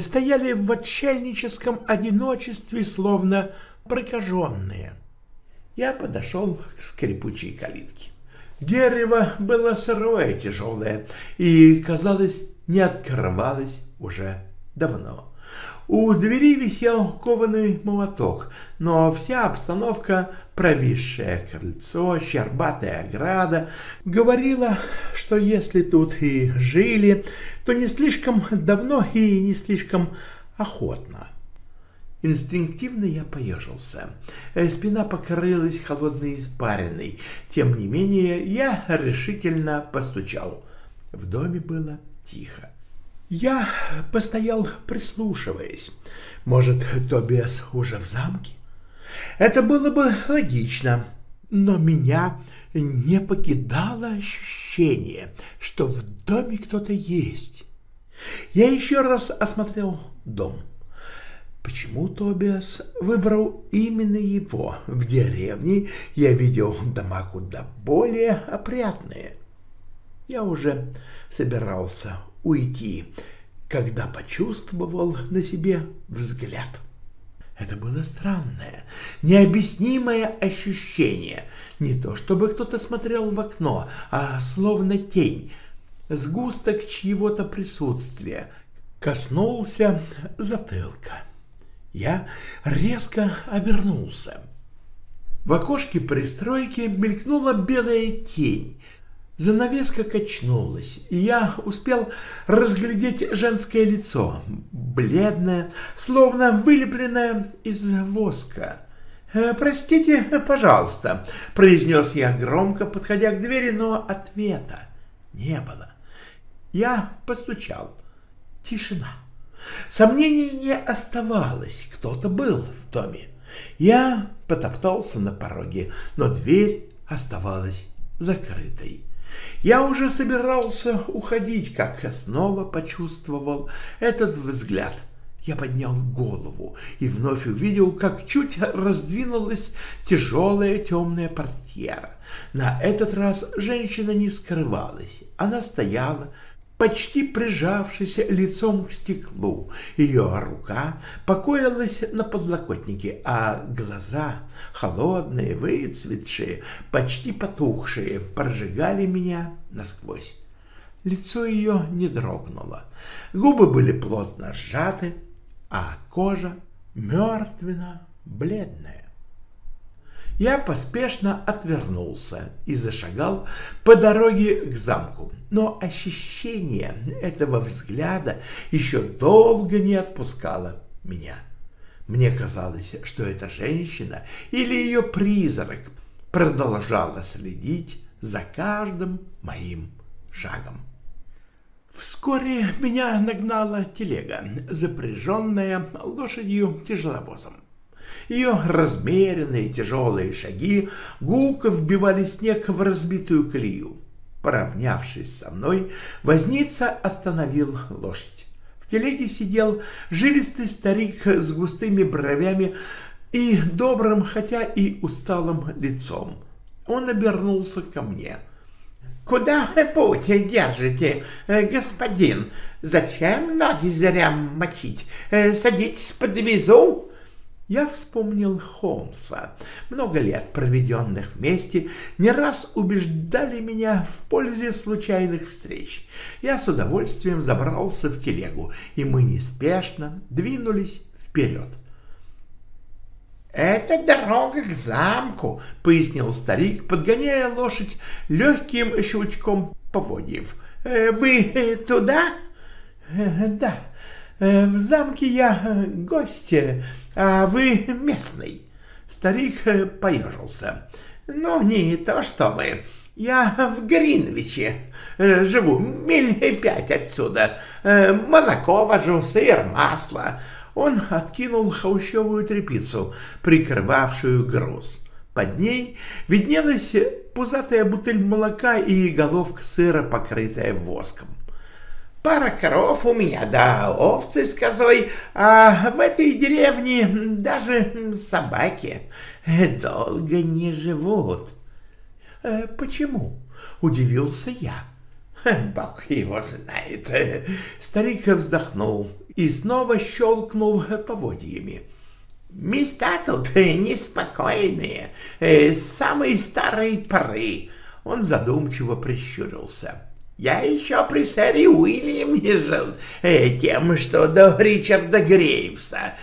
стояли в отшельническом одиночестве, словно прокаженные. Я подошел к скрипучей калитке. Дерево было сырое, тяжелое, и, казалось, не открывалось уже давно. У двери висел кованый молоток, но вся обстановка, провисшее крыльцо, щербатая ограда, говорила, что если тут и жили, то не слишком давно и не слишком охотно. Инстинктивно я поежился. Спина покрылась холодной испариной. Тем не менее, я решительно постучал. В доме было тихо. Я постоял, прислушиваясь. Может, Тобиас уже в замке? Это было бы логично, но меня не покидало ощущение, что в доме кто-то есть. Я еще раз осмотрел дом. Почему Тобиас выбрал именно его? В деревне я видел дома куда более опрятные. Я уже собирался уйти, когда почувствовал на себе взгляд. Это было странное, необъяснимое ощущение. Не то чтобы кто-то смотрел в окно, а словно тень, сгусток чьего-то присутствия, коснулся затылка. Я резко обернулся. В окошке пристройки мелькнула белая тень, Занавеска качнулась, и я успел разглядеть женское лицо, бледное, словно вылепленное из воска. «Э, «Простите, пожалуйста», — произнес я громко, подходя к двери, но ответа не было. Я постучал. Тишина. Сомнений не оставалось, кто-то был в доме. Я потоптался на пороге, но дверь оставалась закрытой. Я уже собирался уходить, как снова почувствовал этот взгляд. Я поднял голову и вновь увидел, как чуть раздвинулась тяжелая темная портьера. На этот раз женщина не скрывалась. Она стояла, почти прижавшись лицом к стеклу. Ее рука покоилась на подлокотнике, а глаза, холодные, выцветшие, почти потухшие, прожигали меня насквозь. Лицо ее не дрогнуло. Губы были плотно сжаты, а кожа мертвенно-бледная. Я поспешно отвернулся и зашагал по дороге к замку, но ощущение этого взгляда еще долго не отпускало меня. Мне казалось, что эта женщина или ее призрак продолжала следить за каждым моим шагом. Вскоре меня нагнала телега, запряженная лошадью-тяжеловозом. Ее размеренные тяжелые шаги гулко вбивали снег в разбитую колею. Поравнявшись со мной, возница остановил лошадь. В телеге сидел жилистый старик с густыми бровями и добрым, хотя и усталым лицом. Он обернулся ко мне — Куда путь держите, э, господин? Зачем ноги зря мочить? Э, садитесь, подвезу. Я вспомнил Холмса. Много лет, проведенных вместе, не раз убеждали меня в пользе случайных встреч. Я с удовольствием забрался в телегу, и мы неспешно двинулись вперед. «Это дорога к замку», — пояснил старик, подгоняя лошадь легким щелчком поводьев. «Э, «Вы туда?» «Э, «Да, в замке я гость, а вы местный». Старик поежился. «Ну, не то чтобы. Я в Гринвиче живу, миль пять отсюда. Молоко вожу, сыр, масло». Он откинул хаущевую тряпицу, прикрывавшую груз. Под ней виднелась пузатая бутыль молока и головка сыра, покрытая воском. Пара коров у меня, да овцы с козой, а в этой деревне даже собаки долго не живут. «Э, «Почему?» — удивился я. «Бог его знает». Старик вздохнул и снова щелкнул поводьями. «Места тут неспокойные, с самой старой поры». Он задумчиво прищурился. «Я еще при сэре Уильяме жил тем, что до Ричарда Грейвса.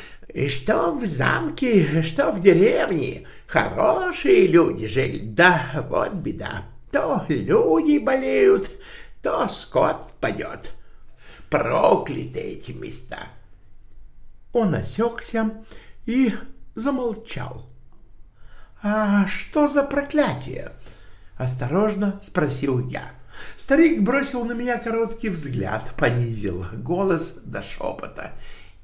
Что в замке, что в деревне. Хорошие люди жили, да вот беда. То люди болеют, то скот падет. Прокляты эти места. Он осекся и замолчал. «А что за проклятие?» — осторожно спросил я. Старик бросил на меня короткий взгляд, понизил голос до шепота.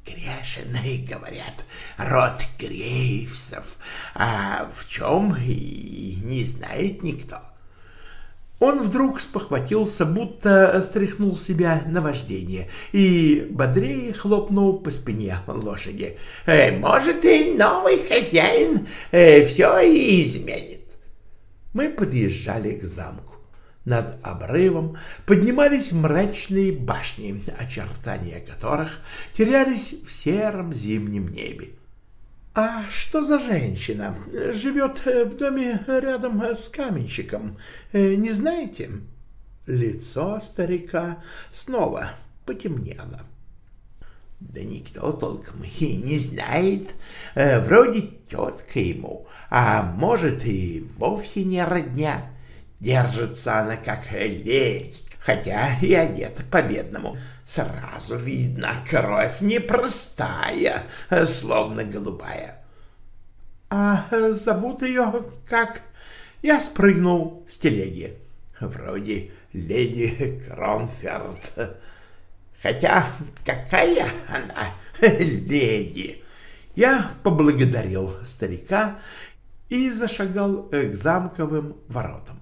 «Грешины, — говорят, — род Грейвсов, а в чем и не знает никто. Он вдруг спохватился, будто стряхнул себя на вождение, и бодрее хлопнул по спине лошади. «Э, «Может, и новый хозяин э, все изменит». Мы подъезжали к замку. Над обрывом поднимались мрачные башни, очертания которых терялись в сером зимнем небе. «А что за женщина? Живет э, в доме рядом с каменщиком. Э, не знаете?» Лицо старика снова потемнело. «Да никто толком и не знает. Э, вроде тетка ему, а может и вовсе не родня. Держится она как ледь, хотя и одета по-бедному». Сразу видно, кровь непростая, словно голубая. — А зовут ее как? Я спрыгнул с телеги. Вроде леди Кронферд. Хотя какая она леди? Я поблагодарил старика и зашагал к замковым воротам.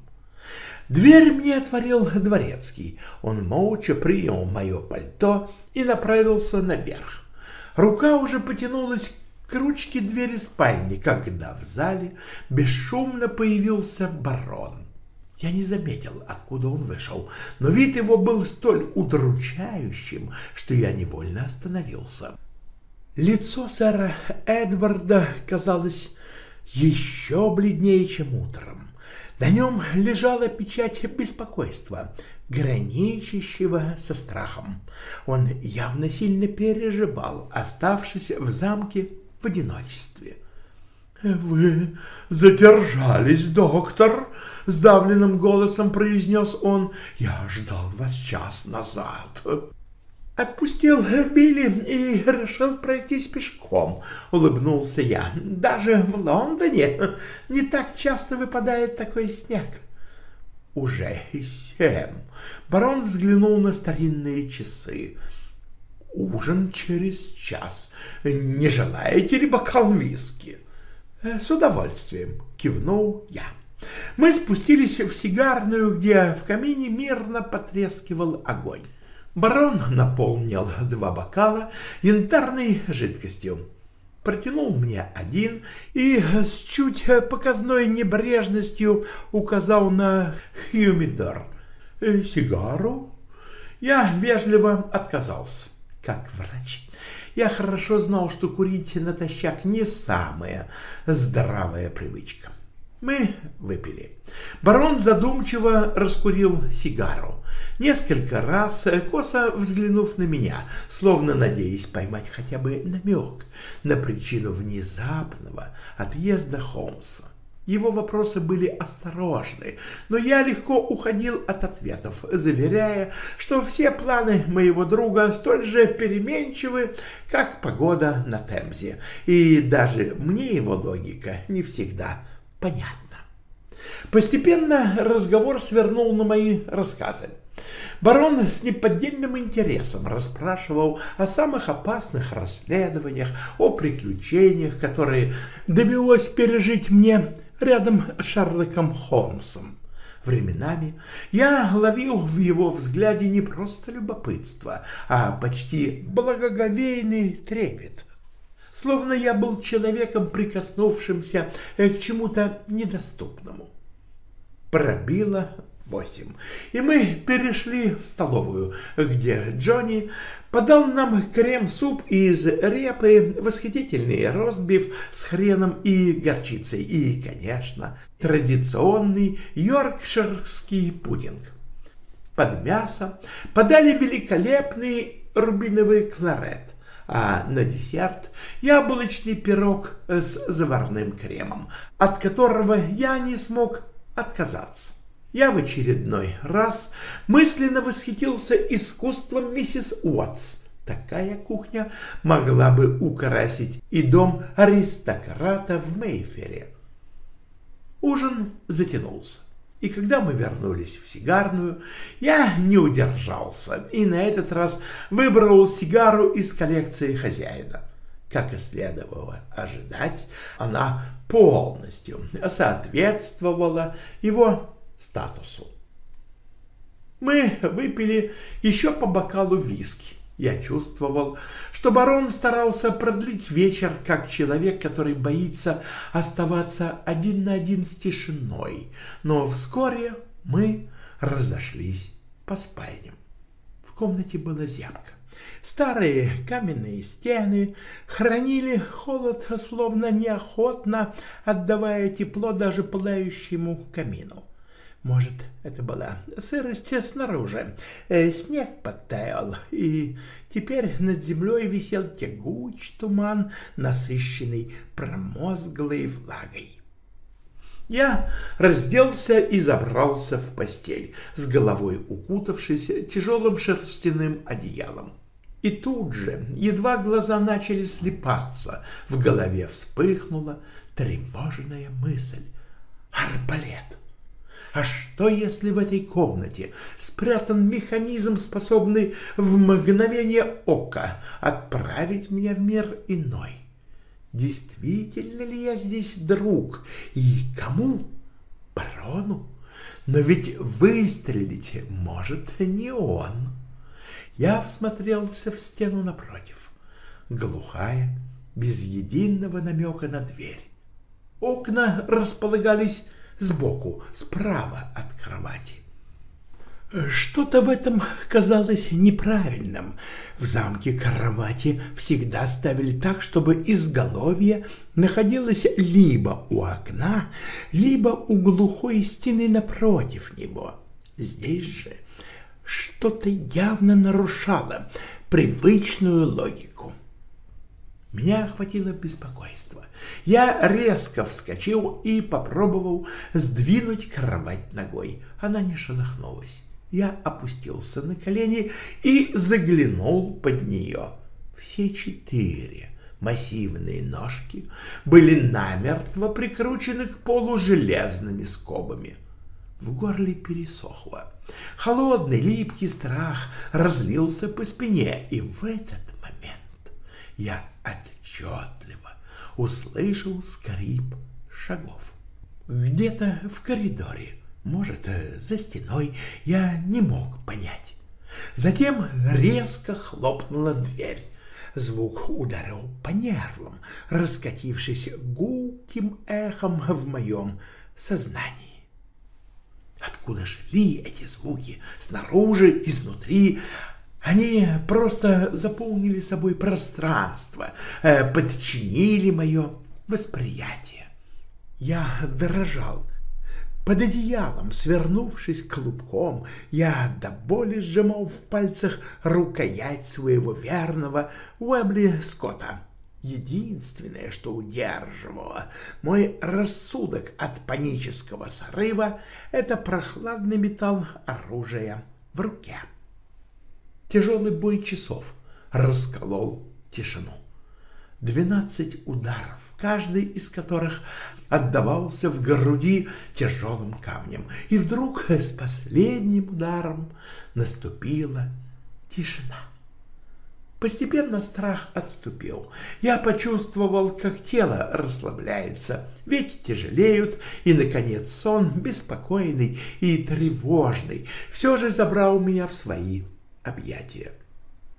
Дверь мне отворил дворецкий. Он молча принял мое пальто и направился наверх. Рука уже потянулась к ручке двери спальни, когда в зале бесшумно появился барон. Я не заметил, откуда он вышел, но вид его был столь удручающим, что я невольно остановился. Лицо сэра Эдварда казалось еще бледнее, чем утром. На нем лежала печать беспокойства, граничащего со страхом. Он явно сильно переживал, оставшись в замке в одиночестве. «Вы задержались, доктор?» — сдавленным голосом произнес он. «Я ждал вас час назад». «Отпустил Билли и решил пройтись пешком», — улыбнулся я. «Даже в Лондоне не так часто выпадает такой снег». «Уже семь». Барон взглянул на старинные часы. «Ужин через час. Не желаете ли бокал виски?» «С удовольствием», — кивнул я. Мы спустились в сигарную, где в камине мирно потрескивал огонь. Барон наполнил два бокала янтарной жидкостью, протянул мне один и с чуть показной небрежностью указал на хьюмидор. «Сигару?» Я вежливо отказался, как врач. Я хорошо знал, что курить натощак не самая здравая привычка. Мы выпили. Барон задумчиво раскурил сигару. Несколько раз, косо взглянув на меня, словно надеясь поймать хотя бы намек на причину внезапного отъезда Холмса. Его вопросы были осторожны, но я легко уходил от ответов, заверяя, что все планы моего друга столь же переменчивы, как погода на Темзе, и даже мне его логика не всегда понятно. Постепенно разговор свернул на мои рассказы. Барон с неподдельным интересом расспрашивал о самых опасных расследованиях, о приключениях, которые довелось пережить мне рядом с Шерлоком Холмсом. Временами я ловил в его взгляде не просто любопытство, а почти благоговейный трепет — словно я был человеком, прикоснувшимся к чему-то недоступному. Пробило восемь, и мы перешли в столовую, где Джонни подал нам крем-суп из репы, восхитительный ростбиф с хреном и горчицей и, конечно, традиционный йоркширский пудинг. Под мясо подали великолепный рубиновый кларет, а на десерт яблочный пирог с заварным кремом, от которого я не смог отказаться. Я в очередной раз мысленно восхитился искусством миссис Уотс. Такая кухня могла бы украсить и дом аристократа в Мейфере. Ужин затянулся. И когда мы вернулись в сигарную, я не удержался и на этот раз выбрал сигару из коллекции хозяина. Как и следовало ожидать, она полностью соответствовала его статусу. Мы выпили еще по бокалу виски. Я чувствовал, что барон старался продлить вечер как человек, который боится оставаться один на один с тишиной, но вскоре мы разошлись по спальням. В комнате была зябко. Старые каменные стены хранили холод, словно неохотно отдавая тепло даже пылающему камину. Может, это была сырость снаружи. Э, снег подтаял, и теперь над землей висел тягуч туман, насыщенный промозглой влагой. Я разделся и забрался в постель, с головой укутавшись тяжелым шерстяным одеялом. И тут же, едва глаза начали слепаться, в голове вспыхнула тревожная мысль. Арбалет! А что, если в этой комнате спрятан механизм, способный в мгновение ока отправить меня в мир иной? Действительно ли я здесь друг? И кому? Барону? Но ведь выстрелить может не он. Я всмотрелся в стену напротив. глухая, без единого намека на дверь. Окна располагались сбоку, справа от кровати. Что-то в этом казалось неправильным. В замке кровати всегда ставили так, чтобы изголовье находилось либо у окна, либо у глухой стены напротив него. Здесь же что-то явно нарушало привычную логику. Меня охватило беспокойство. Я резко вскочил и попробовал сдвинуть кровать ногой. Она не шелохнулась. Я опустился на колени и заглянул под нее. Все четыре массивные ножки были намертво прикручены к полу железными скобами. В горле пересохло. Холодный липкий страх разлился по спине, и в этот момент я отчетливо услышал скрип шагов. Где-то в коридоре может, за стеной, я не мог понять. Затем резко хлопнула дверь. Звук ударил по нервам, раскатившись гулким эхом в моем сознании. Откуда шли эти звуки? Снаружи, изнутри? Они просто заполнили собой пространство, э, подчинили мое восприятие. Я дрожал, под одеялом, свернувшись клубком, я до боли сжимал в пальцах рукоять своего верного Уэбли Скотта. Единственное, что удерживало мой рассудок от панического срыва, это прохладный металл оружия в руке. Тяжелый бой часов расколол тишину двенадцать ударов, каждый из которых отдавался в груди тяжелым камнем. И вдруг с последним ударом наступила тишина. Постепенно страх отступил. Я почувствовал, как тело расслабляется, веки тяжелеют, и, наконец, сон, беспокойный и тревожный, все же забрал меня в свои объятия.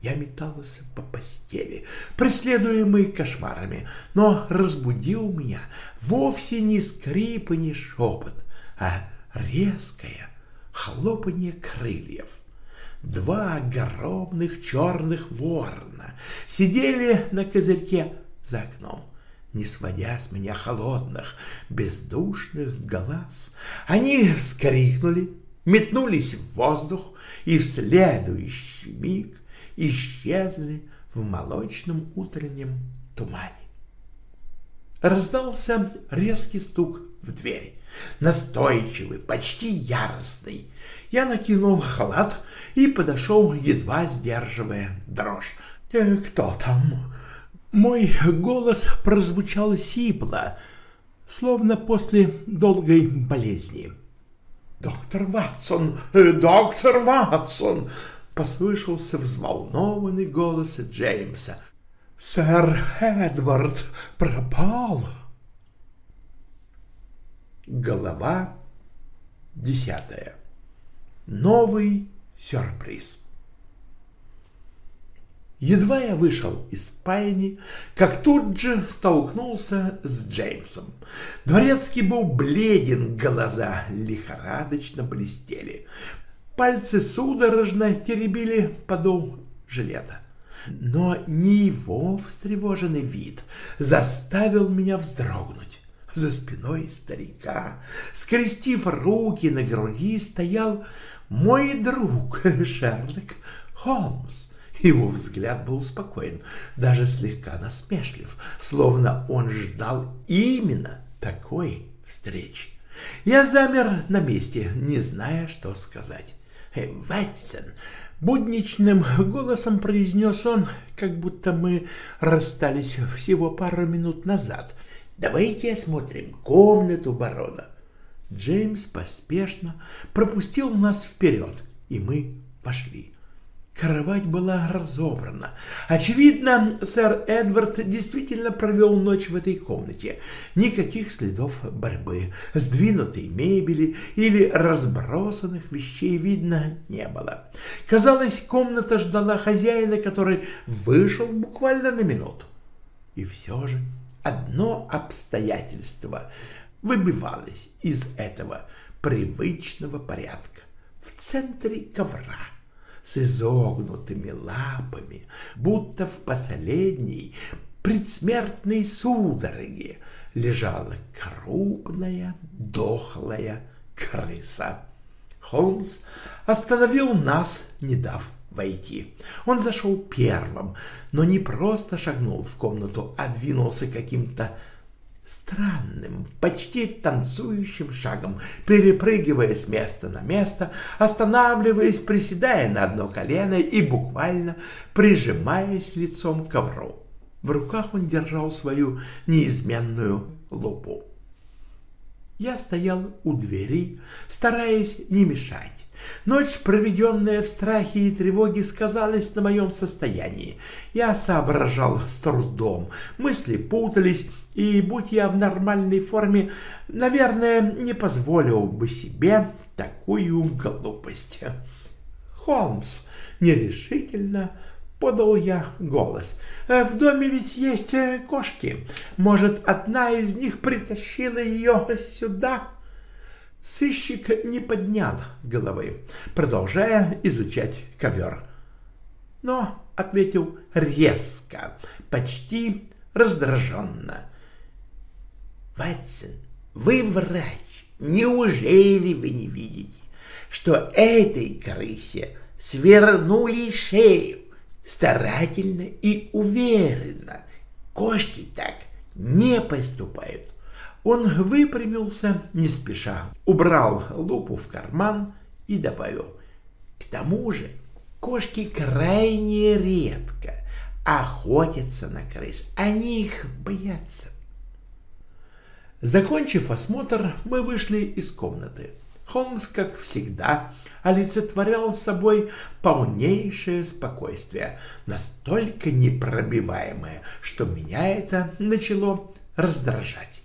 Я метался по постели, преследуемый кошмарами, но разбудил меня вовсе не скрип и не шепот, а резкое хлопанье крыльев. Два огромных черных ворона сидели на козырьке за окном, не сводя с меня холодных, бездушных глаз. Они вскрикнули, метнулись в воздух, и в следующий миг исчезли в молочном утреннем тумане. Раздался резкий стук в дверь, настойчивый, почти яростный. Я накинул халат и подошел, едва сдерживая дрожь. «Э, «Кто там?» Мой голос прозвучал сипло, словно после долгой болезни. «Доктор Ватсон! Э, доктор Ватсон!» послышался взволнованный голос Джеймса. «Сэр Эдвард пропал!» Голова десятая. Новый сюрприз. Едва я вышел из спальни, как тут же столкнулся с Джеймсом. Дворецкий был бледен, глаза лихорадочно блестели. Пальцы судорожно теребили подол жилета. Но не его встревоженный вид заставил меня вздрогнуть. За спиной старика, скрестив руки на груди, стоял мой друг Шерлок Холмс. Его взгляд был спокоен, даже слегка насмешлив, словно он ждал именно такой встречи. Я замер на месте, не зная, что сказать. Ватсон!» — будничным голосом произнес он, как будто мы расстались всего пару минут назад. «Давайте осмотрим комнату барона». Джеймс поспешно пропустил нас вперед, и мы пошли. Кровать была разобрана. Очевидно, сэр Эдвард действительно провел ночь в этой комнате. Никаких следов борьбы, сдвинутой мебели или разбросанных вещей видно не было. Казалось, комната ждала хозяина, который вышел буквально на минуту. И все же одно обстоятельство выбивалось из этого привычного порядка. В центре ковра с изогнутыми лапами, будто в последней предсмертной судороге лежала крупная дохлая крыса. Холмс остановил нас, не дав войти. Он зашел первым, но не просто шагнул в комнату, а двинулся каким-то странным, почти танцующим шагом, перепрыгивая с места на место, останавливаясь, приседая на одно колено и буквально прижимаясь лицом к ковру. В руках он держал свою неизменную лупу. Я стоял у двери, стараясь не мешать. Ночь, проведенная в страхе и тревоге, сказалась на моем состоянии. Я соображал с трудом, мысли путались, и, будь я в нормальной форме, наверное, не позволил бы себе такую глупость. Холмс нерешительно подал я голос. В доме ведь есть кошки. Может, одна из них притащила ее сюда? Сыщик не поднял головы, продолжая изучать ковер. Но ответил резко, почти раздраженно. «Ватсон, вы врач, неужели вы не видите, что этой крысе свернули шею старательно и уверенно? Кошки так не поступают. Он выпрямился не спеша, убрал лупу в карман и добавил. К тому же кошки крайне редко охотятся на крыс, они их боятся. Закончив осмотр, мы вышли из комнаты. Холмс, как всегда, олицетворял собой полнейшее спокойствие, настолько непробиваемое, что меня это начало раздражать.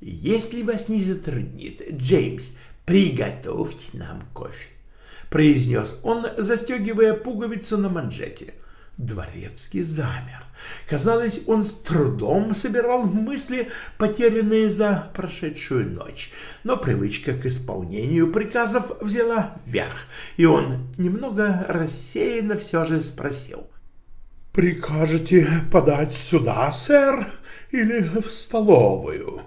«Если вас не затруднит, Джеймс, приготовьте нам кофе», — произнес он, застегивая пуговицу на манжете. Дворецкий замер. Казалось, он с трудом собирал мысли, потерянные за прошедшую ночь, но привычка к исполнению приказов взяла верх, и он немного рассеянно все же спросил. «Прикажете подать сюда, сэр, или в столовую?»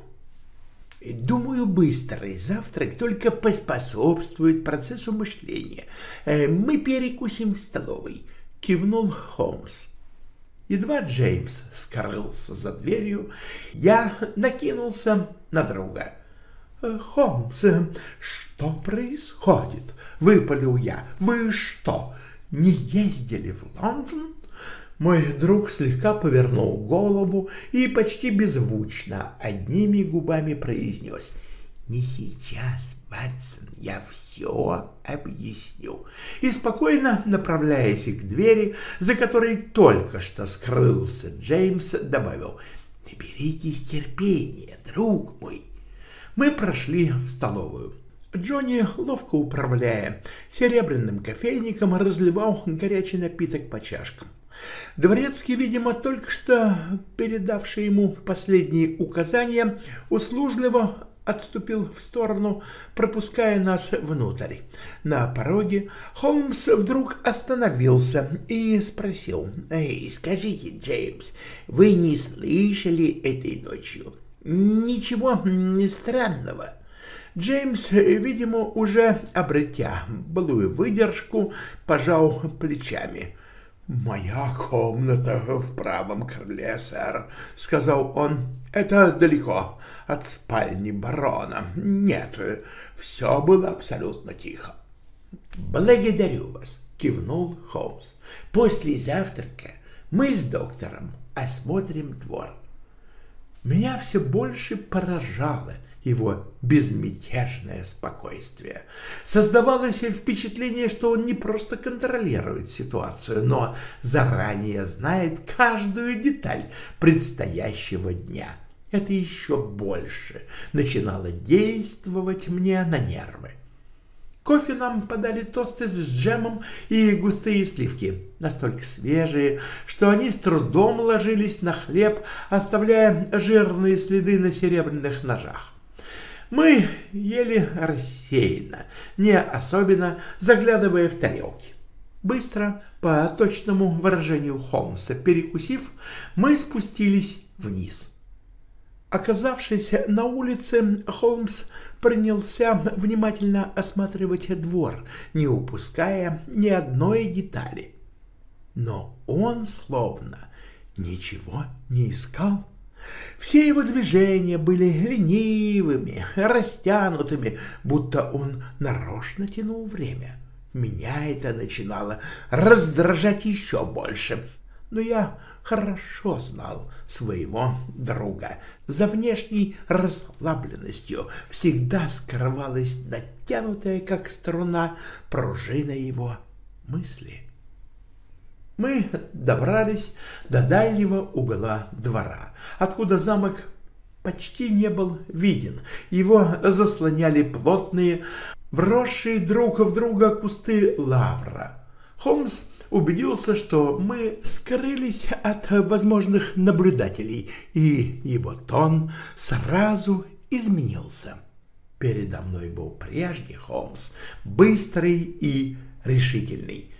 Думаю, быстрый завтрак только поспособствует процессу мышления. Э, мы перекусим в столовой, кивнул Холмс. Едва Джеймс скрылся за дверью, я накинулся на друга. «Э, «Холмс, что происходит?» — выпалил я. «Вы что, не ездили в Лондон?» Мой друг слегка повернул голову и почти беззвучно одними губами произнес «Не сейчас, Ватсон, я все объясню». И спокойно, направляясь к двери, за которой только что скрылся Джеймс, добавил «Наберитесь терпения, друг мой». Мы прошли в столовую. Джонни, ловко управляя серебряным кофейником, разливал горячий напиток по чашкам. Дворецкий, видимо, только что передавший ему последние указания, услужливо отступил в сторону, пропуская нас внутрь. На пороге Холмс вдруг остановился и спросил, «Эй, скажите, Джеймс, вы не слышали этой ночью ничего странного?» Джеймс, видимо, уже обретя былую выдержку, пожал плечами. «Моя комната в правом крыле, сэр», — сказал он. «Это далеко от спальни барона. Нет, все было абсолютно тихо». «Благодарю вас», — кивнул Холмс. «После завтрака мы с доктором осмотрим двор». Меня все больше поражало его безмятежное спокойствие. Создавалось впечатление, что он не просто контролирует ситуацию, но заранее знает каждую деталь предстоящего дня. Это еще больше начинало действовать мне на нервы. Кофе нам подали тосты с джемом и густые сливки, настолько свежие, что они с трудом ложились на хлеб, оставляя жирные следы на серебряных ножах. Мы ели рассеянно, не особенно заглядывая в тарелки. Быстро, по точному выражению Холмса, перекусив, мы спустились вниз. Оказавшись на улице, Холмс принялся внимательно осматривать двор, не упуская ни одной детали. Но он словно ничего не искал. Все его движения были ленивыми, растянутыми, будто он нарочно тянул время. Меня это начинало раздражать еще больше, но я хорошо знал своего друга. За внешней расслабленностью всегда скрывалась натянутая, как струна, пружина его мысли. Мы добрались до дальнего угла двора, откуда замок почти не был виден. Его заслоняли плотные, вросшие друг в друга кусты лавра. Холмс убедился, что мы скрылись от возможных наблюдателей, и его тон сразу изменился. Передо мной был прежний Холмс, быстрый и решительный.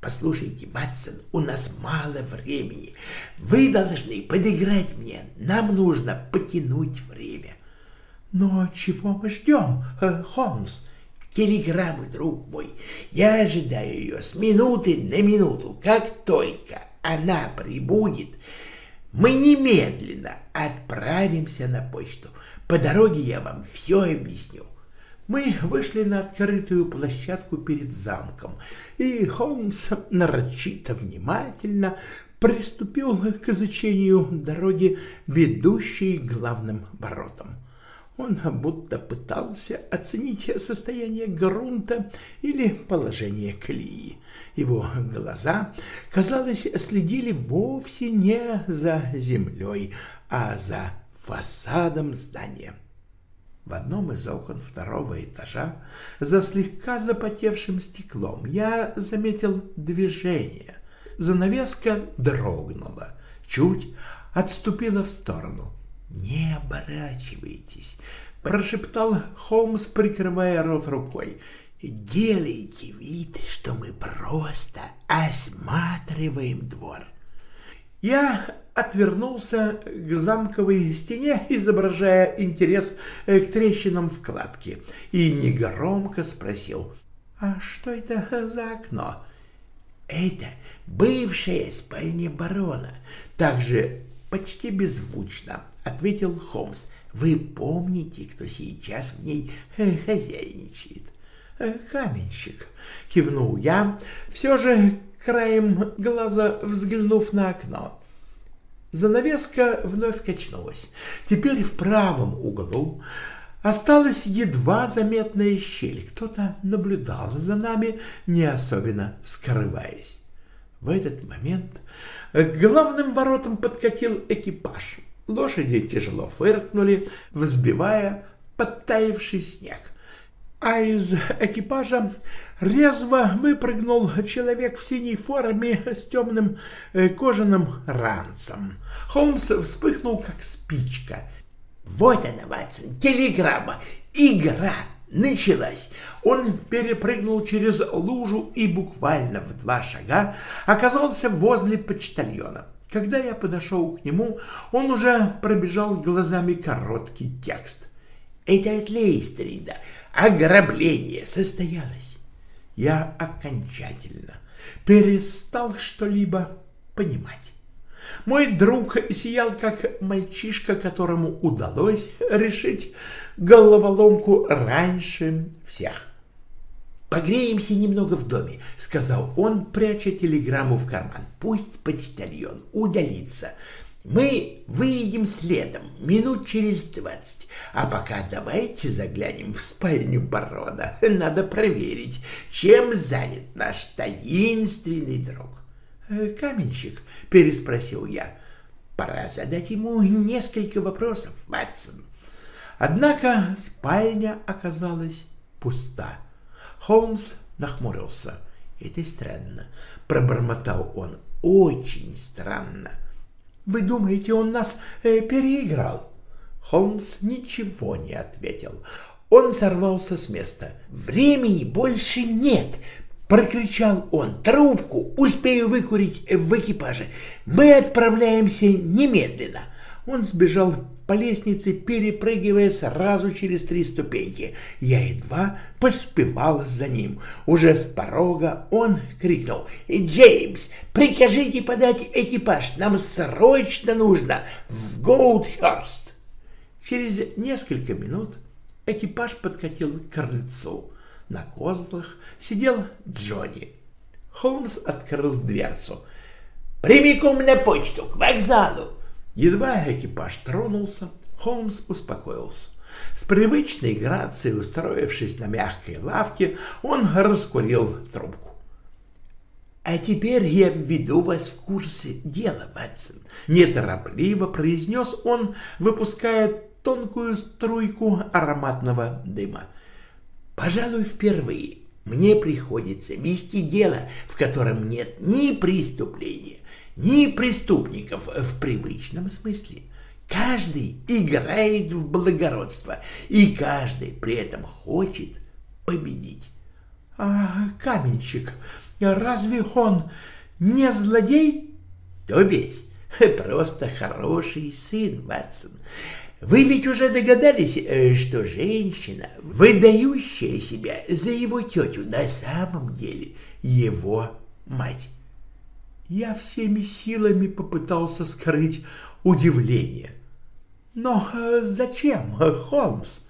«Послушайте, Ватсон, у нас мало времени. Вы должны подыграть мне. Нам нужно потянуть время». «Но чего мы ждем, э, Холмс?» телеграммы, друг мой. Я ожидаю ее с минуты на минуту. Как только она прибудет, мы немедленно отправимся на почту. По дороге я вам все объясню. Мы вышли на открытую площадку перед замком, и Холмс нарочито внимательно приступил к изучению дороги, ведущей к главным воротам. Он будто пытался оценить состояние грунта или положение колеи. Его глаза, казалось, следили вовсе не за землей, а за фасадом здания. В одном из окон второго этажа, за слегка запотевшим стеклом, я заметил движение. Занавеска дрогнула, чуть отступила в сторону — «Не оборачивайтесь», — прошептал Холмс, прикрывая рот рукой. «Делайте вид, что мы просто осматриваем двор». Я отвернулся к замковой стене, изображая интерес к трещинам в кладке, и негромко спросил, «А что это за окно?» «Это бывшая спальня барона», также почти беззвучно — ответил Холмс. «Вы помните, кто сейчас в ней э, хозяйничает?» э, «Каменщик», — кивнул я, все же краем глаза взглянув на окно. Занавеска вновь качнулась. Теперь в правом углу осталась едва заметная щель. Кто-то наблюдал за нами, не особенно скрываясь. В этот момент к главным воротам подкатил экипаж — Лошади тяжело фыркнули, взбивая подтаявший снег. А из экипажа резво выпрыгнул человек в синей форме с темным э, кожаным ранцем. Холмс вспыхнул, как спичка. «Вот она, Ватсон, телеграмма! Игра началась!» Он перепрыгнул через лужу и буквально в два шага оказался возле почтальона. Когда я подошел к нему, он уже пробежал глазами короткий текст. Это от Лейстрида. Ограбление состоялось. Я окончательно перестал что-либо понимать. Мой друг сиял, как мальчишка, которому удалось решить головоломку раньше всех. «Погреемся немного в доме», — сказал он, пряча телеграмму в карман. «Пусть почтальон удалится. Мы выедем следом минут через двадцать, а пока давайте заглянем в спальню барона. Надо проверить, чем занят наш таинственный друг. «Э, «Каменщик?» — переспросил я. «Пора задать ему несколько вопросов, Ватсон». Однако спальня оказалась пуста. Холмс нахмурился. «Это странно», — пробормотал он. «Очень странно». Вы думаете, он нас э, переиграл? Холмс ничего не ответил. Он сорвался с места. «Времени больше нет!» — прокричал он. «Трубку успею выкурить в экипаже. Мы отправляемся немедленно!» Он сбежал по лестнице, перепрыгивая сразу через три ступеньки. Я едва поспевал за ним. Уже с порога он крикнул. «Джеймс, прикажите подать экипаж, нам срочно нужно в Голдхерст!» Через несколько минут экипаж подкатил к крыльцу. На козлах сидел Джонни. Холмс открыл дверцу. «Прямиком на почту, к вокзалу!» Едва экипаж тронулся, Холмс успокоился. С привычной грацией, устроившись на мягкой лавке, он раскурил трубку. «А теперь я введу вас в курсе дела, Ватсон», — неторопливо произнес он, выпуская тонкую струйку ароматного дыма. «Пожалуй, впервые мне приходится вести дело, в котором нет ни преступления, ни преступников в привычном смысле. Каждый играет в благородство, и каждый при этом хочет победить. А каменщик, разве он не злодей? То весь, просто хороший сын, Ватсон. Вы ведь уже догадались, э, что женщина, выдающая себя за его тетю, на самом деле его мать. Я всеми силами попытался скрыть удивление. Но э, зачем, Холмс?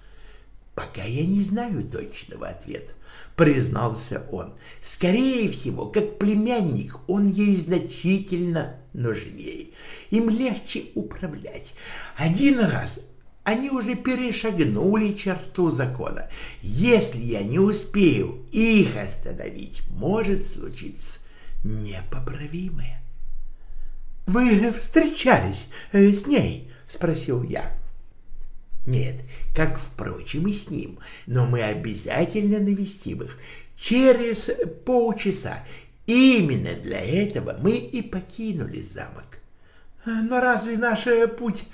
Пока я не знаю точного ответа, признался он. Скорее всего, как племянник, он ей значительно нужнее. Им легче управлять. Один раз они уже перешагнули черту закона. Если я не успею их остановить, может случиться непоправимое. — Вы встречались э, с ней? — спросил я. — Нет, как, впрочем, и с ним, но мы обязательно навестим их через полчаса. Именно для этого мы и покинули замок. — Но разве наш путь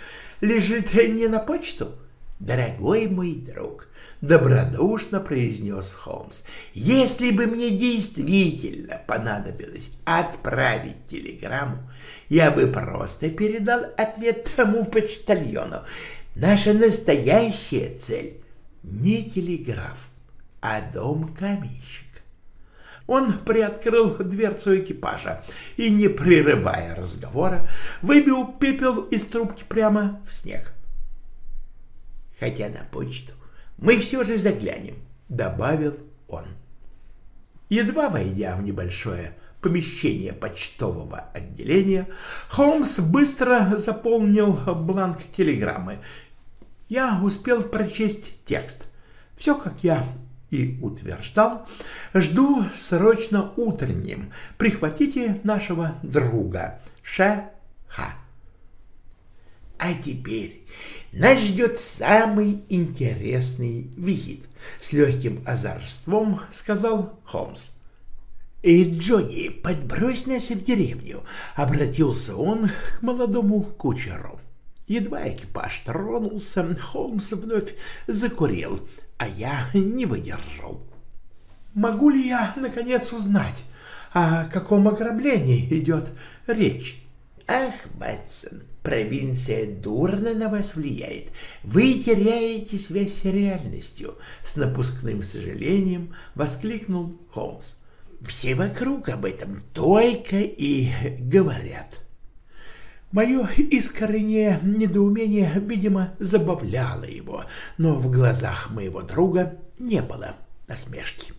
лежит не на почту? — Дорогой мой друг, — добродушно произнес Холмс. «Если бы мне действительно понадобилось отправить телеграмму, я бы просто передал ответ тому почтальону. Наша настоящая цель — не телеграф, а дом каменщик. Он приоткрыл дверцу экипажа и, не прерывая разговора, выбил пепел из трубки прямо в снег. Хотя на почту мы все же заглянем», — добавил он. Едва войдя в небольшое помещение почтового отделения, Холмс быстро заполнил бланк телеграммы. Я успел прочесть текст. Все, как я и утверждал, жду срочно утренним. Прихватите нашего друга Ш.Х. А теперь нас ждет самый интересный визит, с легким озорством сказал Холмс. «И, Джонни, подбрось нас в деревню», — обратился он к молодому кучеру. Едва экипаж тронулся, Холмс вновь закурил, а я не выдержал. «Могу ли я, наконец, узнать, о каком ограблении идет речь?» «Ах, Батсон, Провинция дурно на вас влияет. Вы теряете связь с реальностью, — с напускным сожалением воскликнул Холмс. Все вокруг об этом только и говорят. Мое искреннее недоумение, видимо, забавляло его, но в глазах моего друга не было насмешки.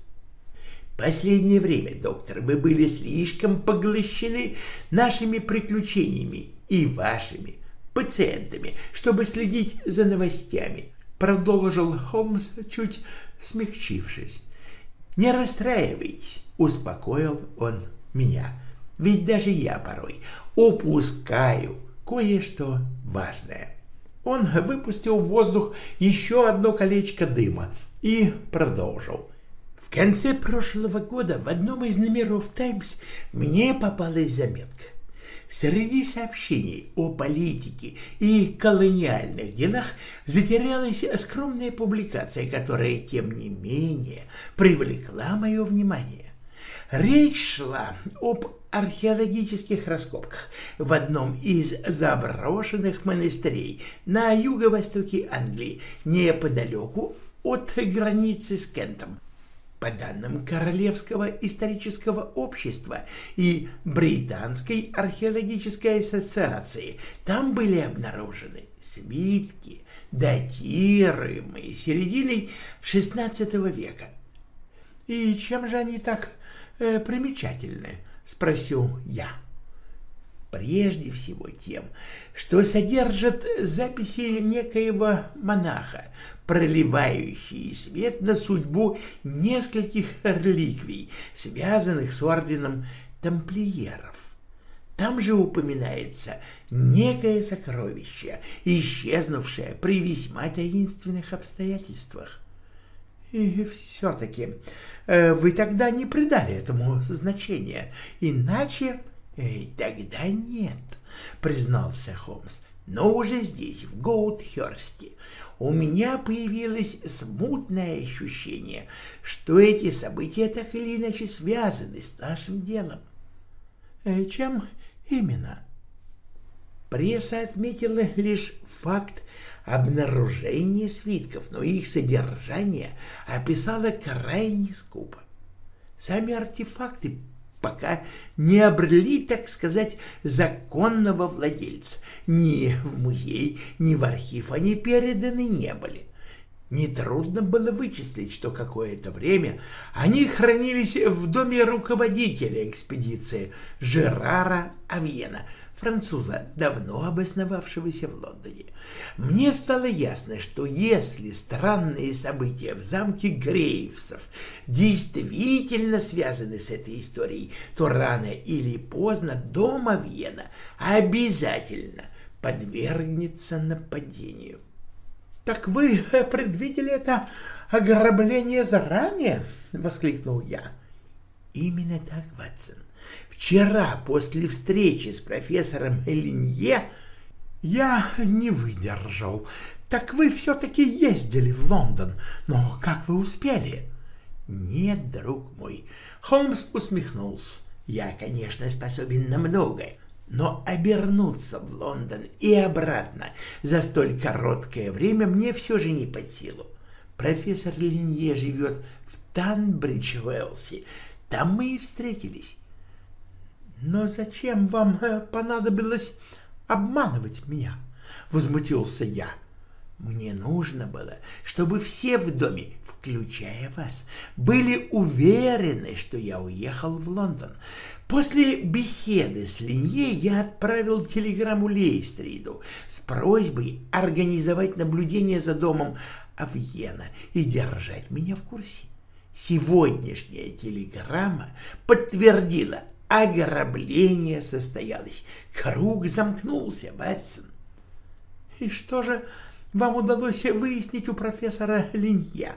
Последнее время, доктор, вы были слишком поглощены нашими приключениями и вашими пациентами, чтобы следить за новостями, продолжил Холмс, чуть смягчившись. Не расстраивайтесь, успокоил он меня. Ведь даже я порой упускаю кое-что важное. Он выпустил в воздух еще одно колечко дыма и продолжил. В конце прошлого года в одном из номеров «Таймс» мне попалась заметка. Среди сообщений о политике и колониальных делах затерялась скромная публикация, которая, тем не менее, привлекла мое внимание. Речь шла об археологических раскопках в одном из заброшенных монастырей на юго-востоке Англии, неподалеку от границы с Кентом. По данным Королевского исторического общества и Британской археологической ассоциации, там были обнаружены свитки, датируемые серединой XVI века. И чем же они так э, примечательны? спросил я. Прежде всего тем, что содержат записи некоего монаха, проливающие свет на судьбу нескольких реликвий, связанных с орденом тамплиеров. Там же упоминается некое сокровище, исчезнувшее при весьма таинственных обстоятельствах. И все-таки э, вы тогда не придали этому значения, иначе... Э, тогда нет, признался Холмс, но уже здесь, в Гоутхерсте, у меня появилось смутное ощущение, что эти события так или иначе связаны с нашим делом. Э, чем именно? Пресса отметила лишь факт обнаружения свитков, но их содержание описала крайне скупо. Сами артефакты пока не обрели, так сказать, законного владельца. Ни в музей, ни в архив они переданы не были. Нетрудно было вычислить, что какое-то время они хранились в доме руководителя экспедиции Жерара Авьена, француза, давно обосновавшегося в Лондоне. Мне стало ясно, что если странные события в замке Грейвсов действительно связаны с этой историей, то рано или поздно дом Авьена обязательно подвергнется нападению. «Так вы предвидели это ограбление заранее?» — воскликнул я. «Именно так, Ватсон. Вчера, после встречи с профессором Линье, я не выдержал. Так вы все-таки ездили в Лондон, но как вы успели? Нет, друг мой. Холмс усмехнулся. Я, конечно, способен на многое, но обернуться в Лондон и обратно за столь короткое время мне все же не под силу. Профессор Линье живет в Танбридж, Уэлси. Там мы и встретились. «Но зачем вам э, понадобилось обманывать меня?» — возмутился я. «Мне нужно было, чтобы все в доме, включая вас, были уверены, что я уехал в Лондон. После беседы с Линье я отправил телеграмму Лейстриду с просьбой организовать наблюдение за домом Авьена и держать меня в курсе. Сегодняшняя телеграмма подтвердила ограбление состоялось. Круг замкнулся, Ватсон. И что же вам удалось выяснить у профессора Линья?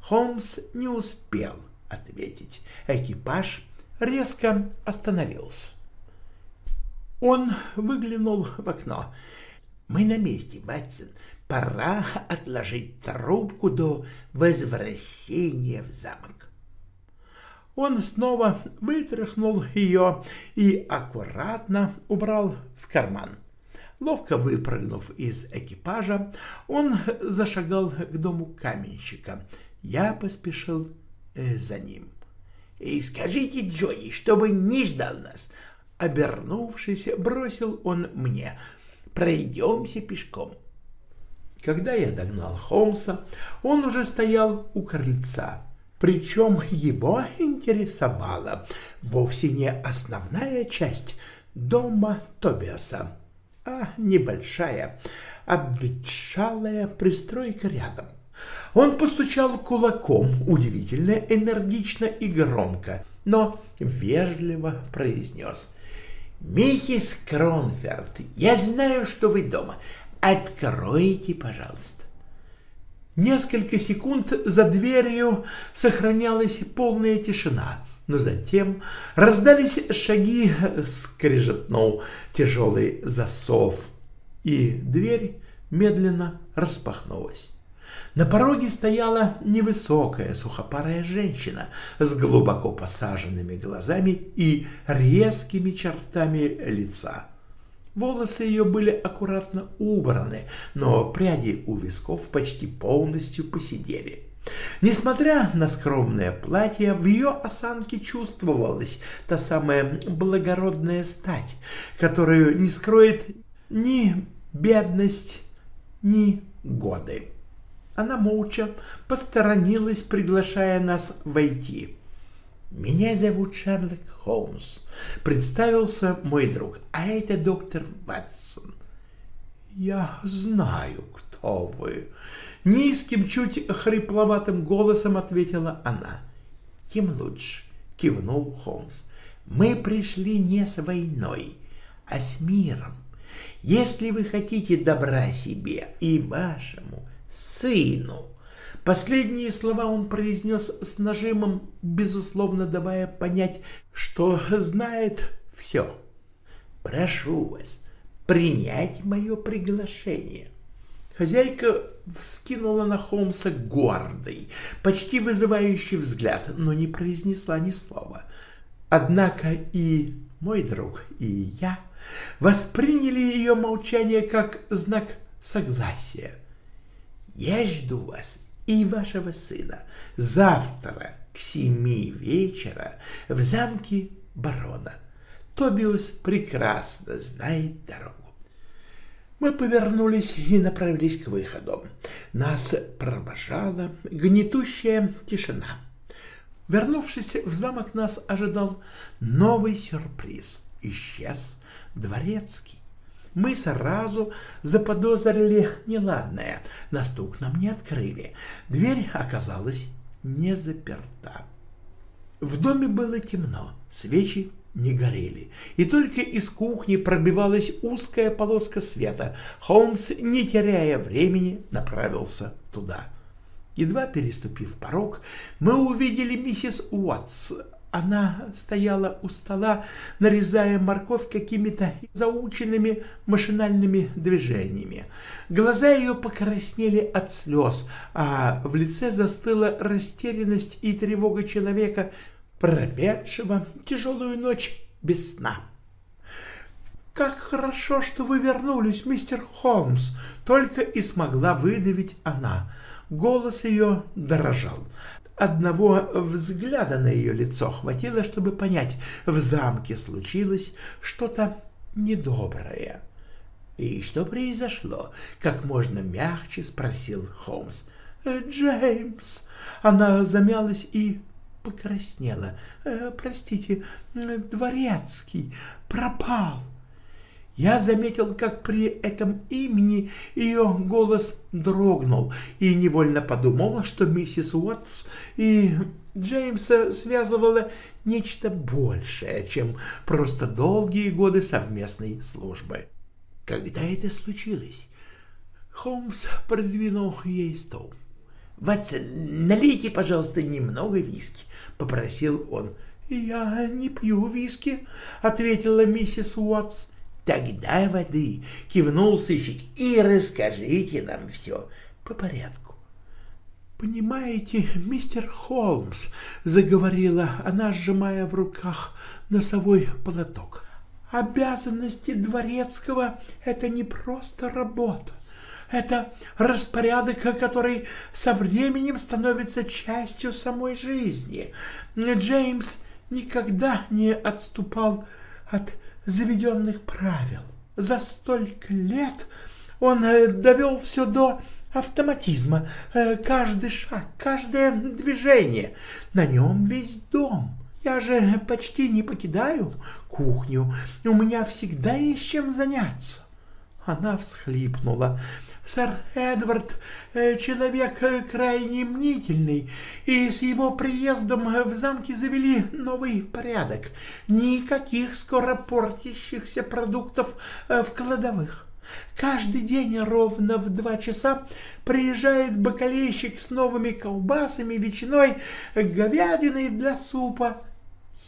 Холмс не успел ответить. Экипаж резко остановился. Он выглянул в окно. «Мы на месте, Ватсон. Пора отложить трубку до возвращения в замок». Он снова вытряхнул ее и аккуратно убрал в карман. Ловко выпрыгнув из экипажа, он зашагал к дому каменщика. Я поспешил э, за ним. «И скажите Джои, чтобы не ждал нас!» Обернувшись, бросил он мне. «Пройдемся пешком». Когда я догнал Холмса, он уже стоял у крыльца. Причем его интересовала вовсе не основная часть дома Тобиаса, а небольшая, обветшалая пристройка рядом. Он постучал кулаком, удивительно энергично и громко, но вежливо произнес. «Миссис Кронферд, я знаю, что вы дома. Откройте, пожалуйста». Несколько секунд за дверью сохранялась полная тишина, но затем раздались шаги, скрежетнул тяжелый засов, и дверь медленно распахнулась. На пороге стояла невысокая сухопарая женщина с глубоко посаженными глазами и резкими чертами лица. Волосы ее были аккуратно убраны, но пряди у висков почти полностью посидели. Несмотря на скромное платье, в ее осанке чувствовалась та самая благородная стать, которую не скроет ни бедность, ни годы. Она молча посторонилась, приглашая нас войти. «Меня зовут Шерлок Холмс», — представился мой друг, — «а это доктор Ватсон». «Я знаю, кто вы», — низким, чуть хрипловатым голосом ответила она. «Тем лучше», — кивнул Холмс. «Мы пришли не с войной, а с миром. Если вы хотите добра себе и вашему, сыну. Последние слова он произнес с нажимом, безусловно давая понять, что знает все. «Прошу вас принять мое приглашение». Хозяйка вскинула на Холмса гордый, почти вызывающий взгляд, но не произнесла ни слова. Однако и мой друг, и я восприняли ее молчание как знак согласия. Я жду вас и вашего сына завтра к семи вечера в замке барона. Тобиус прекрасно знает дорогу. Мы повернулись и направились к выходу. Нас провожала гнетущая тишина. Вернувшись в замок, нас ожидал новый сюрприз. Исчез дворецкий мы сразу заподозрили неладное. На стук нам не открыли. Дверь оказалась не заперта. В доме было темно, свечи не горели, и только из кухни пробивалась узкая полоска света. Холмс, не теряя времени, направился туда. Едва переступив порог, мы увидели миссис Уотс, она стояла у стола, нарезая морковь какими-то заученными машинальными движениями. Глаза ее покраснели от слез, а в лице застыла растерянность и тревога человека, проведшего тяжелую ночь без сна. «Как хорошо, что вы вернулись, мистер Холмс!» — только и смогла выдавить она. Голос ее дрожал. Одного взгляда на ее лицо хватило, чтобы понять, в замке случилось что-то недоброе. «И что произошло?» — как можно мягче спросил Холмс. «Джеймс!» Она замялась и покраснела. «Э, «Простите, дворецкий пропал!» Я заметил, как при этом имени ее голос дрогнул, и невольно подумал, что миссис Уотс и Джеймса связывало нечто большее, чем просто долгие годы совместной службы. Когда это случилось? Холмс продвинул ей стол. «Ватсон, налейте, пожалуйста, немного виски», — попросил он. «Я не пью виски», — ответила миссис Уотс. Тогда воды, кивнул сыщик, и расскажите нам все по порядку. «Понимаете, мистер Холмс», — заговорила она, сжимая в руках носовой платок, — «обязанности дворецкого — это не просто работа. Это распорядок, который со временем становится частью самой жизни. Джеймс никогда не отступал от заведенных правил. За столько лет он э, довел все до автоматизма. Э, каждый шаг, каждое движение. На нем весь дом. Я же почти не покидаю кухню. У меня всегда есть чем заняться. Она всхлипнула. Сэр Эдвард э, человек э, крайне мнительный, и с его приездом в замке завели новый порядок. Никаких скоро портящихся продуктов э, в кладовых. Каждый день ровно в два часа приезжает бакалейщик с новыми колбасами, ветчиной, говядиной для супа.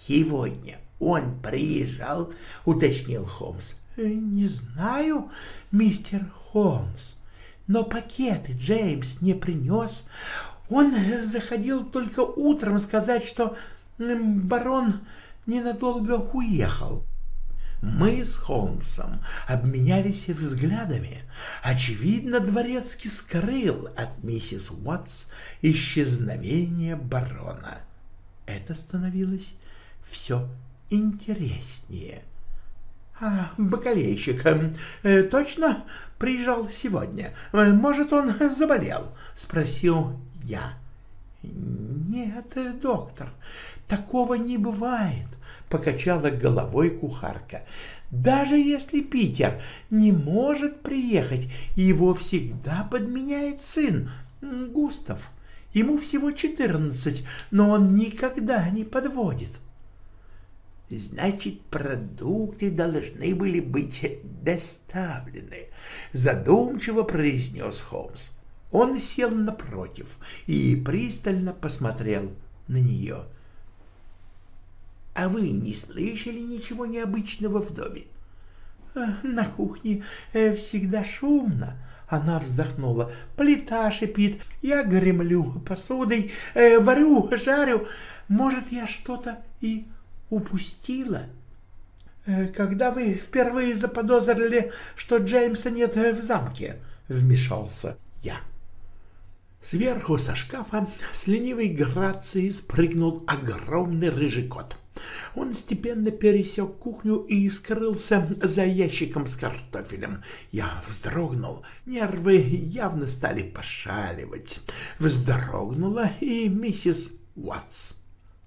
Сегодня он приезжал, уточнил Холмс. Не знаю, мистер Холмс, но пакеты Джеймс не принес. Он заходил только утром сказать, что барон ненадолго уехал. Мы с Холмсом обменялись взглядами. Очевидно, дворецкий скрыл от миссис Уотс исчезновение барона. Это становилось все интереснее. А бакалейщик э, точно приезжал сегодня? Э, может, он заболел? Спросил я. Нет, доктор, такого не бывает покачала головой кухарка. Даже если Питер не может приехать, его всегда подменяет сын, Густав. Ему всего четырнадцать, но он никогда не подводит. Значит, продукты должны были быть доставлены, задумчиво произнес Холмс. Он сел напротив и пристально посмотрел на нее. — а вы не слышали ничего необычного в доме? На кухне э, всегда шумно. Она вздохнула. Плита шипит, я гремлю посудой, э, варю, жарю. Может, я что-то и упустила? Когда вы впервые заподозрили, что Джеймса нет в замке, вмешался я. Сверху со шкафа с ленивой грацией спрыгнул огромный рыжий кот. Он степенно пересек кухню и скрылся за ящиком с картофелем. Я вздрогнул, нервы явно стали пошаливать. Вздрогнула и миссис Уотс.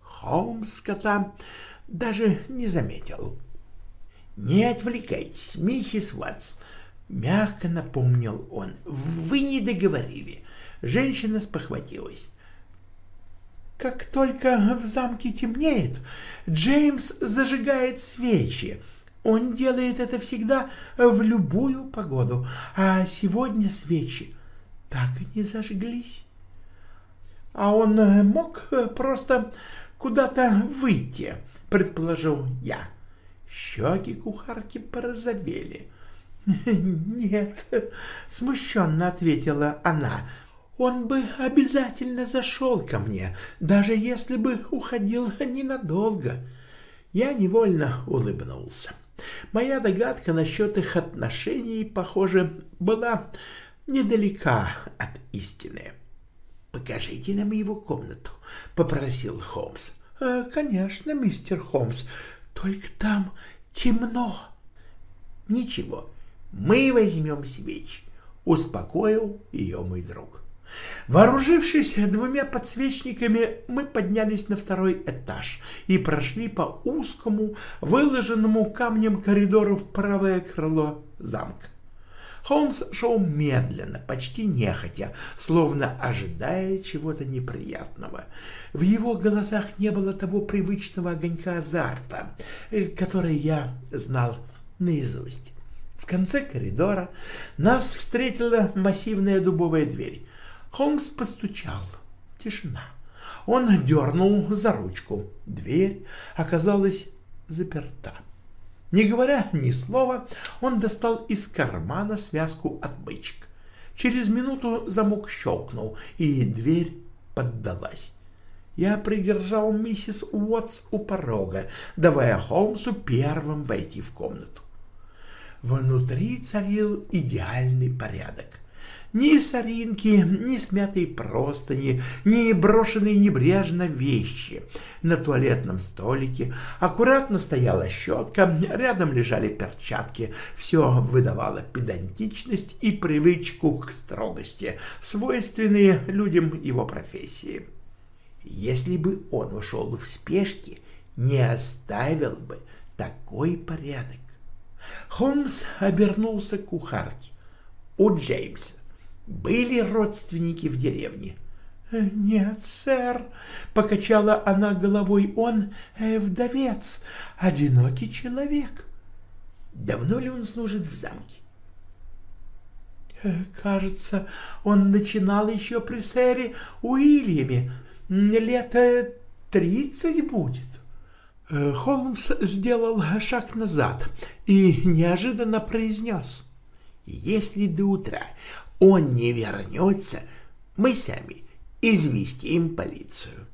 Холмс кота даже не заметил. «Не отвлекайтесь, миссис Уотс», — мягко напомнил он. «Вы не договорили». Женщина спохватилась. Как только в замке темнеет, Джеймс зажигает свечи. Он делает это всегда в любую погоду, а сегодня свечи так и не зажглись. А он мог просто куда-то выйти, предположил я. Щеки кухарки порозовели. «Нет», — смущенно ответила она, он бы обязательно зашел ко мне, даже если бы уходил ненадолго. Я невольно улыбнулся. Моя догадка насчет их отношений, похоже, была недалека от истины. «Покажите нам его комнату», — попросил Холмс. «Э, «Конечно, мистер Холмс, только там темно». «Ничего, мы возьмем свечи», — успокоил ее мой друг. Вооружившись двумя подсвечниками, мы поднялись на второй этаж и прошли по узкому, выложенному камнем коридору в правое крыло замка. Холмс шел медленно, почти нехотя, словно ожидая чего-то неприятного. В его глазах не было того привычного огонька азарта, э, который я знал наизусть. В конце коридора нас встретила массивная дубовая дверь. Холмс постучал. Тишина. Он дернул за ручку. Дверь оказалась заперта. Не говоря ни слова, он достал из кармана связку отбычек. Через минуту замок щелкнул, и дверь поддалась. Я придержал миссис Уотс у порога, давая Холмсу первым войти в комнату. Внутри царил идеальный порядок. Ни соринки, ни смятые простыни, ни брошенные небрежно вещи. На туалетном столике аккуратно стояла щетка, рядом лежали перчатки. Все выдавало педантичность и привычку к строгости, свойственные людям его профессии. Если бы он ушел в спешке, не оставил бы такой порядок. Холмс обернулся к кухарке. У Джеймса были родственники в деревне? «Э, «Нет, сэр», — покачала она головой, — «он э, вдовец, одинокий человек». «Давно ли он служит в замке?» Э, «Кажется, он начинал еще при сэре Уильяме, лет тридцать будет». Холмс сделал шаг назад и неожиданно произнес. «Если до утра он не вернется, мы сами известим полицию».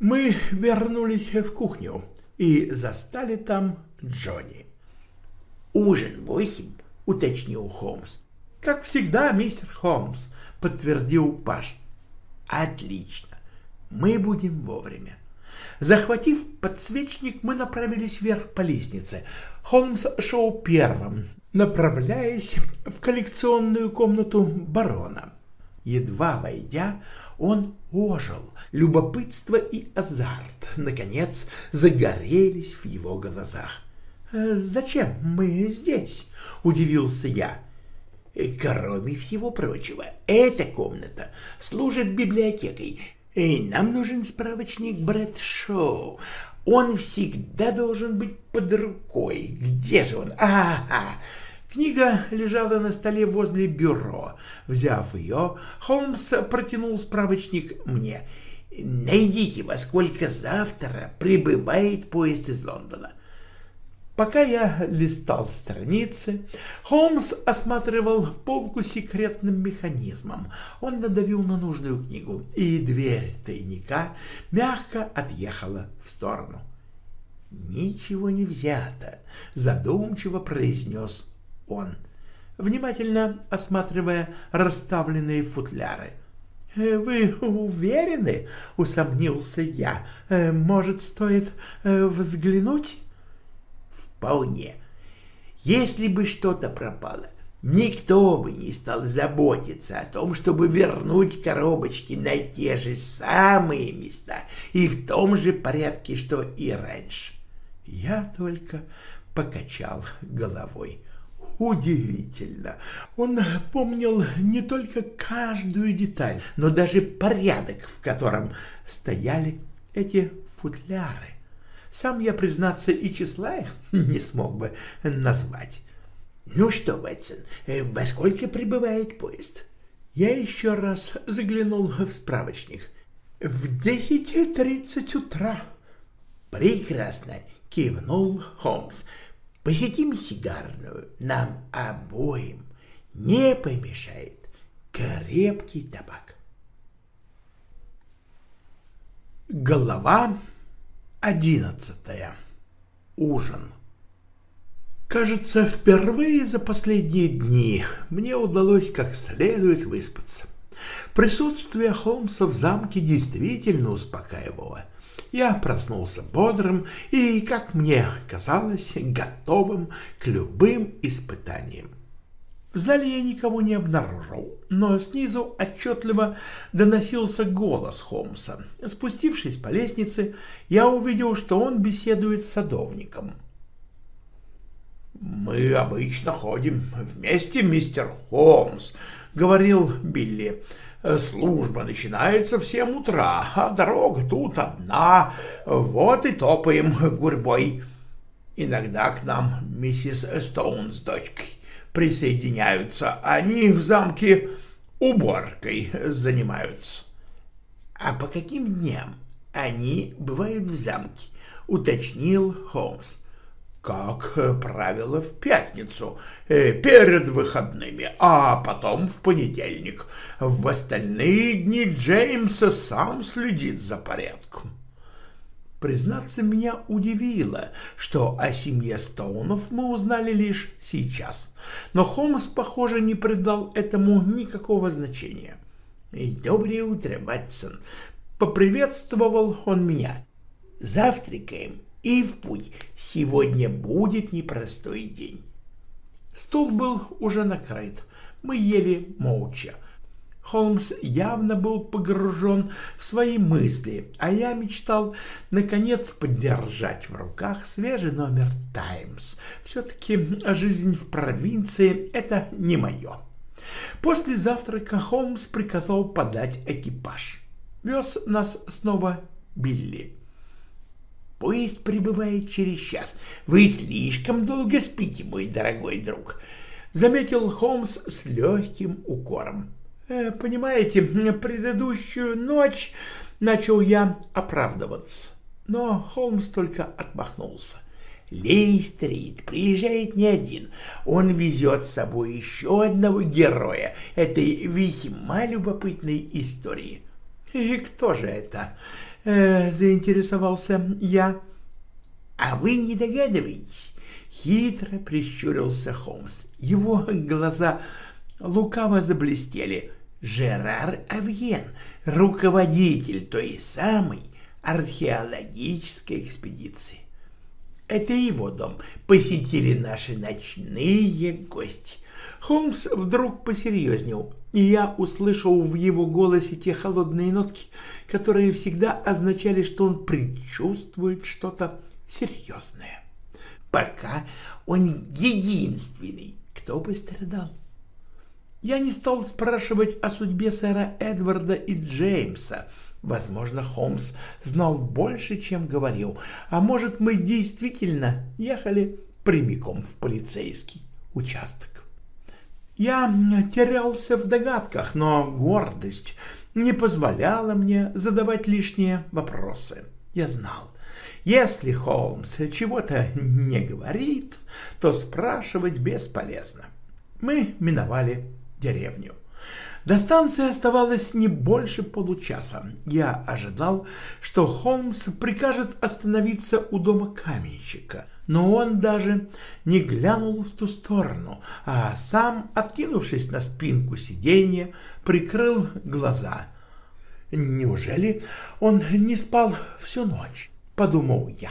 Мы вернулись в кухню и застали там Джонни. «Ужин восемь», — уточнил Холмс. «Как всегда, мистер Холмс», — подтвердил Паш. «Отлично. Мы будем вовремя». Захватив подсвечник, мы направились вверх по лестнице. Холмс шел первым, направляясь в коллекционную комнату барона. Едва войдя, он ожил. Любопытство и азарт, наконец, загорелись в его глазах. «Э, «Зачем мы здесь?» — удивился я. «Кроме всего прочего, эта комната служит библиотекой Эй, нам нужен справочник Брэдшоу. Он всегда должен быть под рукой. Где же он? Ага! Книга лежала на столе возле бюро. Взяв ее, Холмс протянул справочник мне. «Найдите, во сколько завтра прибывает поезд из Лондона. Пока я листал страницы, Холмс осматривал полку секретным механизмом. Он надавил на нужную книгу, и дверь тайника мягко отъехала в сторону. «Ничего не взято», — задумчиво произнес он, внимательно осматривая расставленные футляры. «Э, «Вы уверены?» — усомнился я. «Э, «Может, стоит э, взглянуть?» Вполне. Если бы что-то пропало, никто бы не стал заботиться о том, чтобы вернуть коробочки на те же самые места и в том же порядке, что и раньше. Я только покачал головой. Удивительно. Он помнил не только каждую деталь, но даже порядок, в котором стояли эти футляры. Сам я, признаться, и числа их не смог бы назвать. Ну что, Ватсон, э, во сколько прибывает поезд? Я еще раз заглянул в справочник. В десять тридцать утра. Прекрасно, кивнул Холмс. Посетим сигарную. Нам обоим не помешает крепкий табак. Голова Одиннадцатое. Ужин. Кажется, впервые за последние дни мне удалось как следует выспаться. Присутствие Холмса в замке действительно успокаивало. Я проснулся бодрым и, как мне казалось, готовым к любым испытаниям. В зале я никого не обнаружил, но снизу отчетливо доносился голос Холмса. Спустившись по лестнице, я увидел, что он беседует с садовником. «Мы обычно ходим вместе, мистер Холмс», — говорил Билли. «Служба начинается в семь утра, а дорога тут одна, вот и топаем гурьбой. Иногда к нам миссис Стоун с дочкой присоединяются. Они в замке уборкой занимаются. — А по каким дням они бывают в замке? — уточнил Холмс. — Как правило, в пятницу, э, перед выходными, а потом в понедельник. В остальные дни Джеймса сам следит за порядком. Признаться, меня удивило, что о семье Стоунов мы узнали лишь сейчас, но Холмс, похоже, не придал этому никакого значения. «Доброе утро, Батсон!» — поприветствовал он меня. «Завтракаем и в путь. Сегодня будет непростой день». Стол был уже накрыт. Мы ели молча. Холмс явно был погружен в свои мысли, а я мечтал, наконец, поддержать в руках свежий номер «Таймс». Все-таки жизнь в провинции — это не мое. После завтрака Холмс приказал подать экипаж. Вез нас снова Билли. «Поезд прибывает через час. Вы слишком долго спите, мой дорогой друг», — заметил Холмс с легким укором. Э, понимаете, предыдущую ночь начал я оправдываться, но Холмс только отмахнулся. Лейстрит приезжает не один, он везет с собой еще одного героя этой весьма любопытной истории. И кто же это? Э, заинтересовался я. А вы не догадываетесь? Хитро прищурился Холмс. Его глаза лукаво заблестели. Жерар Авьен, руководитель той самой археологической экспедиции. Это его дом посетили наши ночные гости. Холмс вдруг посерьезнел, и я услышал в его голосе те холодные нотки, которые всегда означали, что он предчувствует что-то серьезное. Пока он единственный, кто пострадал. Я не стал спрашивать о судьбе сэра Эдварда и Джеймса. Возможно, Холмс знал больше, чем говорил, а может, мы действительно ехали прямиком в полицейский участок. Я терялся в догадках, но гордость не позволяла мне задавать лишние вопросы. Я знал, если Холмс чего-то не говорит, то спрашивать бесполезно. Мы миновали деревню. До станции оставалось не больше получаса. Я ожидал, что Холмс прикажет остановиться у дома каменщика, но он даже не глянул в ту сторону, а сам, откинувшись на спинку сиденья, прикрыл глаза. «Неужели он не спал всю ночь?» — подумал я.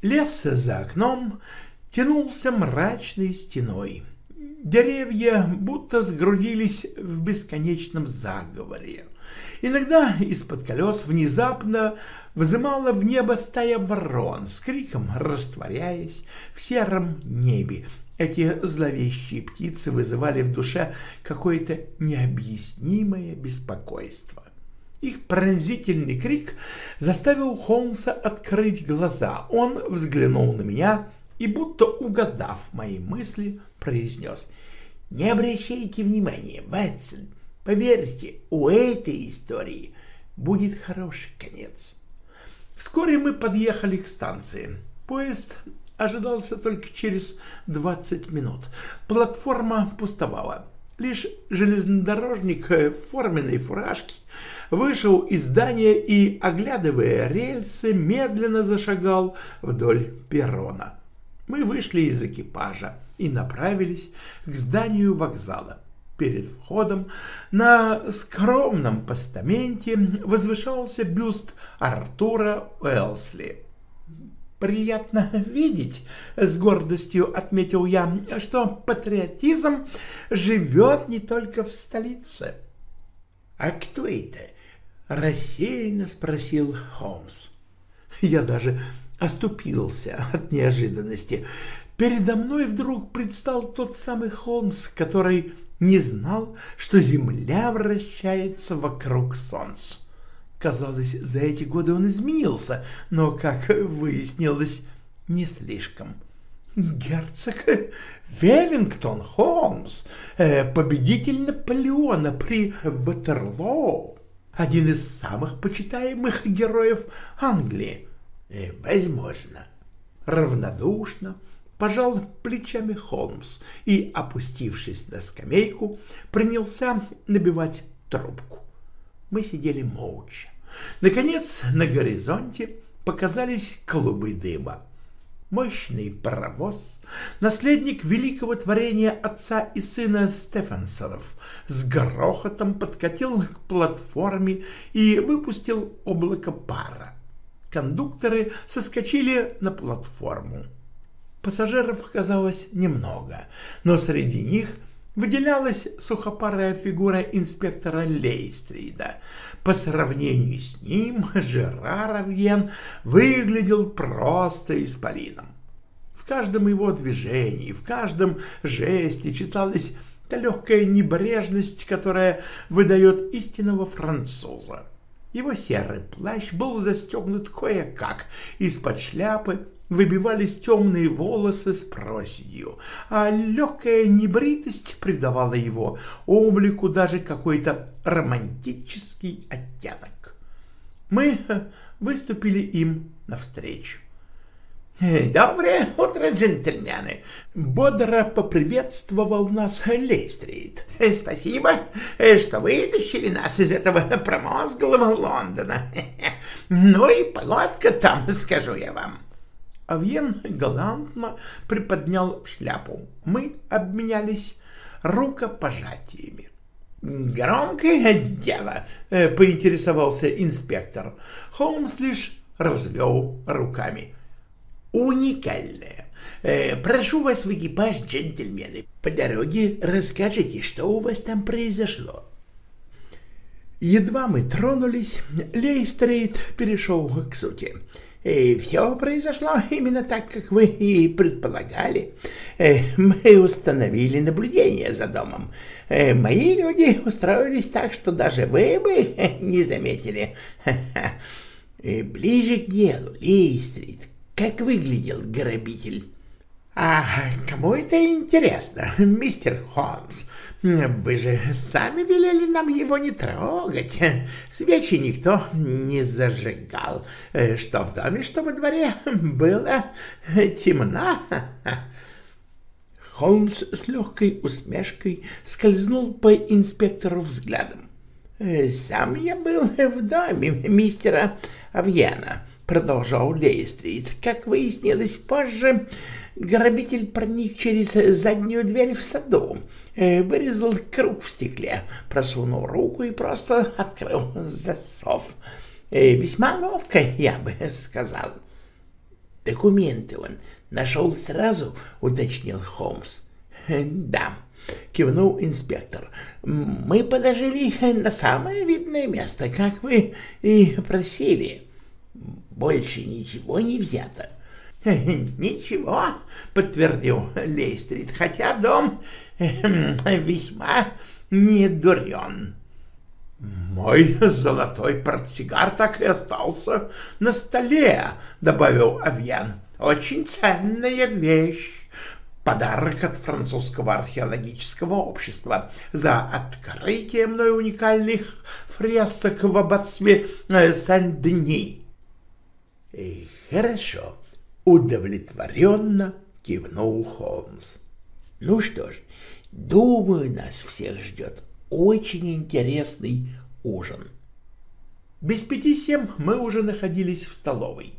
Лес за окном тянулся мрачной стеной. Деревья будто сгрудились в бесконечном заговоре. Иногда из-под колес внезапно взымала в небо стая ворон с криком, растворяясь в сером небе. Эти зловещие птицы вызывали в душе какое-то необъяснимое беспокойство. Их пронзительный крик заставил Холмса открыть глаза. Он взглянул на меня и, будто угадав мои мысли, произнес «Не обращайте внимания, Ватсон, поверьте, у этой истории будет хороший конец». Вскоре мы подъехали к станции. Поезд ожидался только через 20 минут. Платформа пустовала. Лишь железнодорожник в форменной фуражке вышел из здания и, оглядывая рельсы, медленно зашагал вдоль перрона. Мы вышли из экипажа и направились к зданию вокзала. Перед входом на скромном постаменте возвышался бюст Артура Уэлсли. «Приятно видеть», — с гордостью отметил я, — «что патриотизм живет не только в столице». «А кто это?» — рассеянно спросил Холмс. Я даже оступился от неожиданности. Передо мной вдруг предстал тот самый Холмс, который не знал, что Земля вращается вокруг Солнца. Казалось, за эти годы он изменился, но, как выяснилось, не слишком. Герцог Веллингтон Холмс, э, победитель Наполеона при Ватерлоу, один из самых почитаемых героев Англии. Э, возможно. Равнодушно пожал плечами Холмс и, опустившись на скамейку, принялся набивать трубку. Мы сидели молча. Наконец, на горизонте показались клубы дыма. Мощный паровоз, наследник великого творения отца и сына Стефансонов, с грохотом подкатил к платформе и выпустил облако пара кондукторы соскочили на платформу. Пассажиров оказалось немного, но среди них выделялась сухопарая фигура инспектора Лейстрида. По сравнению с ним Жерар Авьен выглядел просто исполином. В каждом его движении, в каждом жесте читалась та легкая небрежность, которая выдает истинного француза. Его серый плащ был застегнут кое-как, из-под шляпы выбивались темные волосы с проседью, а легкая небритость придавала его облику даже какой-то романтический оттенок. Мы выступили им навстречу. «Доброе утро, джентльмены!» — бодро поприветствовал нас Лейстрит. «Спасибо, что вытащили нас из этого промозглого Лондона. Ну и погодка там, скажу я вам». Авьен галантно приподнял шляпу. Мы обменялись рукопожатиями. «Громкое дело», — поинтересовался инспектор. Холмс лишь развел руками. «Уникальное. Прошу вас в экипаж, джентльмены. По дороге расскажите, что у вас там произошло». Едва мы тронулись, Лейстрейд перешел к сути. И все произошло именно так, как вы и предполагали. Э, мы установили наблюдение за домом. Э, мои люди устроились так, что даже вы бы не заметили. И ближе к делу, Лейстрейд, как выглядел грабитель? А кому это интересно, мистер Холмс? Вы же сами велели нам его не трогать. Свечи никто не зажигал. Что в доме, что во дворе было темно. Холмс с легкой усмешкой скользнул по инспектору взглядом. «Сам я был в доме мистера Авьена», — продолжал Лейстрит. «Как выяснилось позже, Грабитель проник через заднюю дверь в саду, э, вырезал круг в стекле, просунул руку и просто открыл засов. Э, весьма ловко, я бы сказал. Документы он нашел сразу, уточнил Холмс. «Э, да, кивнул инспектор. Мы положили на самое видное место, как вы и просили. Больше ничего не взято. «Ничего», — подтвердил Лейстрит, — «хотя дом эм, весьма недурен». «Мой золотой портсигар так и остался на столе», — добавил Авьян. «Очень ценная вещь. Подарок от французского археологического общества за открытие мной уникальных фресок в аббатстве э, Сен-Дени». «Хорошо», Удовлетворенно кивнул Холмс. Ну что ж, думаю, нас всех ждет очень интересный ужин. Без пяти семь мы уже находились в столовой.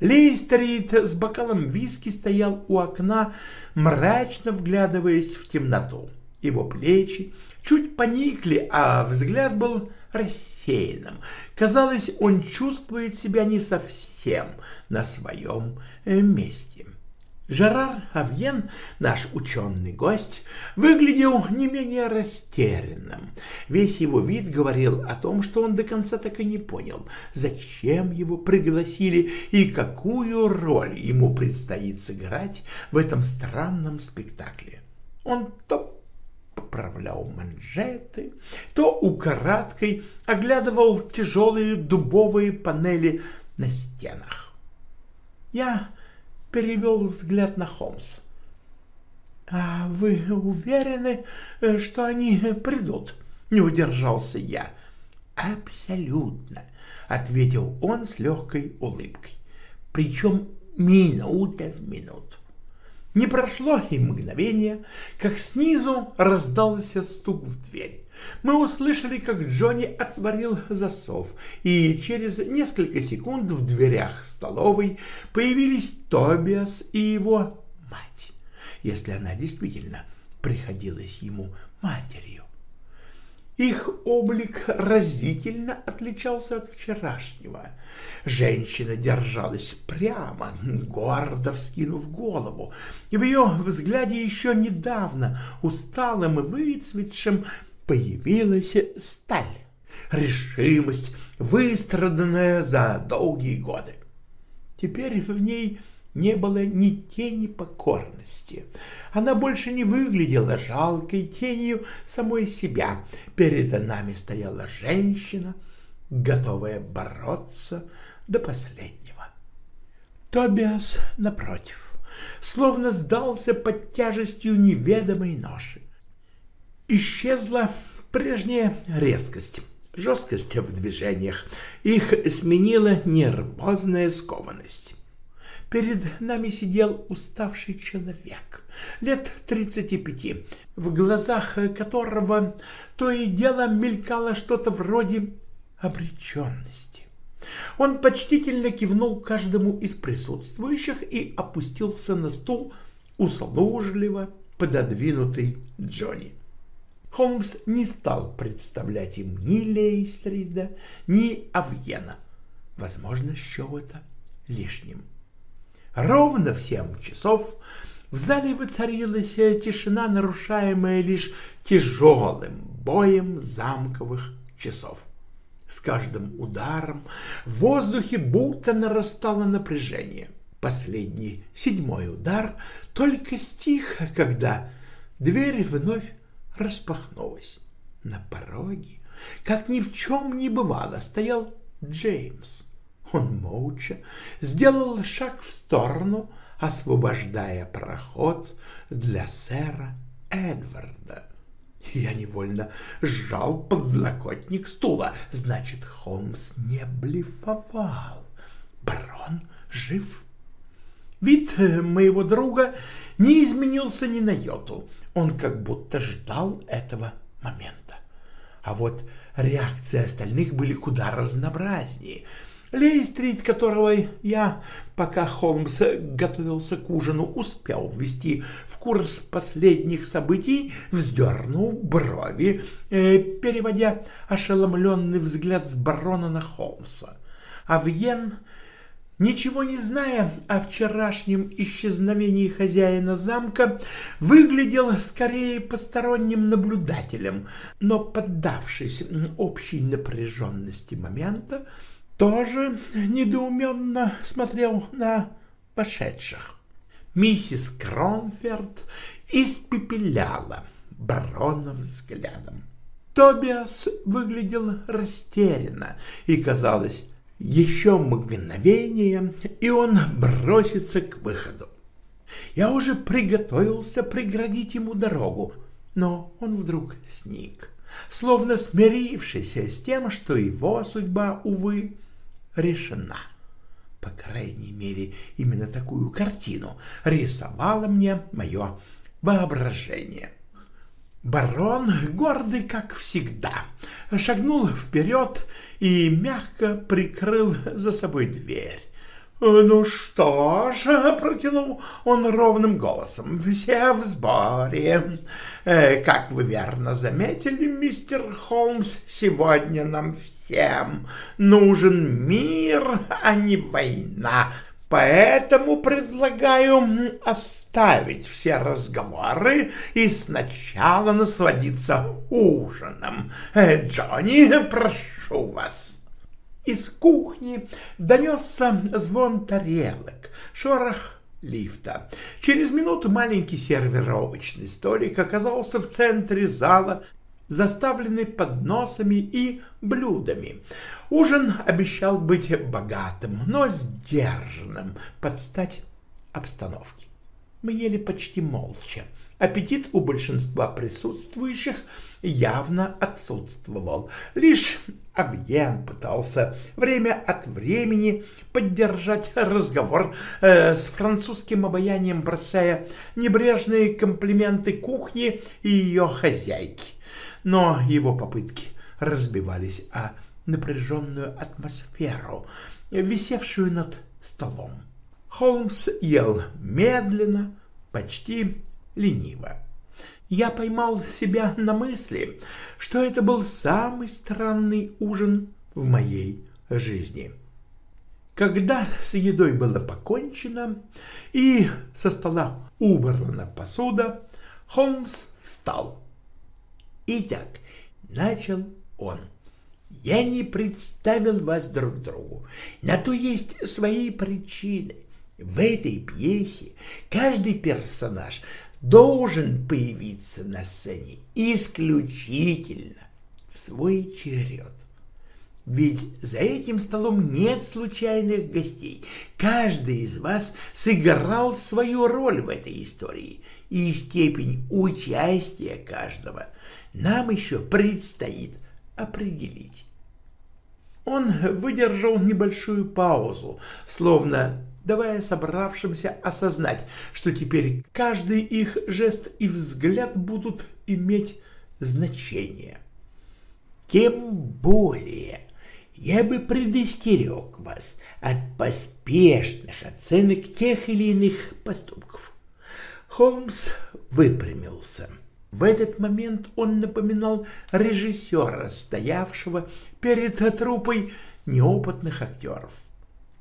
Лейстерит с бокалом виски стоял у окна, мрачно вглядываясь в темноту. Его плечи чуть поникли, а взгляд был рассеянным. Казалось, он чувствует себя не совсем на своем э, месте. Жерар Авьен, наш ученый гость, выглядел не менее растерянным. Весь его вид говорил о том, что он до конца так и не понял, зачем его пригласили и какую роль ему предстоит сыграть в этом странном спектакле. Он то поправлял манжеты, то украдкой оглядывал тяжелые дубовые панели на стенах. Я перевел взгляд на Холмс. — А вы уверены, что они придут? — не удержался я. — Абсолютно, — ответил он с легкой улыбкой. — Причем минута в минуту. Не прошло и мгновение, как снизу раздался стук в дверь. Мы услышали, как Джонни отворил засов, и через несколько секунд в дверях столовой появились Тобиас и его мать, если она действительно приходилась ему матерью. Их облик разительно отличался от вчерашнего. Женщина держалась прямо, гордо вскинув голову, и в ее взгляде еще недавно, усталым и выцветшим, появилась сталь, решимость, выстраданная за долгие годы. Теперь в ней не было ни тени покорности. Она больше не выглядела жалкой тенью самой себя. Перед нами стояла женщина, готовая бороться до последнего. Тобиас, напротив, словно сдался под тяжестью неведомой ноши. Исчезла прежняя резкость, жесткость в движениях. Их сменила нервозная скованность. Перед нами сидел уставший человек, лет тридцати пяти, в глазах которого то и дело мелькало что-то вроде обреченности. Он почтительно кивнул каждому из присутствующих и опустился на стул, услужливо пододвинутый Джонни. Холмс не стал представлять им ни Лейстрида, ни Авьена. Возможно, счел это лишним. Ровно в семь часов в зале воцарилась тишина, нарушаемая лишь тяжелым боем замковых часов. С каждым ударом в воздухе будто нарастало напряжение. Последний, седьмой удар только стих, когда дверь вновь распахнулась. На пороге, как ни в чем не бывало, стоял Джеймс. Он молча сделал шаг в сторону, освобождая проход для сэра Эдварда. Я невольно сжал подлокотник стула. Значит, Холмс не блефовал. Барон жив. Вид моего друга не изменился ни на йоту. Он как будто ждал этого момента. А вот реакции остальных были куда разнообразнее — Лейстрит, которого я, пока Холмс готовился к ужину, успел ввести в курс последних событий, вздернул брови, э, переводя ошеломленный взгляд с барона на Холмса. А Вьен, ничего не зная о вчерашнем исчезновении хозяина замка, выглядел скорее посторонним наблюдателем, но, поддавшись общей напряженности момента, тоже недоуменно смотрел на пошедших. Миссис Кронферд испепеляла барона взглядом. Тобиас выглядел растерянно, и казалось, еще мгновение, и он бросится к выходу. Я уже приготовился преградить ему дорогу, но он вдруг сник, словно смирившись с тем, что его судьба, увы, решена. По крайней мере, именно такую картину рисовало мне мое воображение. Барон, гордый как всегда, шагнул вперед и мягко прикрыл за собой дверь. «Ну что ж», — протянул он ровным голосом, — «все в сборе. Э, как вы верно заметили, мистер Холмс, сегодня нам всем нужен мир, а не война. Поэтому предлагаю оставить все разговоры и сначала насладиться ужином. Э, Джонни, прошу вас. Из кухни донесся звон тарелок, шорох лифта. Через минуту маленький сервировочный столик оказался в центре зала заставленный подносами и блюдами. Ужин обещал быть богатым, но сдержанным под стать обстановке. Мы ели почти молча. Аппетит у большинства присутствующих явно отсутствовал. Лишь Авьен пытался время от времени поддержать разговор э, с французским обаянием, бросая небрежные комплименты кухне и ее хозяйке но его попытки разбивались о напряженную атмосферу, висевшую над столом. Холмс ел медленно, почти лениво. Я поймал себя на мысли, что это был самый странный ужин в моей жизни. Когда с едой было покончено и со стола убрана посуда, Холмс встал. «Итак», — начал он, — «я не представил вас друг другу. На то есть свои причины. В этой пьесе каждый персонаж должен появиться на сцене исключительно в свой черед. Ведь за этим столом нет случайных гостей. Каждый из вас сыграл свою роль в этой истории, и степень участия каждого нам еще предстоит определить. Он выдержал небольшую паузу, словно давая собравшимся осознать, что теперь каждый их жест и взгляд будут иметь значение. Тем более я бы предостерег вас от поспешных оценок тех или иных поступков. Холмс выпрямился. В этот момент он напоминал режиссера, стоявшего перед трупой неопытных актеров.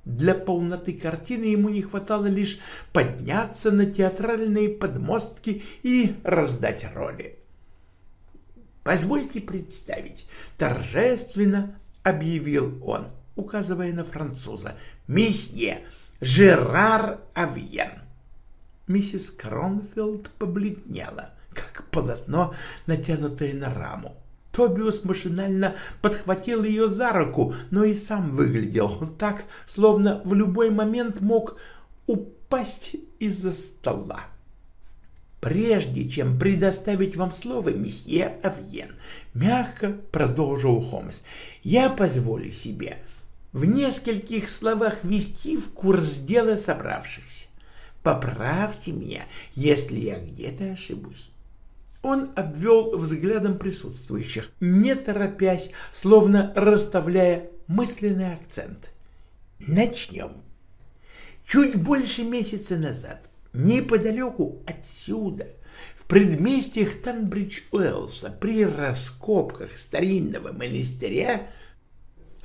Для полноты картины ему не хватало лишь подняться на театральные подмостки и раздать роли. «Позвольте представить», — торжественно объявил он, указывая на француза, «месье Жерар Авьен». Миссис Кронфилд побледнела, как полотно, натянутое на раму. Тобиус машинально подхватил ее за руку, но и сам выглядел так, словно в любой момент мог упасть из-за стола. «Прежде чем предоставить вам слово, месье Авьен», — мягко продолжил Холмс, — «я позволю себе в нескольких словах ввести в курс дела собравшихся. Поправьте меня, если я где-то ошибусь. Он обвел взглядом присутствующих, не торопясь, словно расставляя мысленный акцент. Начнем. Чуть больше месяца назад, неподалеку отсюда, в предместьях Танбридж-Уэллса, при раскопках старинного монастыря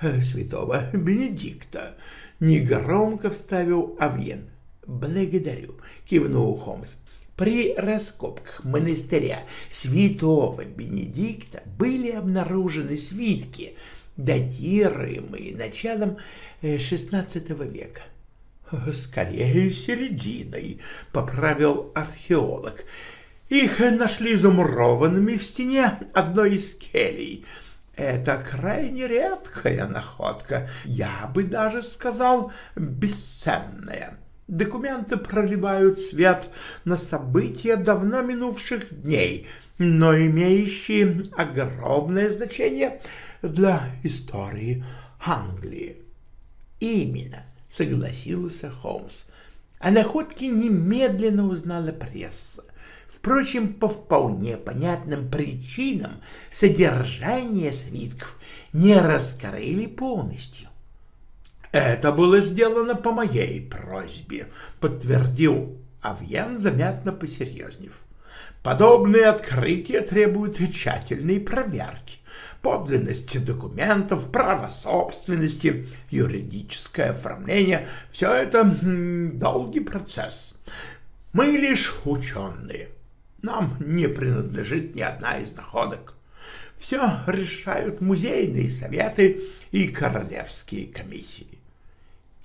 э, святого Бенедикта, негромко вставил Авьен. «Благодарю», — кивнул Холмс. При раскопках монастыря святого Бенедикта были обнаружены свитки, датируемые началом XVI э, века. «Скорее серединой», — поправил археолог. «Их нашли замурованными в стене одной из келей». Это крайне редкая находка, я бы даже сказал, бесценная. Документы проливают свет на события давно минувших дней, но имеющие огромное значение для истории Англии. Именно, согласился Холмс. О находке немедленно узнала пресса. Впрочем, по вполне понятным причинам содержание свитков не раскрыли полностью. «Это было сделано по моей просьбе», — подтвердил Авьян, заметно посерьезнев. «Подобные открытия требуют тщательной проверки. Подлинность документов, право собственности, юридическое оформление — все это долгий процесс. Мы лишь ученые. Нам не принадлежит ни одна из находок. Все решают музейные советы и королевские комиссии.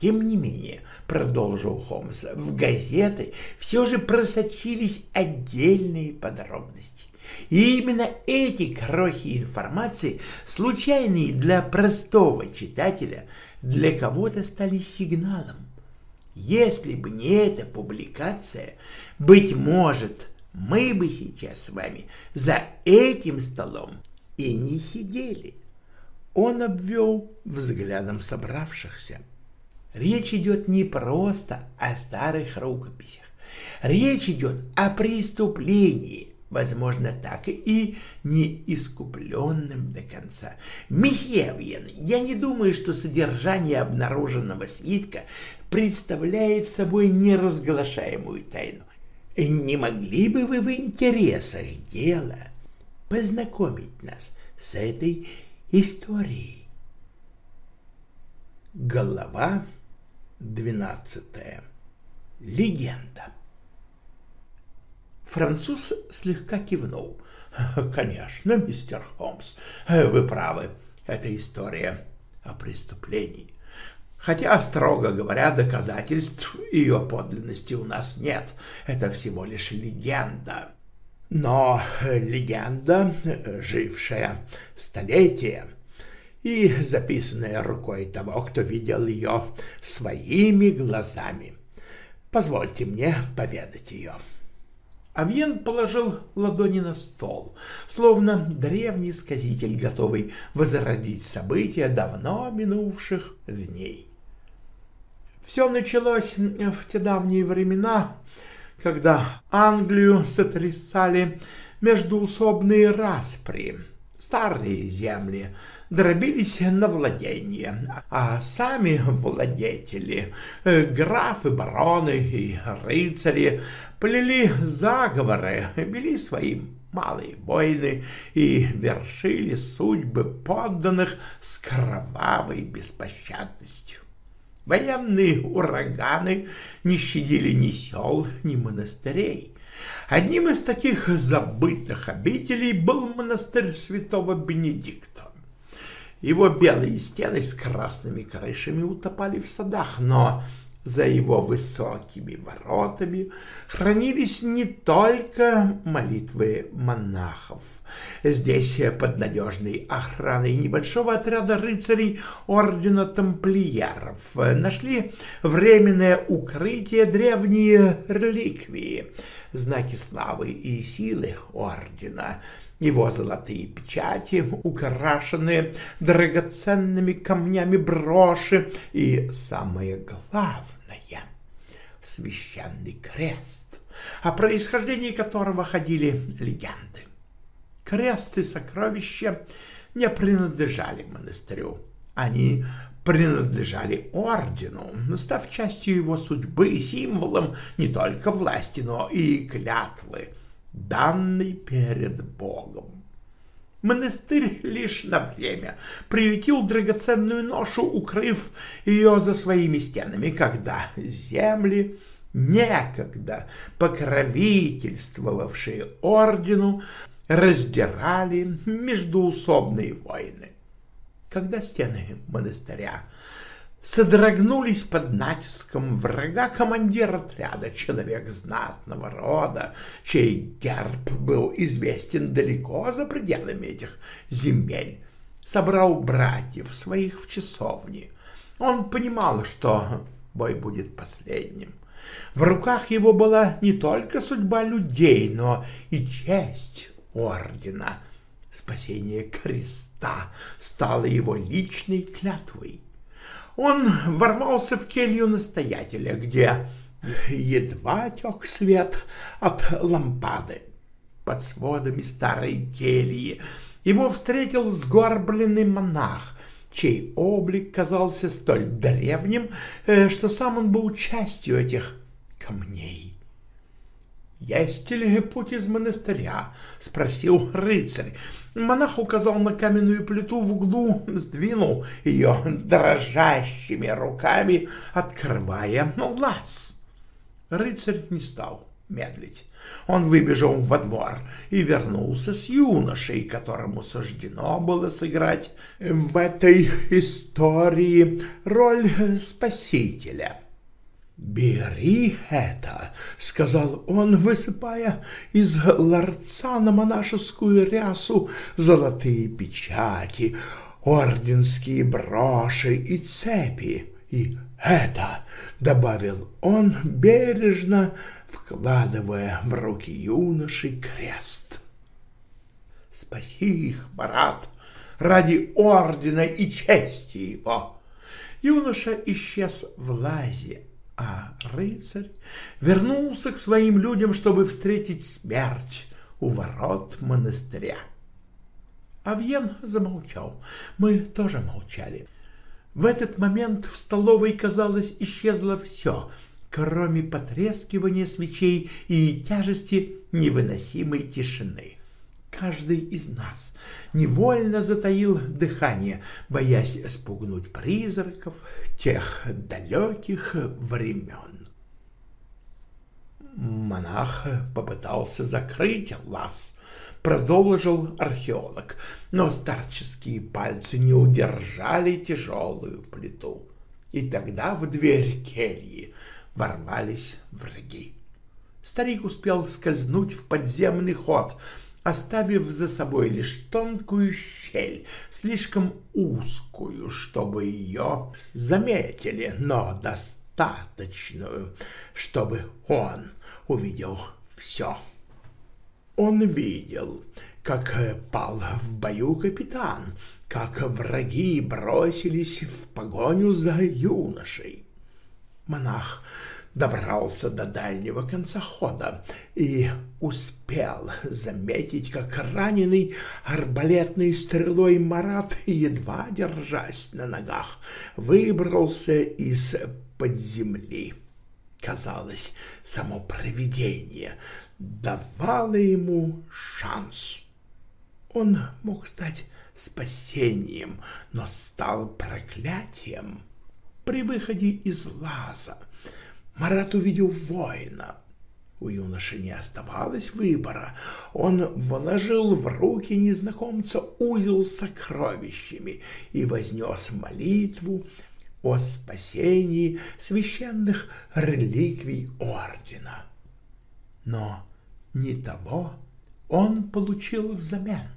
Тем не менее, продолжил Холмс, в газеты все же просочились отдельные подробности. И именно эти крохи информации, случайные для простого читателя, для кого-то стали сигналом. Если бы не эта публикация, быть может, мы бы сейчас с вами за этим столом и не сидели. Он обвел взглядом собравшихся. Речь идет не просто о старых рукописях. Речь идет о преступлении, возможно, так и не искупленным до конца. Месье Вьен, я не думаю, что содержание обнаруженного свитка представляет собой неразглашаемую тайну. не могли бы вы в интересах дела познакомить нас с этой историей? Голова двенадцатая. Легенда. Француз слегка кивнул. «Конечно, мистер Холмс, вы правы. Это история о преступлении. Хотя, строго говоря, доказательств ее подлинности у нас нет. Это всего лишь легенда. Но легенда, жившая столетия и записанная рукой того, кто видел ее своими глазами. Позвольте мне поведать ее. Авьен положил ладони на стол, словно древний сказитель, готовый возродить события давно минувших дней. Все началось в те давние времена, когда Англию сотрясали междуусобные распри, старые земли дробились на владения, а сами владетели, графы, бароны и рыцари, плели заговоры, вели свои малые войны и вершили судьбы подданных с кровавой беспощадностью. Военные ураганы не щадили ни сел, ни монастырей. Одним из таких забытых обителей был монастырь святого Бенедикта. Его белые стены с красными крышами утопали в садах, но за его высокими воротами хранились не только молитвы монахов. Здесь под надежной охраной небольшого отряда рыцарей ордена тамплиеров нашли временное укрытие древние реликвии, знаки славы и силы ордена — его золотые печати, украшенные драгоценными камнями броши и, самое главное, священный крест, о происхождении которого ходили легенды. Крест и сокровища не принадлежали монастырю. Они принадлежали ордену, став частью его судьбы и символом не только власти, но и клятвы – данный перед Богом. Монастырь лишь на время приютил драгоценную ношу, укрыв ее за своими стенами, когда земли, некогда покровительствовавшие ордену, раздирали междуусобные войны. Когда стены монастыря содрогнулись под натиском врага командир отряда, человек знатного рода, чей герб был известен далеко за пределами этих земель, собрал братьев своих в часовне. Он понимал, что бой будет последним. В руках его была не только судьба людей, но и честь ордена. Спасение креста стало его личной клятвой он ворвался в келью настоятеля, где едва тек свет от лампады. Под сводами старой кельи его встретил сгорбленный монах, чей облик казался столь древним, э, что сам он был частью этих камней. «Есть ли путь из монастыря?» — спросил рыцарь. Монах указал на каменную плиту в углу, сдвинул ее дрожащими руками, открывая лаз. Рыцарь не стал медлить. Он выбежал во двор и вернулся с юношей, которому суждено было сыграть в этой истории роль спасителя. «Бери это», — сказал он, высыпая из ларца на монашескую рясу золотые печати, орденские броши и цепи. И это, — добавил он, бережно вкладывая в руки юноши крест. «Спаси их, брат, ради ордена и чести его!» Юноша исчез в лазе, а рыцарь вернулся к своим людям, чтобы встретить смерть у ворот монастыря. Авьен замолчал. Мы тоже молчали. В этот момент в столовой, казалось, исчезло все, кроме потрескивания свечей и тяжести невыносимой тишины. Каждый из нас невольно затаил дыхание, боясь спугнуть призраков тех далеких времен. Монах попытался закрыть лаз, продолжил археолог, но старческие пальцы не удержали тяжелую плиту. И тогда в дверь кельи ворвались враги. Старик успел скользнуть в подземный ход, оставив за собой лишь тонкую щель, слишком узкую, чтобы ее заметили, но достаточную, чтобы он увидел все. Он видел, как пал в бою капитан, как враги бросились в погоню за юношей. Монах добрался до дальнего конца хода и успел заметить, как раненый арбалетной стрелой Марат, едва держась на ногах, выбрался из-под земли. Казалось, само провидение давало ему шанс. Он мог стать спасением, но стал проклятием. При выходе из лаза Марат увидел воина. У юноши не оставалось выбора. Он вложил в руки незнакомца узел с сокровищами и вознес молитву о спасении священных реликвий ордена. Но не того он получил взамен.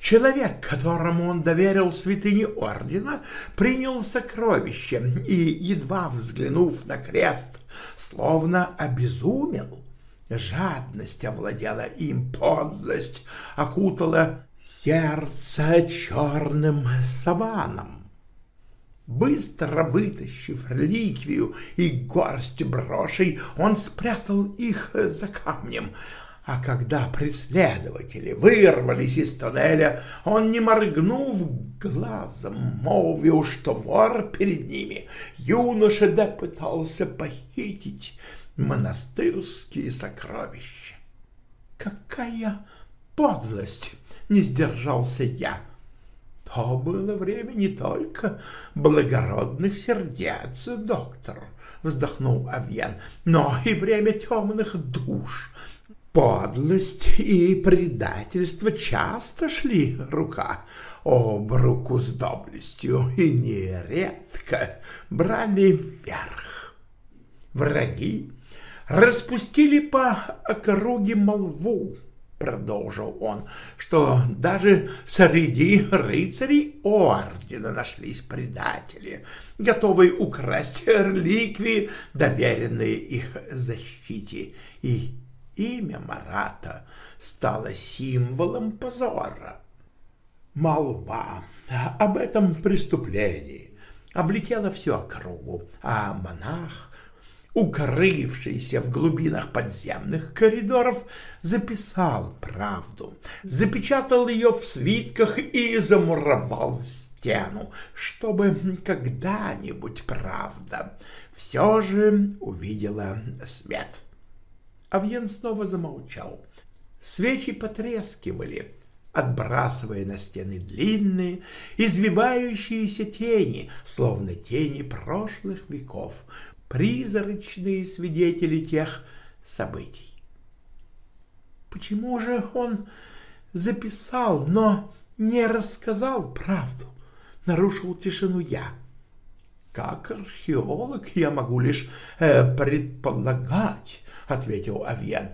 Человек, которому он доверил святыни ордена, принял сокровище и, едва взглянув на крест, словно обезумел. Жадность овладела им, подлость окутала сердце черным саваном. Быстро вытащив реликвию и горсть брошей, он спрятал их за камнем, а когда преследователи вырвались из тоннеля, он, не моргнув глазом, молвил, что вор перед ними, юноша да пытался похитить монастырские сокровища. Какая подлость! Не сдержался я. То было время не только благородных сердец, доктор, вздохнул Авьен, но и время темных душ, Подлость и предательство часто шли рука об руку с доблестью и нередко брали вверх. Враги распустили по округе молву, продолжил он, что даже среди рыцарей ордена нашлись предатели, готовые украсть реликвии, доверенные их защите, и Имя Марата стало символом позора. Молва об этом преступлении облетела всю округу, а монах, укрывшийся в глубинах подземных коридоров, записал правду, запечатал ее в свитках и замуровал в стену, чтобы когда-нибудь правда все же увидела свет. Авьен снова замолчал. Свечи потрескивали, отбрасывая на стены длинные, извивающиеся тени, словно тени прошлых веков, призрачные свидетели тех событий. Почему же он записал, но не рассказал правду? Нарушил тишину я. Как археолог я могу лишь э, предполагать, — ответил Авьен.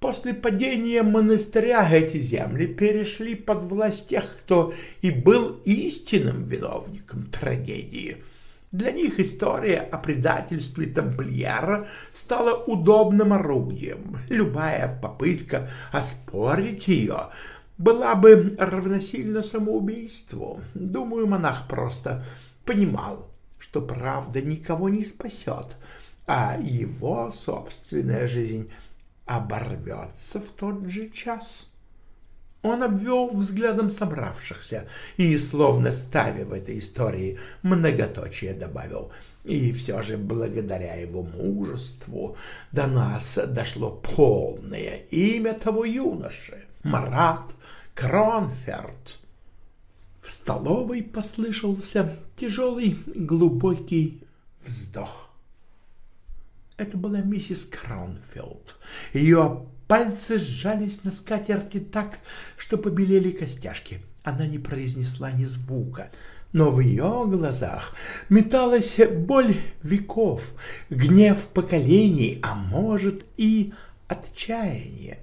После падения монастыря эти земли перешли под власть тех, кто и был истинным виновником трагедии. Для них история о предательстве тамплиера стала удобным орудием. Любая попытка оспорить ее была бы равносильна самоубийству. Думаю, монах просто понимал, что правда никого не спасет, а его собственная жизнь оборвется в тот же час. Он обвел взглядом собравшихся и, словно ставя в этой истории многоточие, добавил «И все же благодаря его мужеству до нас дошло полное имя того юноши — Марат Кронферд». В столовой послышался тяжелый глубокий вздох. Это была миссис Кронфилд. Ее пальцы сжались на скатерти так, что побелели костяшки. Она не произнесла ни звука, но в ее глазах металась боль веков, гнев поколений, а может и отчаяние.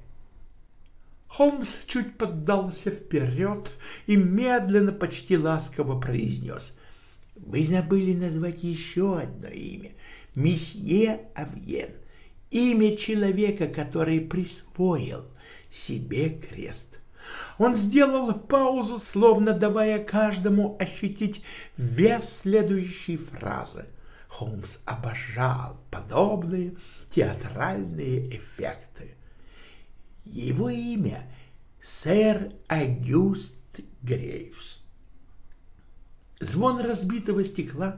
Холмс чуть поддался вперед и медленно, почти ласково произнес. «Вы забыли назвать еще одно имя. Месье Авьен. Имя человека, который присвоил себе крест». Он сделал паузу, словно давая каждому ощутить вес следующей фразы. Холмс обожал подобные театральные эффекты. Его имя — сэр Агюст Грейвс. Звон разбитого стекла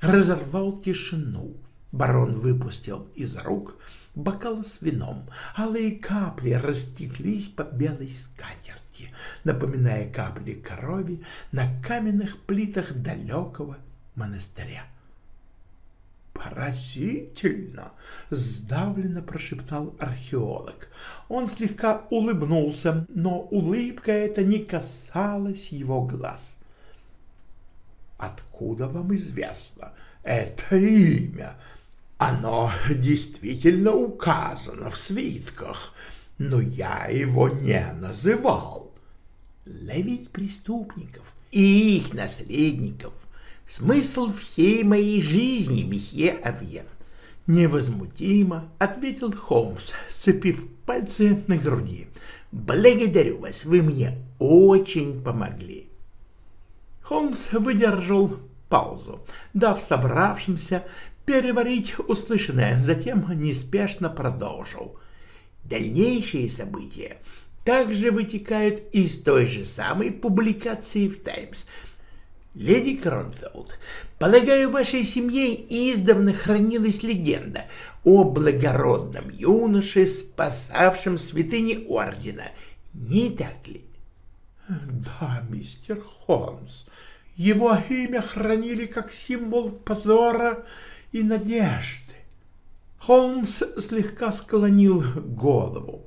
разорвал тишину. Барон выпустил из рук бокал с вином. Алые капли растеклись по белой скатерти, напоминая капли крови на каменных плитах далекого монастыря. «Поразительно!» — сдавленно прошептал археолог. Он слегка улыбнулся, но улыбка эта не касалась его глаз. «Откуда вам известно это имя? Оно действительно указано в свитках, но я его не называл. Ловить преступников и их наследников смысл всей моей жизни, месье Авьен. Невозмутимо ответил Холмс, сцепив пальцы на груди. Благодарю вас, вы мне очень помогли. Холмс выдержал паузу, дав собравшимся переварить услышанное, затем неспешно продолжил. Дальнейшие события также вытекают из той же самой публикации в «Таймс», Леди Кронфилд, полагаю, в вашей семье издавна хранилась легенда о благородном юноше, спасавшем святыни Ордена, не так ли? Да, мистер Холмс, его имя хранили как символ позора и надежды. Холмс слегка склонил голову.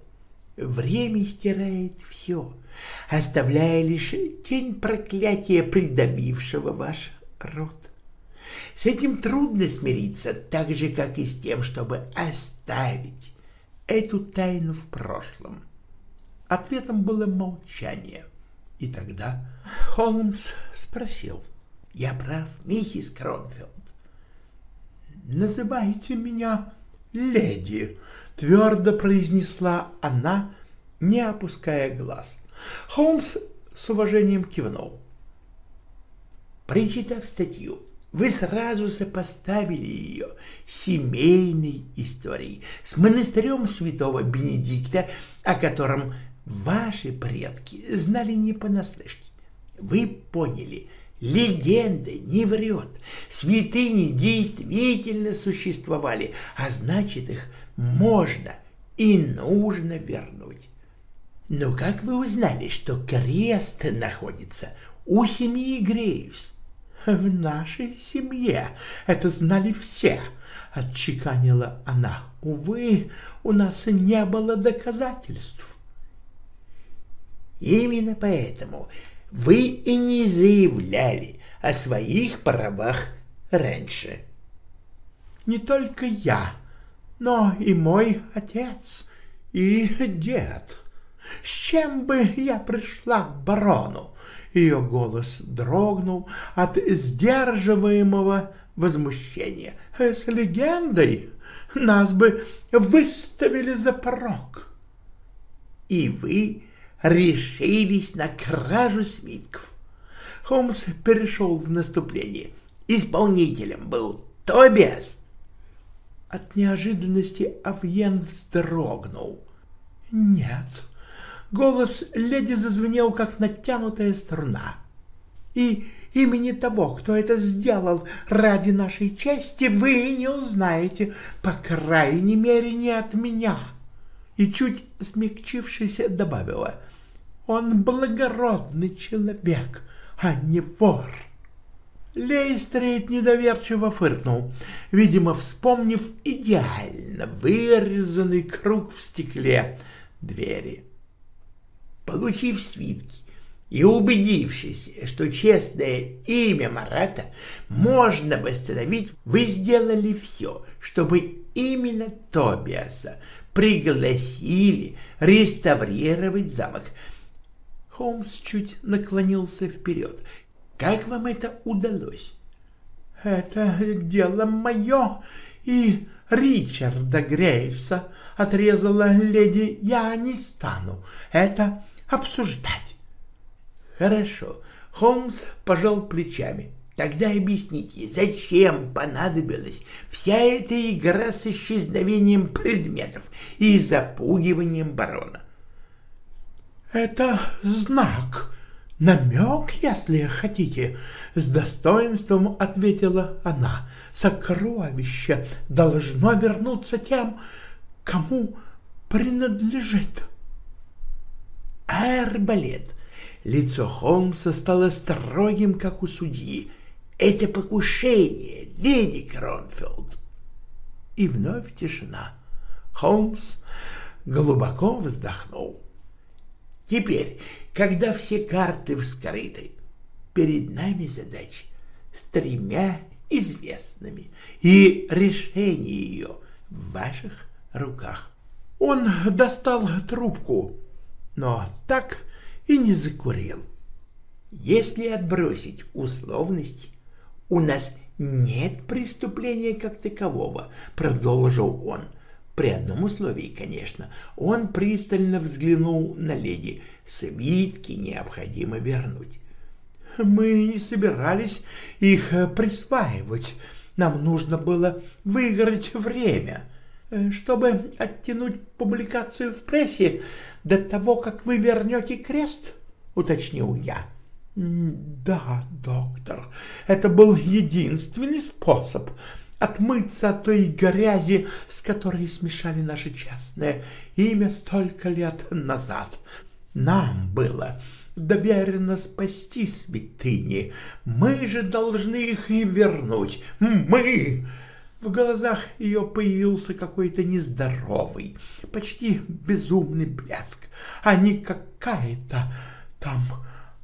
Время стирает все — оставляя лишь тень проклятия, придавившего ваш род. С этим трудно смириться, так же, как и с тем, чтобы оставить эту тайну в прошлом. Ответом было молчание. И тогда Холмс спросил, «Я прав, миссис Кронфилд?» «Называйте меня леди», — твердо произнесла она, не опуская глаз. Холмс с уважением кивнул. Прочитав статью, вы сразу сопоставили ее семейной историей, с монастырем святого Бенедикта, о котором ваши предки знали не понаслышке. Вы поняли, легенда не врет, святыни действительно существовали, а значит их можно и нужно вернуть. Но как вы узнали, что крест находится у семьи Грейвс? В нашей семье это знали все, отчеканила она. Увы, у нас не было доказательств. Именно поэтому вы и не заявляли о своих правах раньше. Не только я, но и мой отец и дед. С чем бы я пришла к барону? Ее голос дрогнул от сдерживаемого возмущения. С легендой нас бы выставили за порог. И вы решились на кражу свитков. Холмс перешел в наступление. Исполнителем был Тобиас. От неожиданности Авьен вздрогнул. «Нет, Голос леди зазвенел, как натянутая струна. «И имени того, кто это сделал ради нашей чести, вы не узнаете, по крайней мере, не от меня». И чуть смягчившись, добавила, «Он благородный человек, а не вор». Лейстрейд недоверчиво фыркнул, видимо, вспомнив идеально вырезанный круг в стекле двери. Получив свитки и убедившись, что честное имя Марата можно восстановить, вы сделали все, чтобы именно Тобиаса пригласили реставрировать замок. Холмс чуть наклонился вперед, как вам это удалось? — Это дело мое и Ричарда Грейвса, — отрезала леди, — я не стану это обсуждать. — Хорошо. Холмс пожал плечами. Тогда объясните, зачем понадобилась вся эта игра с исчезновением предметов и запугиванием барона? — Это знак, «Намек, если хотите», — с достоинством ответила она. «Сокровище должно вернуться тем, кому принадлежит». Арбалет. Лицо Холмса стало строгим, как у судьи. «Это покушение, леди Кронфилд». И вновь тишина. Холмс глубоко вздохнул. Теперь, когда все карты вскрыты, перед нами задача с тремя известными, и решение ее в ваших руках. Он достал трубку, но так и не закурил. Если отбросить условности, у нас нет преступления как такового, продолжил он. При одном условии, конечно. Он пристально взглянул на леди. Свитки необходимо вернуть. Мы не собирались их присваивать. Нам нужно было выиграть время, чтобы оттянуть публикацию в прессе до того, как вы вернете крест, уточнил я. Да, доктор, это был единственный способ отмыться от той грязи, с которой смешали наше честное имя столько лет назад. Нам было доверено спасти святыни, мы же должны их и вернуть. Мы! В глазах ее появился какой-то нездоровый, почти безумный блеск, а не какая-то там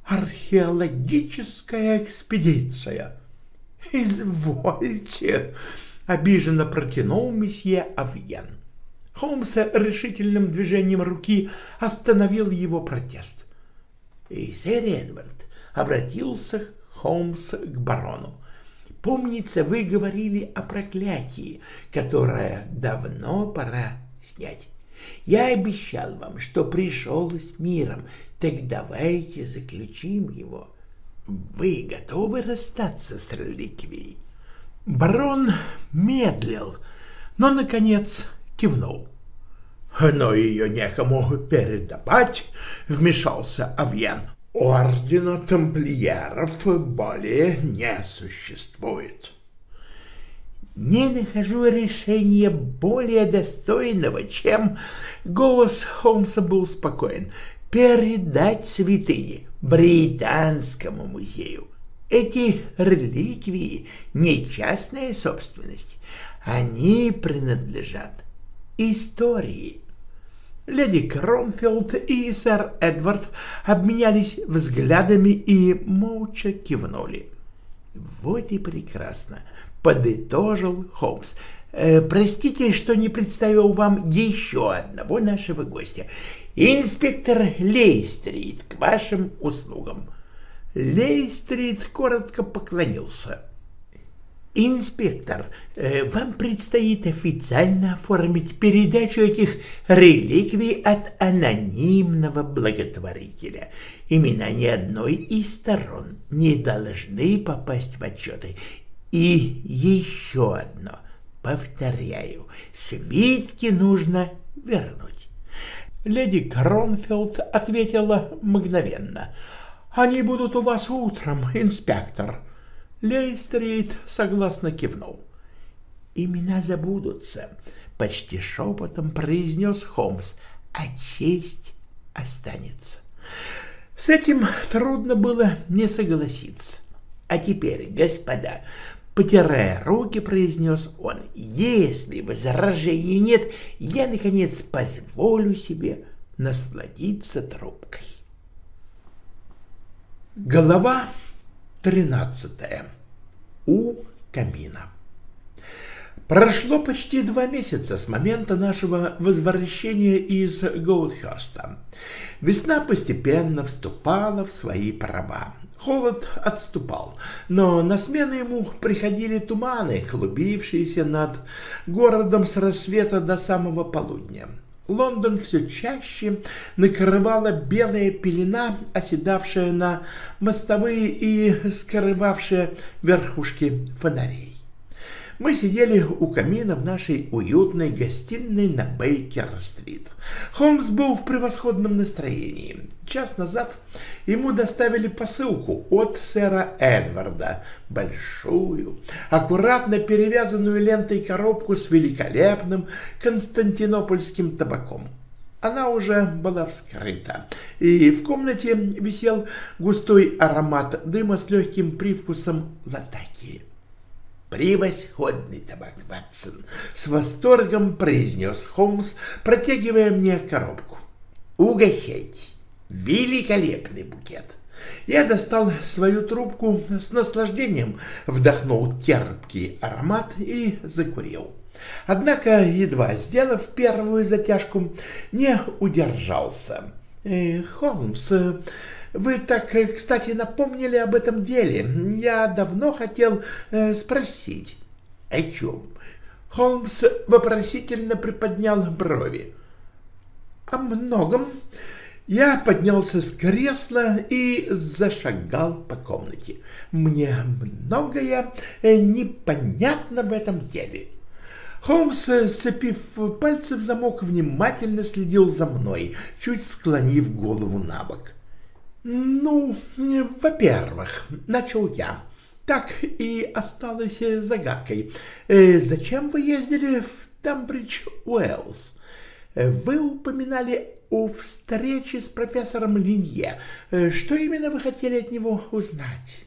археологическая экспедиция. «Извольте!» — обиженно протянул месье Авьен. Холмс решительным движением руки остановил его протест. И сэр Эдвард обратился Холмс к барону. «Помнится, вы говорили о проклятии, которое давно пора снять. Я обещал вам, что пришел с миром, так давайте заключим его вы готовы расстаться с реликвией? Барон медлил, но, наконец, кивнул. Но ее некому передавать, вмешался Авьен. Ордена тамплиеров более не существует. Не нахожу решения более достойного, чем голос Холмса был спокоен. Передать святыни Британскому музею. Эти реликвии не частная собственность, они принадлежат истории. Леди Кромфилд и сэр Эдвард обменялись взглядами и молча кивнули. «Вот и прекрасно», — подытожил Холмс. «Э, «Простите, что не представил вам еще одного нашего гостя. Инспектор Лейстрит к вашим услугам. Лейстрит коротко поклонился. «Инспектор, э, вам предстоит официально оформить передачу этих реликвий от анонимного благотворителя. Имена ни одной из сторон не должны попасть в отчеты. И еще одно. Повторяю, свитки нужно вернуть. Леди Кронфилд ответила мгновенно. «Они будут у вас утром, инспектор». Лейстрит согласно кивнул. «Имена забудутся», — почти шепотом произнес Холмс, — «а честь останется». С этим трудно было не согласиться. А теперь, господа, потирая руки, произнес он, если возражений нет, я, наконец, позволю себе насладиться трубкой. Голова тринадцатая. У камина. Прошло почти два месяца с момента нашего возвращения из Гоудхерста. Весна постепенно вступала в свои права. Холод отступал, но на смену ему приходили туманы, клубившиеся над городом с рассвета до самого полудня. Лондон все чаще накрывала белая пелена, оседавшая на мостовые и скрывавшая верхушки фонарей. Мы сидели у камина в нашей уютной гостиной на Бейкер-стрит. Холмс был в превосходном настроении. Час назад ему доставили посылку от сэра Эдварда, большую, аккуратно перевязанную лентой коробку с великолепным константинопольским табаком. Она уже была вскрыта, и в комнате висел густой аромат дыма с легким привкусом латаки. «Превосходный табак, Ватсон!» — с восторгом произнес Холмс, протягивая мне коробку. «Угощайте! Великолепный букет!» Я достал свою трубку с наслаждением, вдохнул терпкий аромат и закурил. Однако, едва сделав первую затяжку, не удержался. «Э, «Холмс, вы так, э, кстати, напомнили об этом деле. Я давно хотел э, спросить. О чем? Холмс вопросительно приподнял брови. О многом. Я поднялся с кресла и зашагал по комнате. Мне многое э, непонятно в этом деле. Холмс, сцепив пальцы в замок, внимательно следил за мной, чуть склонив голову на бок. «Ну, во-первых, начал я, так и осталось загадкой. Э, зачем вы ездили в Тамбридж Уэллс? Вы упоминали о встрече с профессором Линье. Э, что именно вы хотели от него узнать?»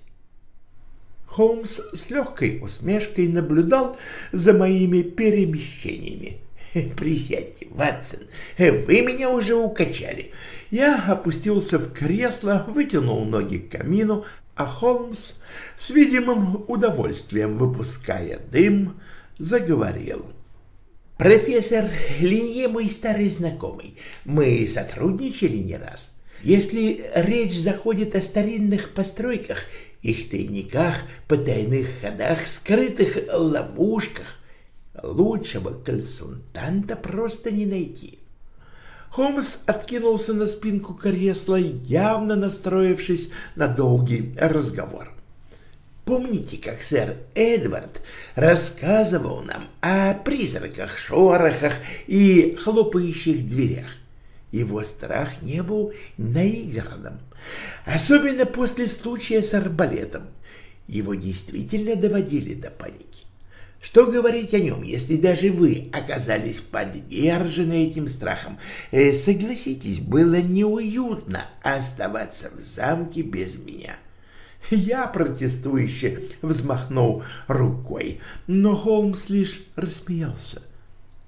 Холмс с легкой усмешкой наблюдал за моими перемещениями. «Присядьте, Ватсон, вы меня уже укачали. Я опустился в кресло, вытянул ноги к камину, а Холмс, с видимым удовольствием выпуская дым, заговорил. «Профессор Линье мой старый знакомый. Мы сотрудничали не раз. Если речь заходит о старинных постройках, их тайниках, потайных ходах, скрытых ловушках, лучшего консультанта просто не найти. Холмс откинулся на спинку кресла, явно настроившись на долгий разговор. Помните, как сэр Эдвард рассказывал нам о призраках, шорохах и хлопающих дверях? Его страх не был наигранным, особенно после случая с арбалетом. Его действительно доводили до паники. Что говорить о нем, если даже вы оказались подвержены этим страхам? Э, согласитесь, было неуютно оставаться в замке без меня. Я протестующе взмахнул рукой, но Холмс лишь рассмеялся.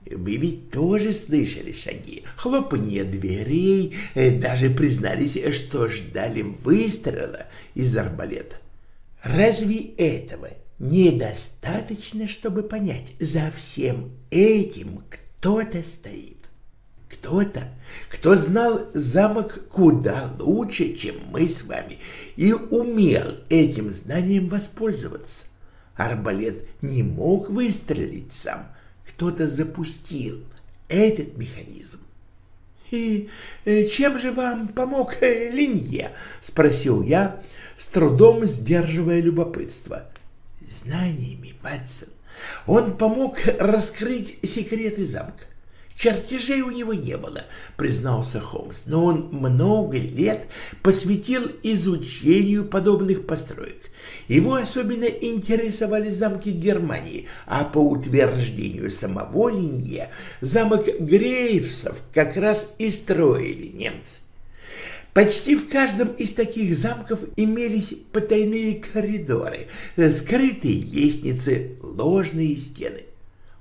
Вы ведь тоже слышали шаги, хлопанье дверей, э, даже признались, что ждали выстрела из арбалета. Разве этого недостаточно, чтобы понять, за всем этим кто-то стоит. Кто-то, кто знал замок куда лучше, чем мы с вами, и умел этим знанием воспользоваться. Арбалет не мог выстрелить сам, кто-то запустил этот механизм. «И э, чем же вам помог э, Линье?» — спросил я, с трудом сдерживая любопытство знаниями, Ватсон. Он помог раскрыть секреты замка. Чертежей у него не было, признался Холмс, но он много лет посвятил изучению подобных построек. Его особенно интересовали замки Германии, а по утверждению самого Линье замок Грейвсов как раз и строили немцы. Почти в каждом из таких замков имелись потайные коридоры, скрытые лестницы, ложные стены.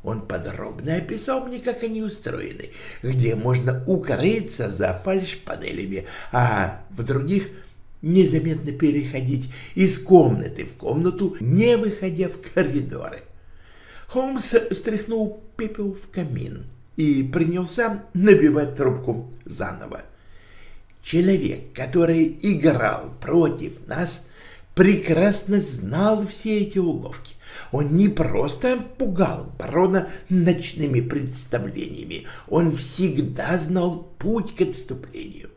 Он подробно описал мне, как они устроены, где можно укрыться за фальшпанелями, а в других незаметно переходить из комнаты в комнату, не выходя в коридоры. Холмс стряхнул пепел в камин и принялся набивать трубку заново. Человек, который играл против нас, прекрасно знал все эти уловки. Он не просто пугал барона ночными представлениями, он всегда знал путь к отступлению.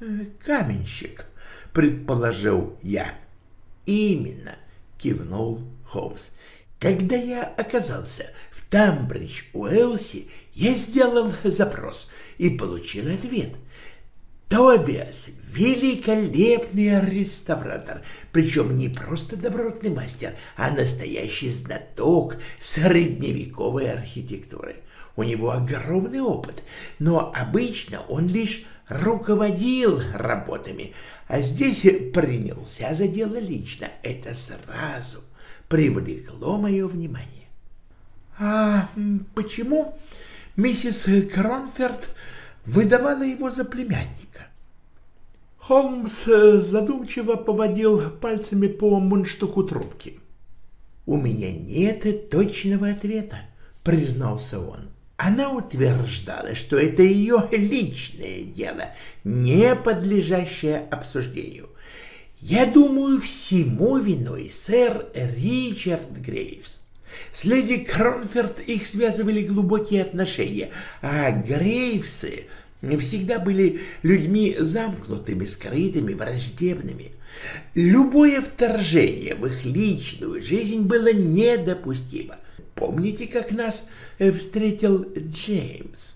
«Э, «Каменщик», — предположил я. «Именно», — кивнул Холмс. «Когда я оказался в Тамбридж-Уэлси, я сделал запрос и получил ответ — Тобиас — великолепный реставратор, причем не просто добротный мастер, а настоящий знаток средневековой архитектуры. У него огромный опыт, но обычно он лишь руководил работами, а здесь принялся за дело лично. Это сразу привлекло мое внимание. А почему миссис Кронферд выдавала его за племянника. Холмс э, задумчиво поводил пальцами по мундштуку трубки. «У меня нет точного ответа», — признался он. Она утверждала, что это ее личное дело, не подлежащее обсуждению. Я думаю, всему виной сэр Ричард Грейвс. С леди Кронферд их связывали глубокие отношения, а Грейвсы всегда были людьми замкнутыми, скрытыми, враждебными. Любое вторжение в их личную жизнь было недопустимо. Помните, как нас э, встретил Джеймс?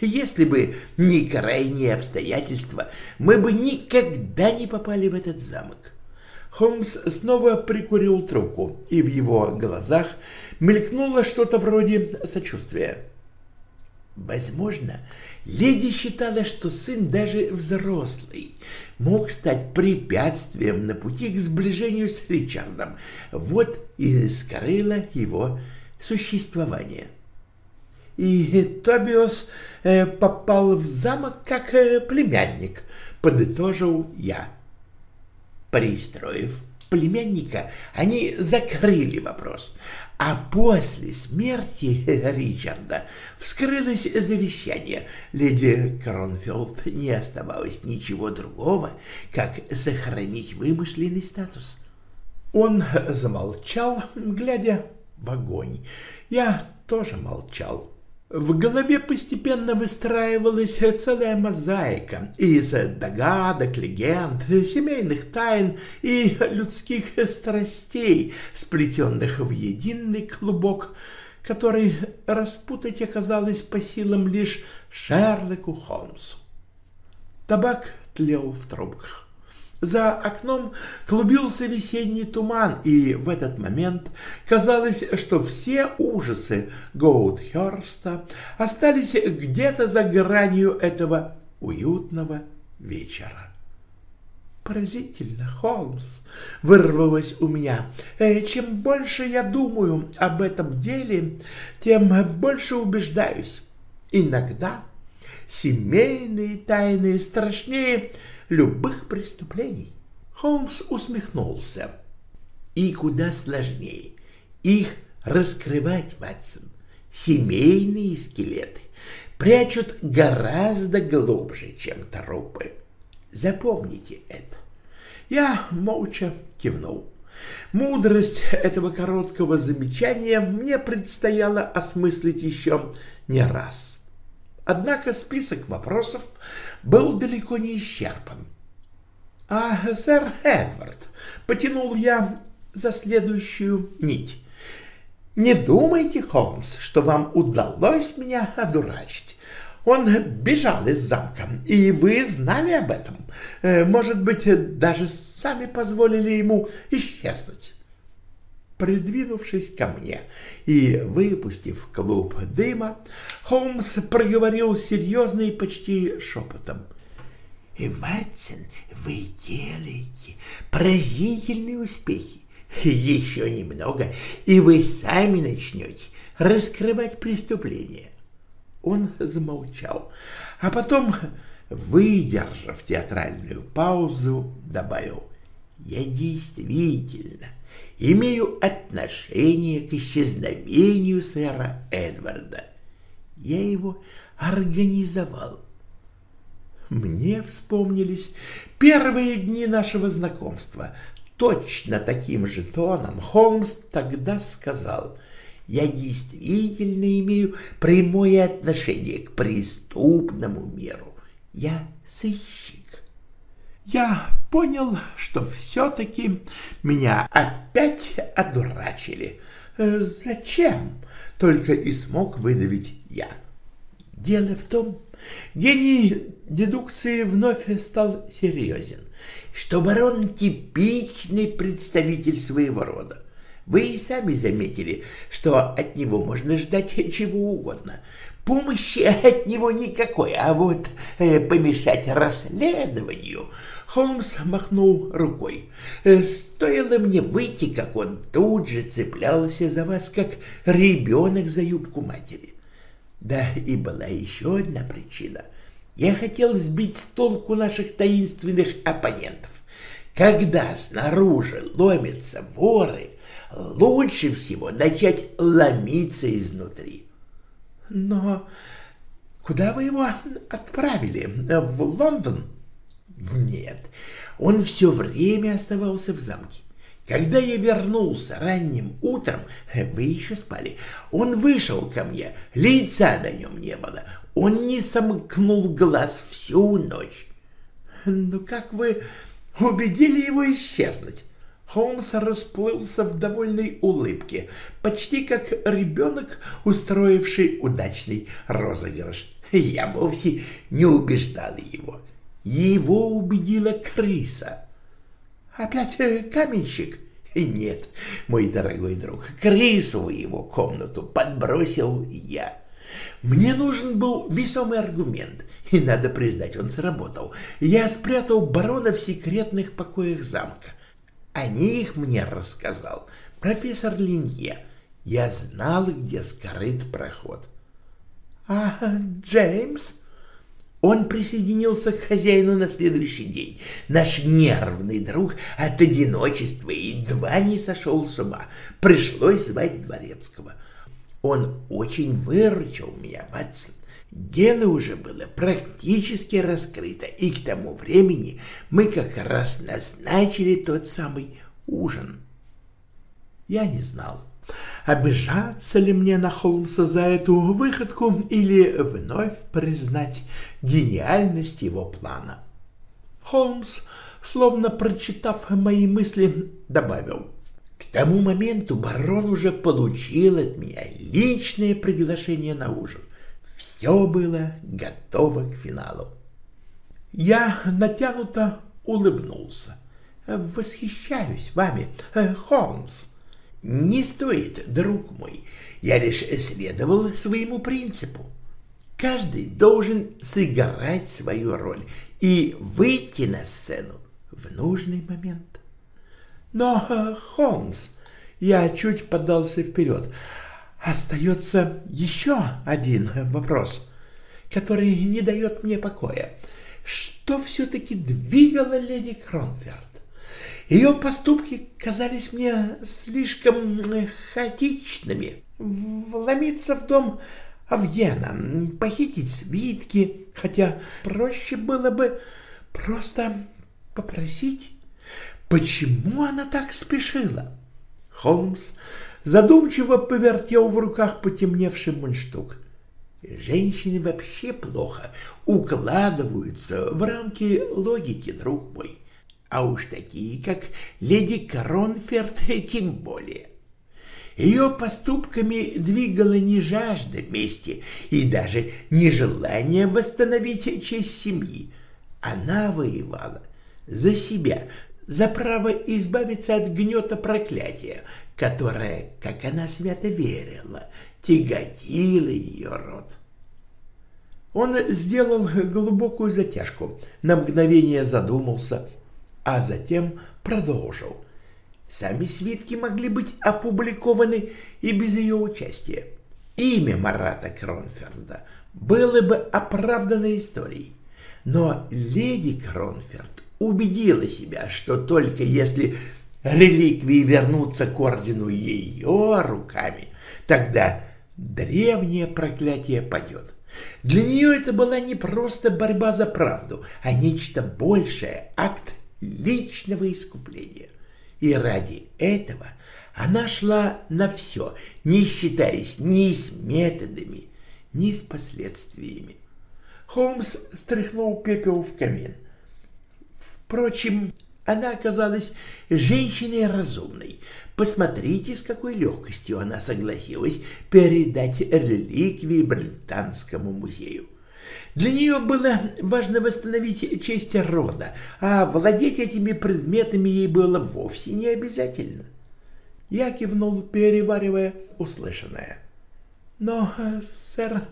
Если бы не крайние обстоятельства, мы бы никогда не попали в этот замок. Холмс снова прикурил трубку, и в его глазах мелькнуло что-то вроде сочувствия. Возможно, леди считала, что сын даже взрослый мог стать препятствием на пути к сближению с Ричардом. Вот и скрыла его существование. И Тобиос э, попал в замок как э, племянник, подытожил я. Пристроив племянника, они закрыли вопрос. А после смерти Ричарда вскрылось завещание. Леди Кронфилд не оставалось ничего другого, как сохранить вымышленный статус. Он замолчал, глядя в огонь. Я тоже молчал. В голове постепенно выстраивалась целая мозаика из догадок, легенд, семейных тайн и людских страстей, сплетенных в единый клубок, который распутать оказалось по силам лишь Шерлоку Холмсу. Табак тлел в трубках. За окном клубился весенний туман, и в этот момент казалось, что все ужасы Гоудхерста остались где-то за гранью этого уютного вечера. Поразительно, Холмс, вырвалось у меня. Э, чем больше я думаю об этом деле, тем больше убеждаюсь. Иногда семейные тайны страшнее любых преступлений. Холмс усмехнулся. И куда сложнее их раскрывать, Ватсон. Семейные скелеты прячут гораздо глубже, чем трупы. Запомните это. Я молча кивнул. Мудрость этого короткого замечания мне предстояло осмыслить еще не раз. Однако список вопросов был далеко не исчерпан. «А, сэр Эдвард, потянул я за следующую нить. Не думайте, Холмс, что вам удалось меня одурачить. Он бежал из замка, и вы знали об этом. Э, может быть, даже сами позволили ему исчезнуть. Придвинувшись ко мне и выпустив клуб дыма, Холмс проговорил серьезно и почти шепотом. «И, Ватсон, вы делаете поразительные успехи. Еще немного, и вы сами начнете раскрывать преступления. Он замолчал, а потом, выдержав театральную паузу, добавил, «Я действительно имею отношение к исчезновению сэра Эдварда. Я его организовал». Мне вспомнились первые дни нашего знакомства. Точно таким же тоном Холмс тогда сказал — я действительно имею прямое отношение к преступному миру. Я сыщик. Я понял, что все-таки меня опять одурачили. Э, зачем? Только и смог выдавить я. Дело в том, гений дедукции вновь стал серьезен, что барон типичный представитель своего рода. Вы и сами заметили, что от него можно ждать чего угодно. Помощи от него никакой, а вот э, помешать расследованию... Холмс махнул рукой. Э, стоило мне выйти, как он тут же цеплялся за вас, как ребенок за юбку матери. Да и была еще одна причина. Я хотел сбить с толку наших таинственных оппонентов. Когда снаружи ломятся воры, лучше всего начать ломиться изнутри. Но куда вы его отправили? В Лондон? Нет, он все время оставался в замке. Когда я вернулся ранним утром, вы еще спали, он вышел ко мне, лица на нем не было, он не сомкнул глаз всю ночь. Ну как вы убедили его исчезнуть? Холмс расплылся в довольной улыбке, почти как ребенок, устроивший удачный розыгрыш. Я вовсе не убеждал его. Его убедила крыса. Опять э, каменщик? Нет, мой дорогой друг, крысу в его комнату подбросил я. Мне нужен был весомый аргумент, и, надо признать, он сработал. Я спрятал барона в секретных покоях замка. О них мне рассказал профессор Линье. Я знал, где скрыт проход. А Джеймс? Он присоединился к хозяину на следующий день. Наш нервный друг от одиночества едва не сошел с ума. Пришлось звать дворецкого. Он очень выручил меня, Ватсон. Дело уже было практически раскрыто, и к тому времени мы как раз назначили тот самый ужин. Я не знал, обижаться ли мне на Холмса за эту выходку или вновь признать гениальность его плана. Холмс, словно прочитав мои мысли, добавил. К тому моменту барон уже получил от меня личное приглашение на ужин. Все было готово к финалу. Я натянуто улыбнулся. «Восхищаюсь вами, Холмс». «Не стоит, друг мой. Я лишь следовал своему принципу. Каждый должен сыграть свою роль и выйти на сцену в нужный момент». «Но, Холмс...» Я чуть подался вперед. Остается еще один вопрос, который не дает мне покоя. Что все-таки двигало леди Кронферд? Ее поступки казались мне слишком хаотичными. Вломиться в дом Авьена, похитить свитки, хотя проще было бы просто попросить. Почему она так спешила? Холмс задумчиво повертел в руках потемневший мундштук. Женщины вообще плохо укладываются в рамки логики, друг мой, а уж такие, как леди Кронферт, тем более. Ее поступками двигала не жажда мести и даже не желание восстановить честь семьи. Она воевала за себя, за право избавиться от гнета проклятия, которое, как она свято верила, тяготило ее род. Он сделал глубокую затяжку, на мгновение задумался, а затем продолжил. Сами свитки могли быть опубликованы и без ее участия. Имя Марата Кронферда было бы оправдано историей. Но леди Кронферд убедила себя, что только если реликвии вернутся к ордену ее руками, тогда древнее проклятие падет. Для нее это была не просто борьба за правду, а нечто большее, акт личного искупления. И ради этого она шла на все, не считаясь ни с методами, ни с последствиями. Холмс стряхнул пепел в камин. Впрочем, она оказалась женщиной разумной. Посмотрите, с какой легкостью она согласилась передать реликвии Британскому музею. Для нее было важно восстановить честь рода, а владеть этими предметами ей было вовсе не обязательно. Я кивнул, переваривая услышанное. Но, сэр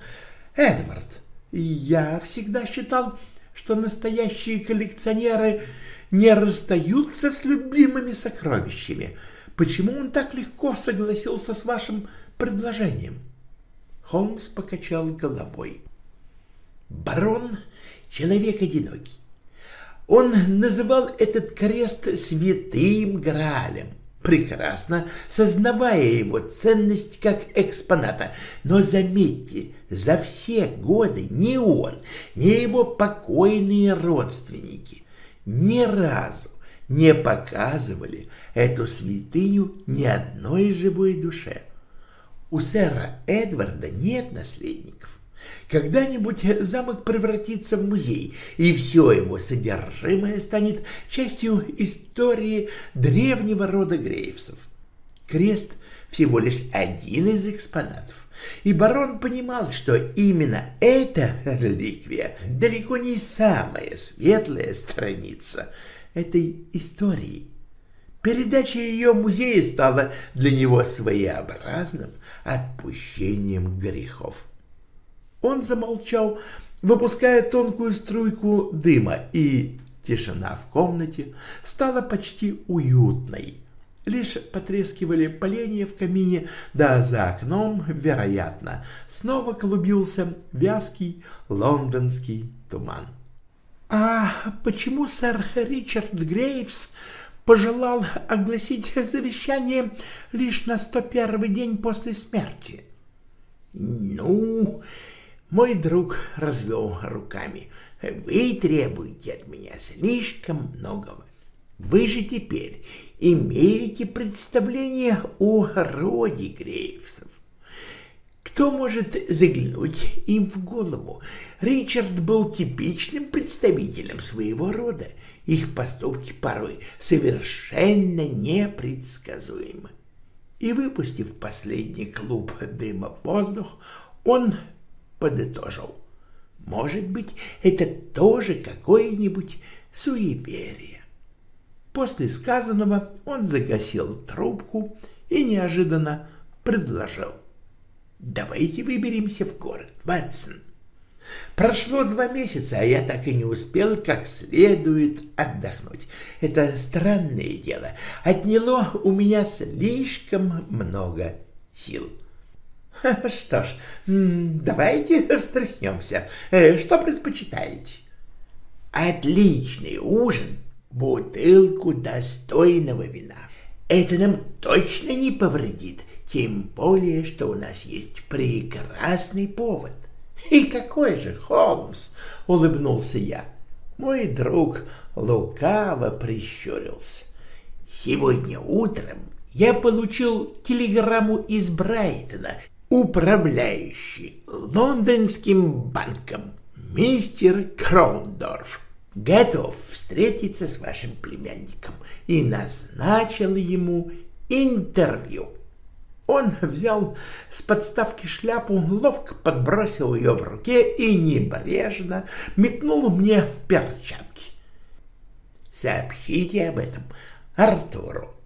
Эдвард, я всегда считал, что настоящие коллекционеры не расстаются с любимыми сокровищами. Почему он так легко согласился с вашим предложением? Холмс покачал головой. Барон — человек одинокий. Он называл этот крест святым Граалем, прекрасно сознавая его ценность как экспоната. Но заметьте, за все годы ни он, ни его покойные родственники ни разу не показывали эту святыню ни одной живой душе. У сэра Эдварда нет наследников. Когда-нибудь замок превратится в музей, и все его содержимое станет частью истории древнего рода Грейвсов. Крест всего лишь один из экспонатов, и барон понимал, что именно эта реликвия далеко не самая светлая страница этой истории. Передача ее музея стала для него своеобразным отпущением грехов. Он замолчал, выпуская тонкую струйку дыма, и тишина в комнате стала почти уютной. Лишь потрескивали поленья в камине, да за окном, вероятно, снова клубился вязкий лондонский туман. «А почему сэр Ричард Грейвс пожелал огласить завещание лишь на сто первый день после смерти?» «Ну, мой друг развел руками. «Вы требуете от меня слишком многого. Вы же теперь имеете представление о роде Грейвсов. Кто может заглянуть им в голову? Ричард был типичным представителем своего рода. Их поступки порой совершенно непредсказуемы. И выпустив последний клуб дыма в воздух, он подытожил. Может быть, это тоже какое-нибудь суеверие. После сказанного он загасил трубку и неожиданно предложил. «Давайте выберемся в город, Ватсон. Прошло два месяца, а я так и не успел как следует отдохнуть. Это странное дело. Отняло у меня слишком много сил. Что ж, давайте встряхнемся. Э, что предпочитаете? Отличный ужин, бутылку достойного вина. Это нам точно не повредит, тем более, что у нас есть прекрасный повод. И какой же, Холмс, улыбнулся я. Мой друг лукаво прищурился. Сегодня утром я получил телеграмму из Брайтона управляющий лондонским банком мистер Крондорф готов встретиться с вашим племянником и назначил ему интервью. Он взял с подставки шляпу, ловко подбросил ее в руке и небрежно метнул мне перчатки. «Сообщите об этом Артуру»,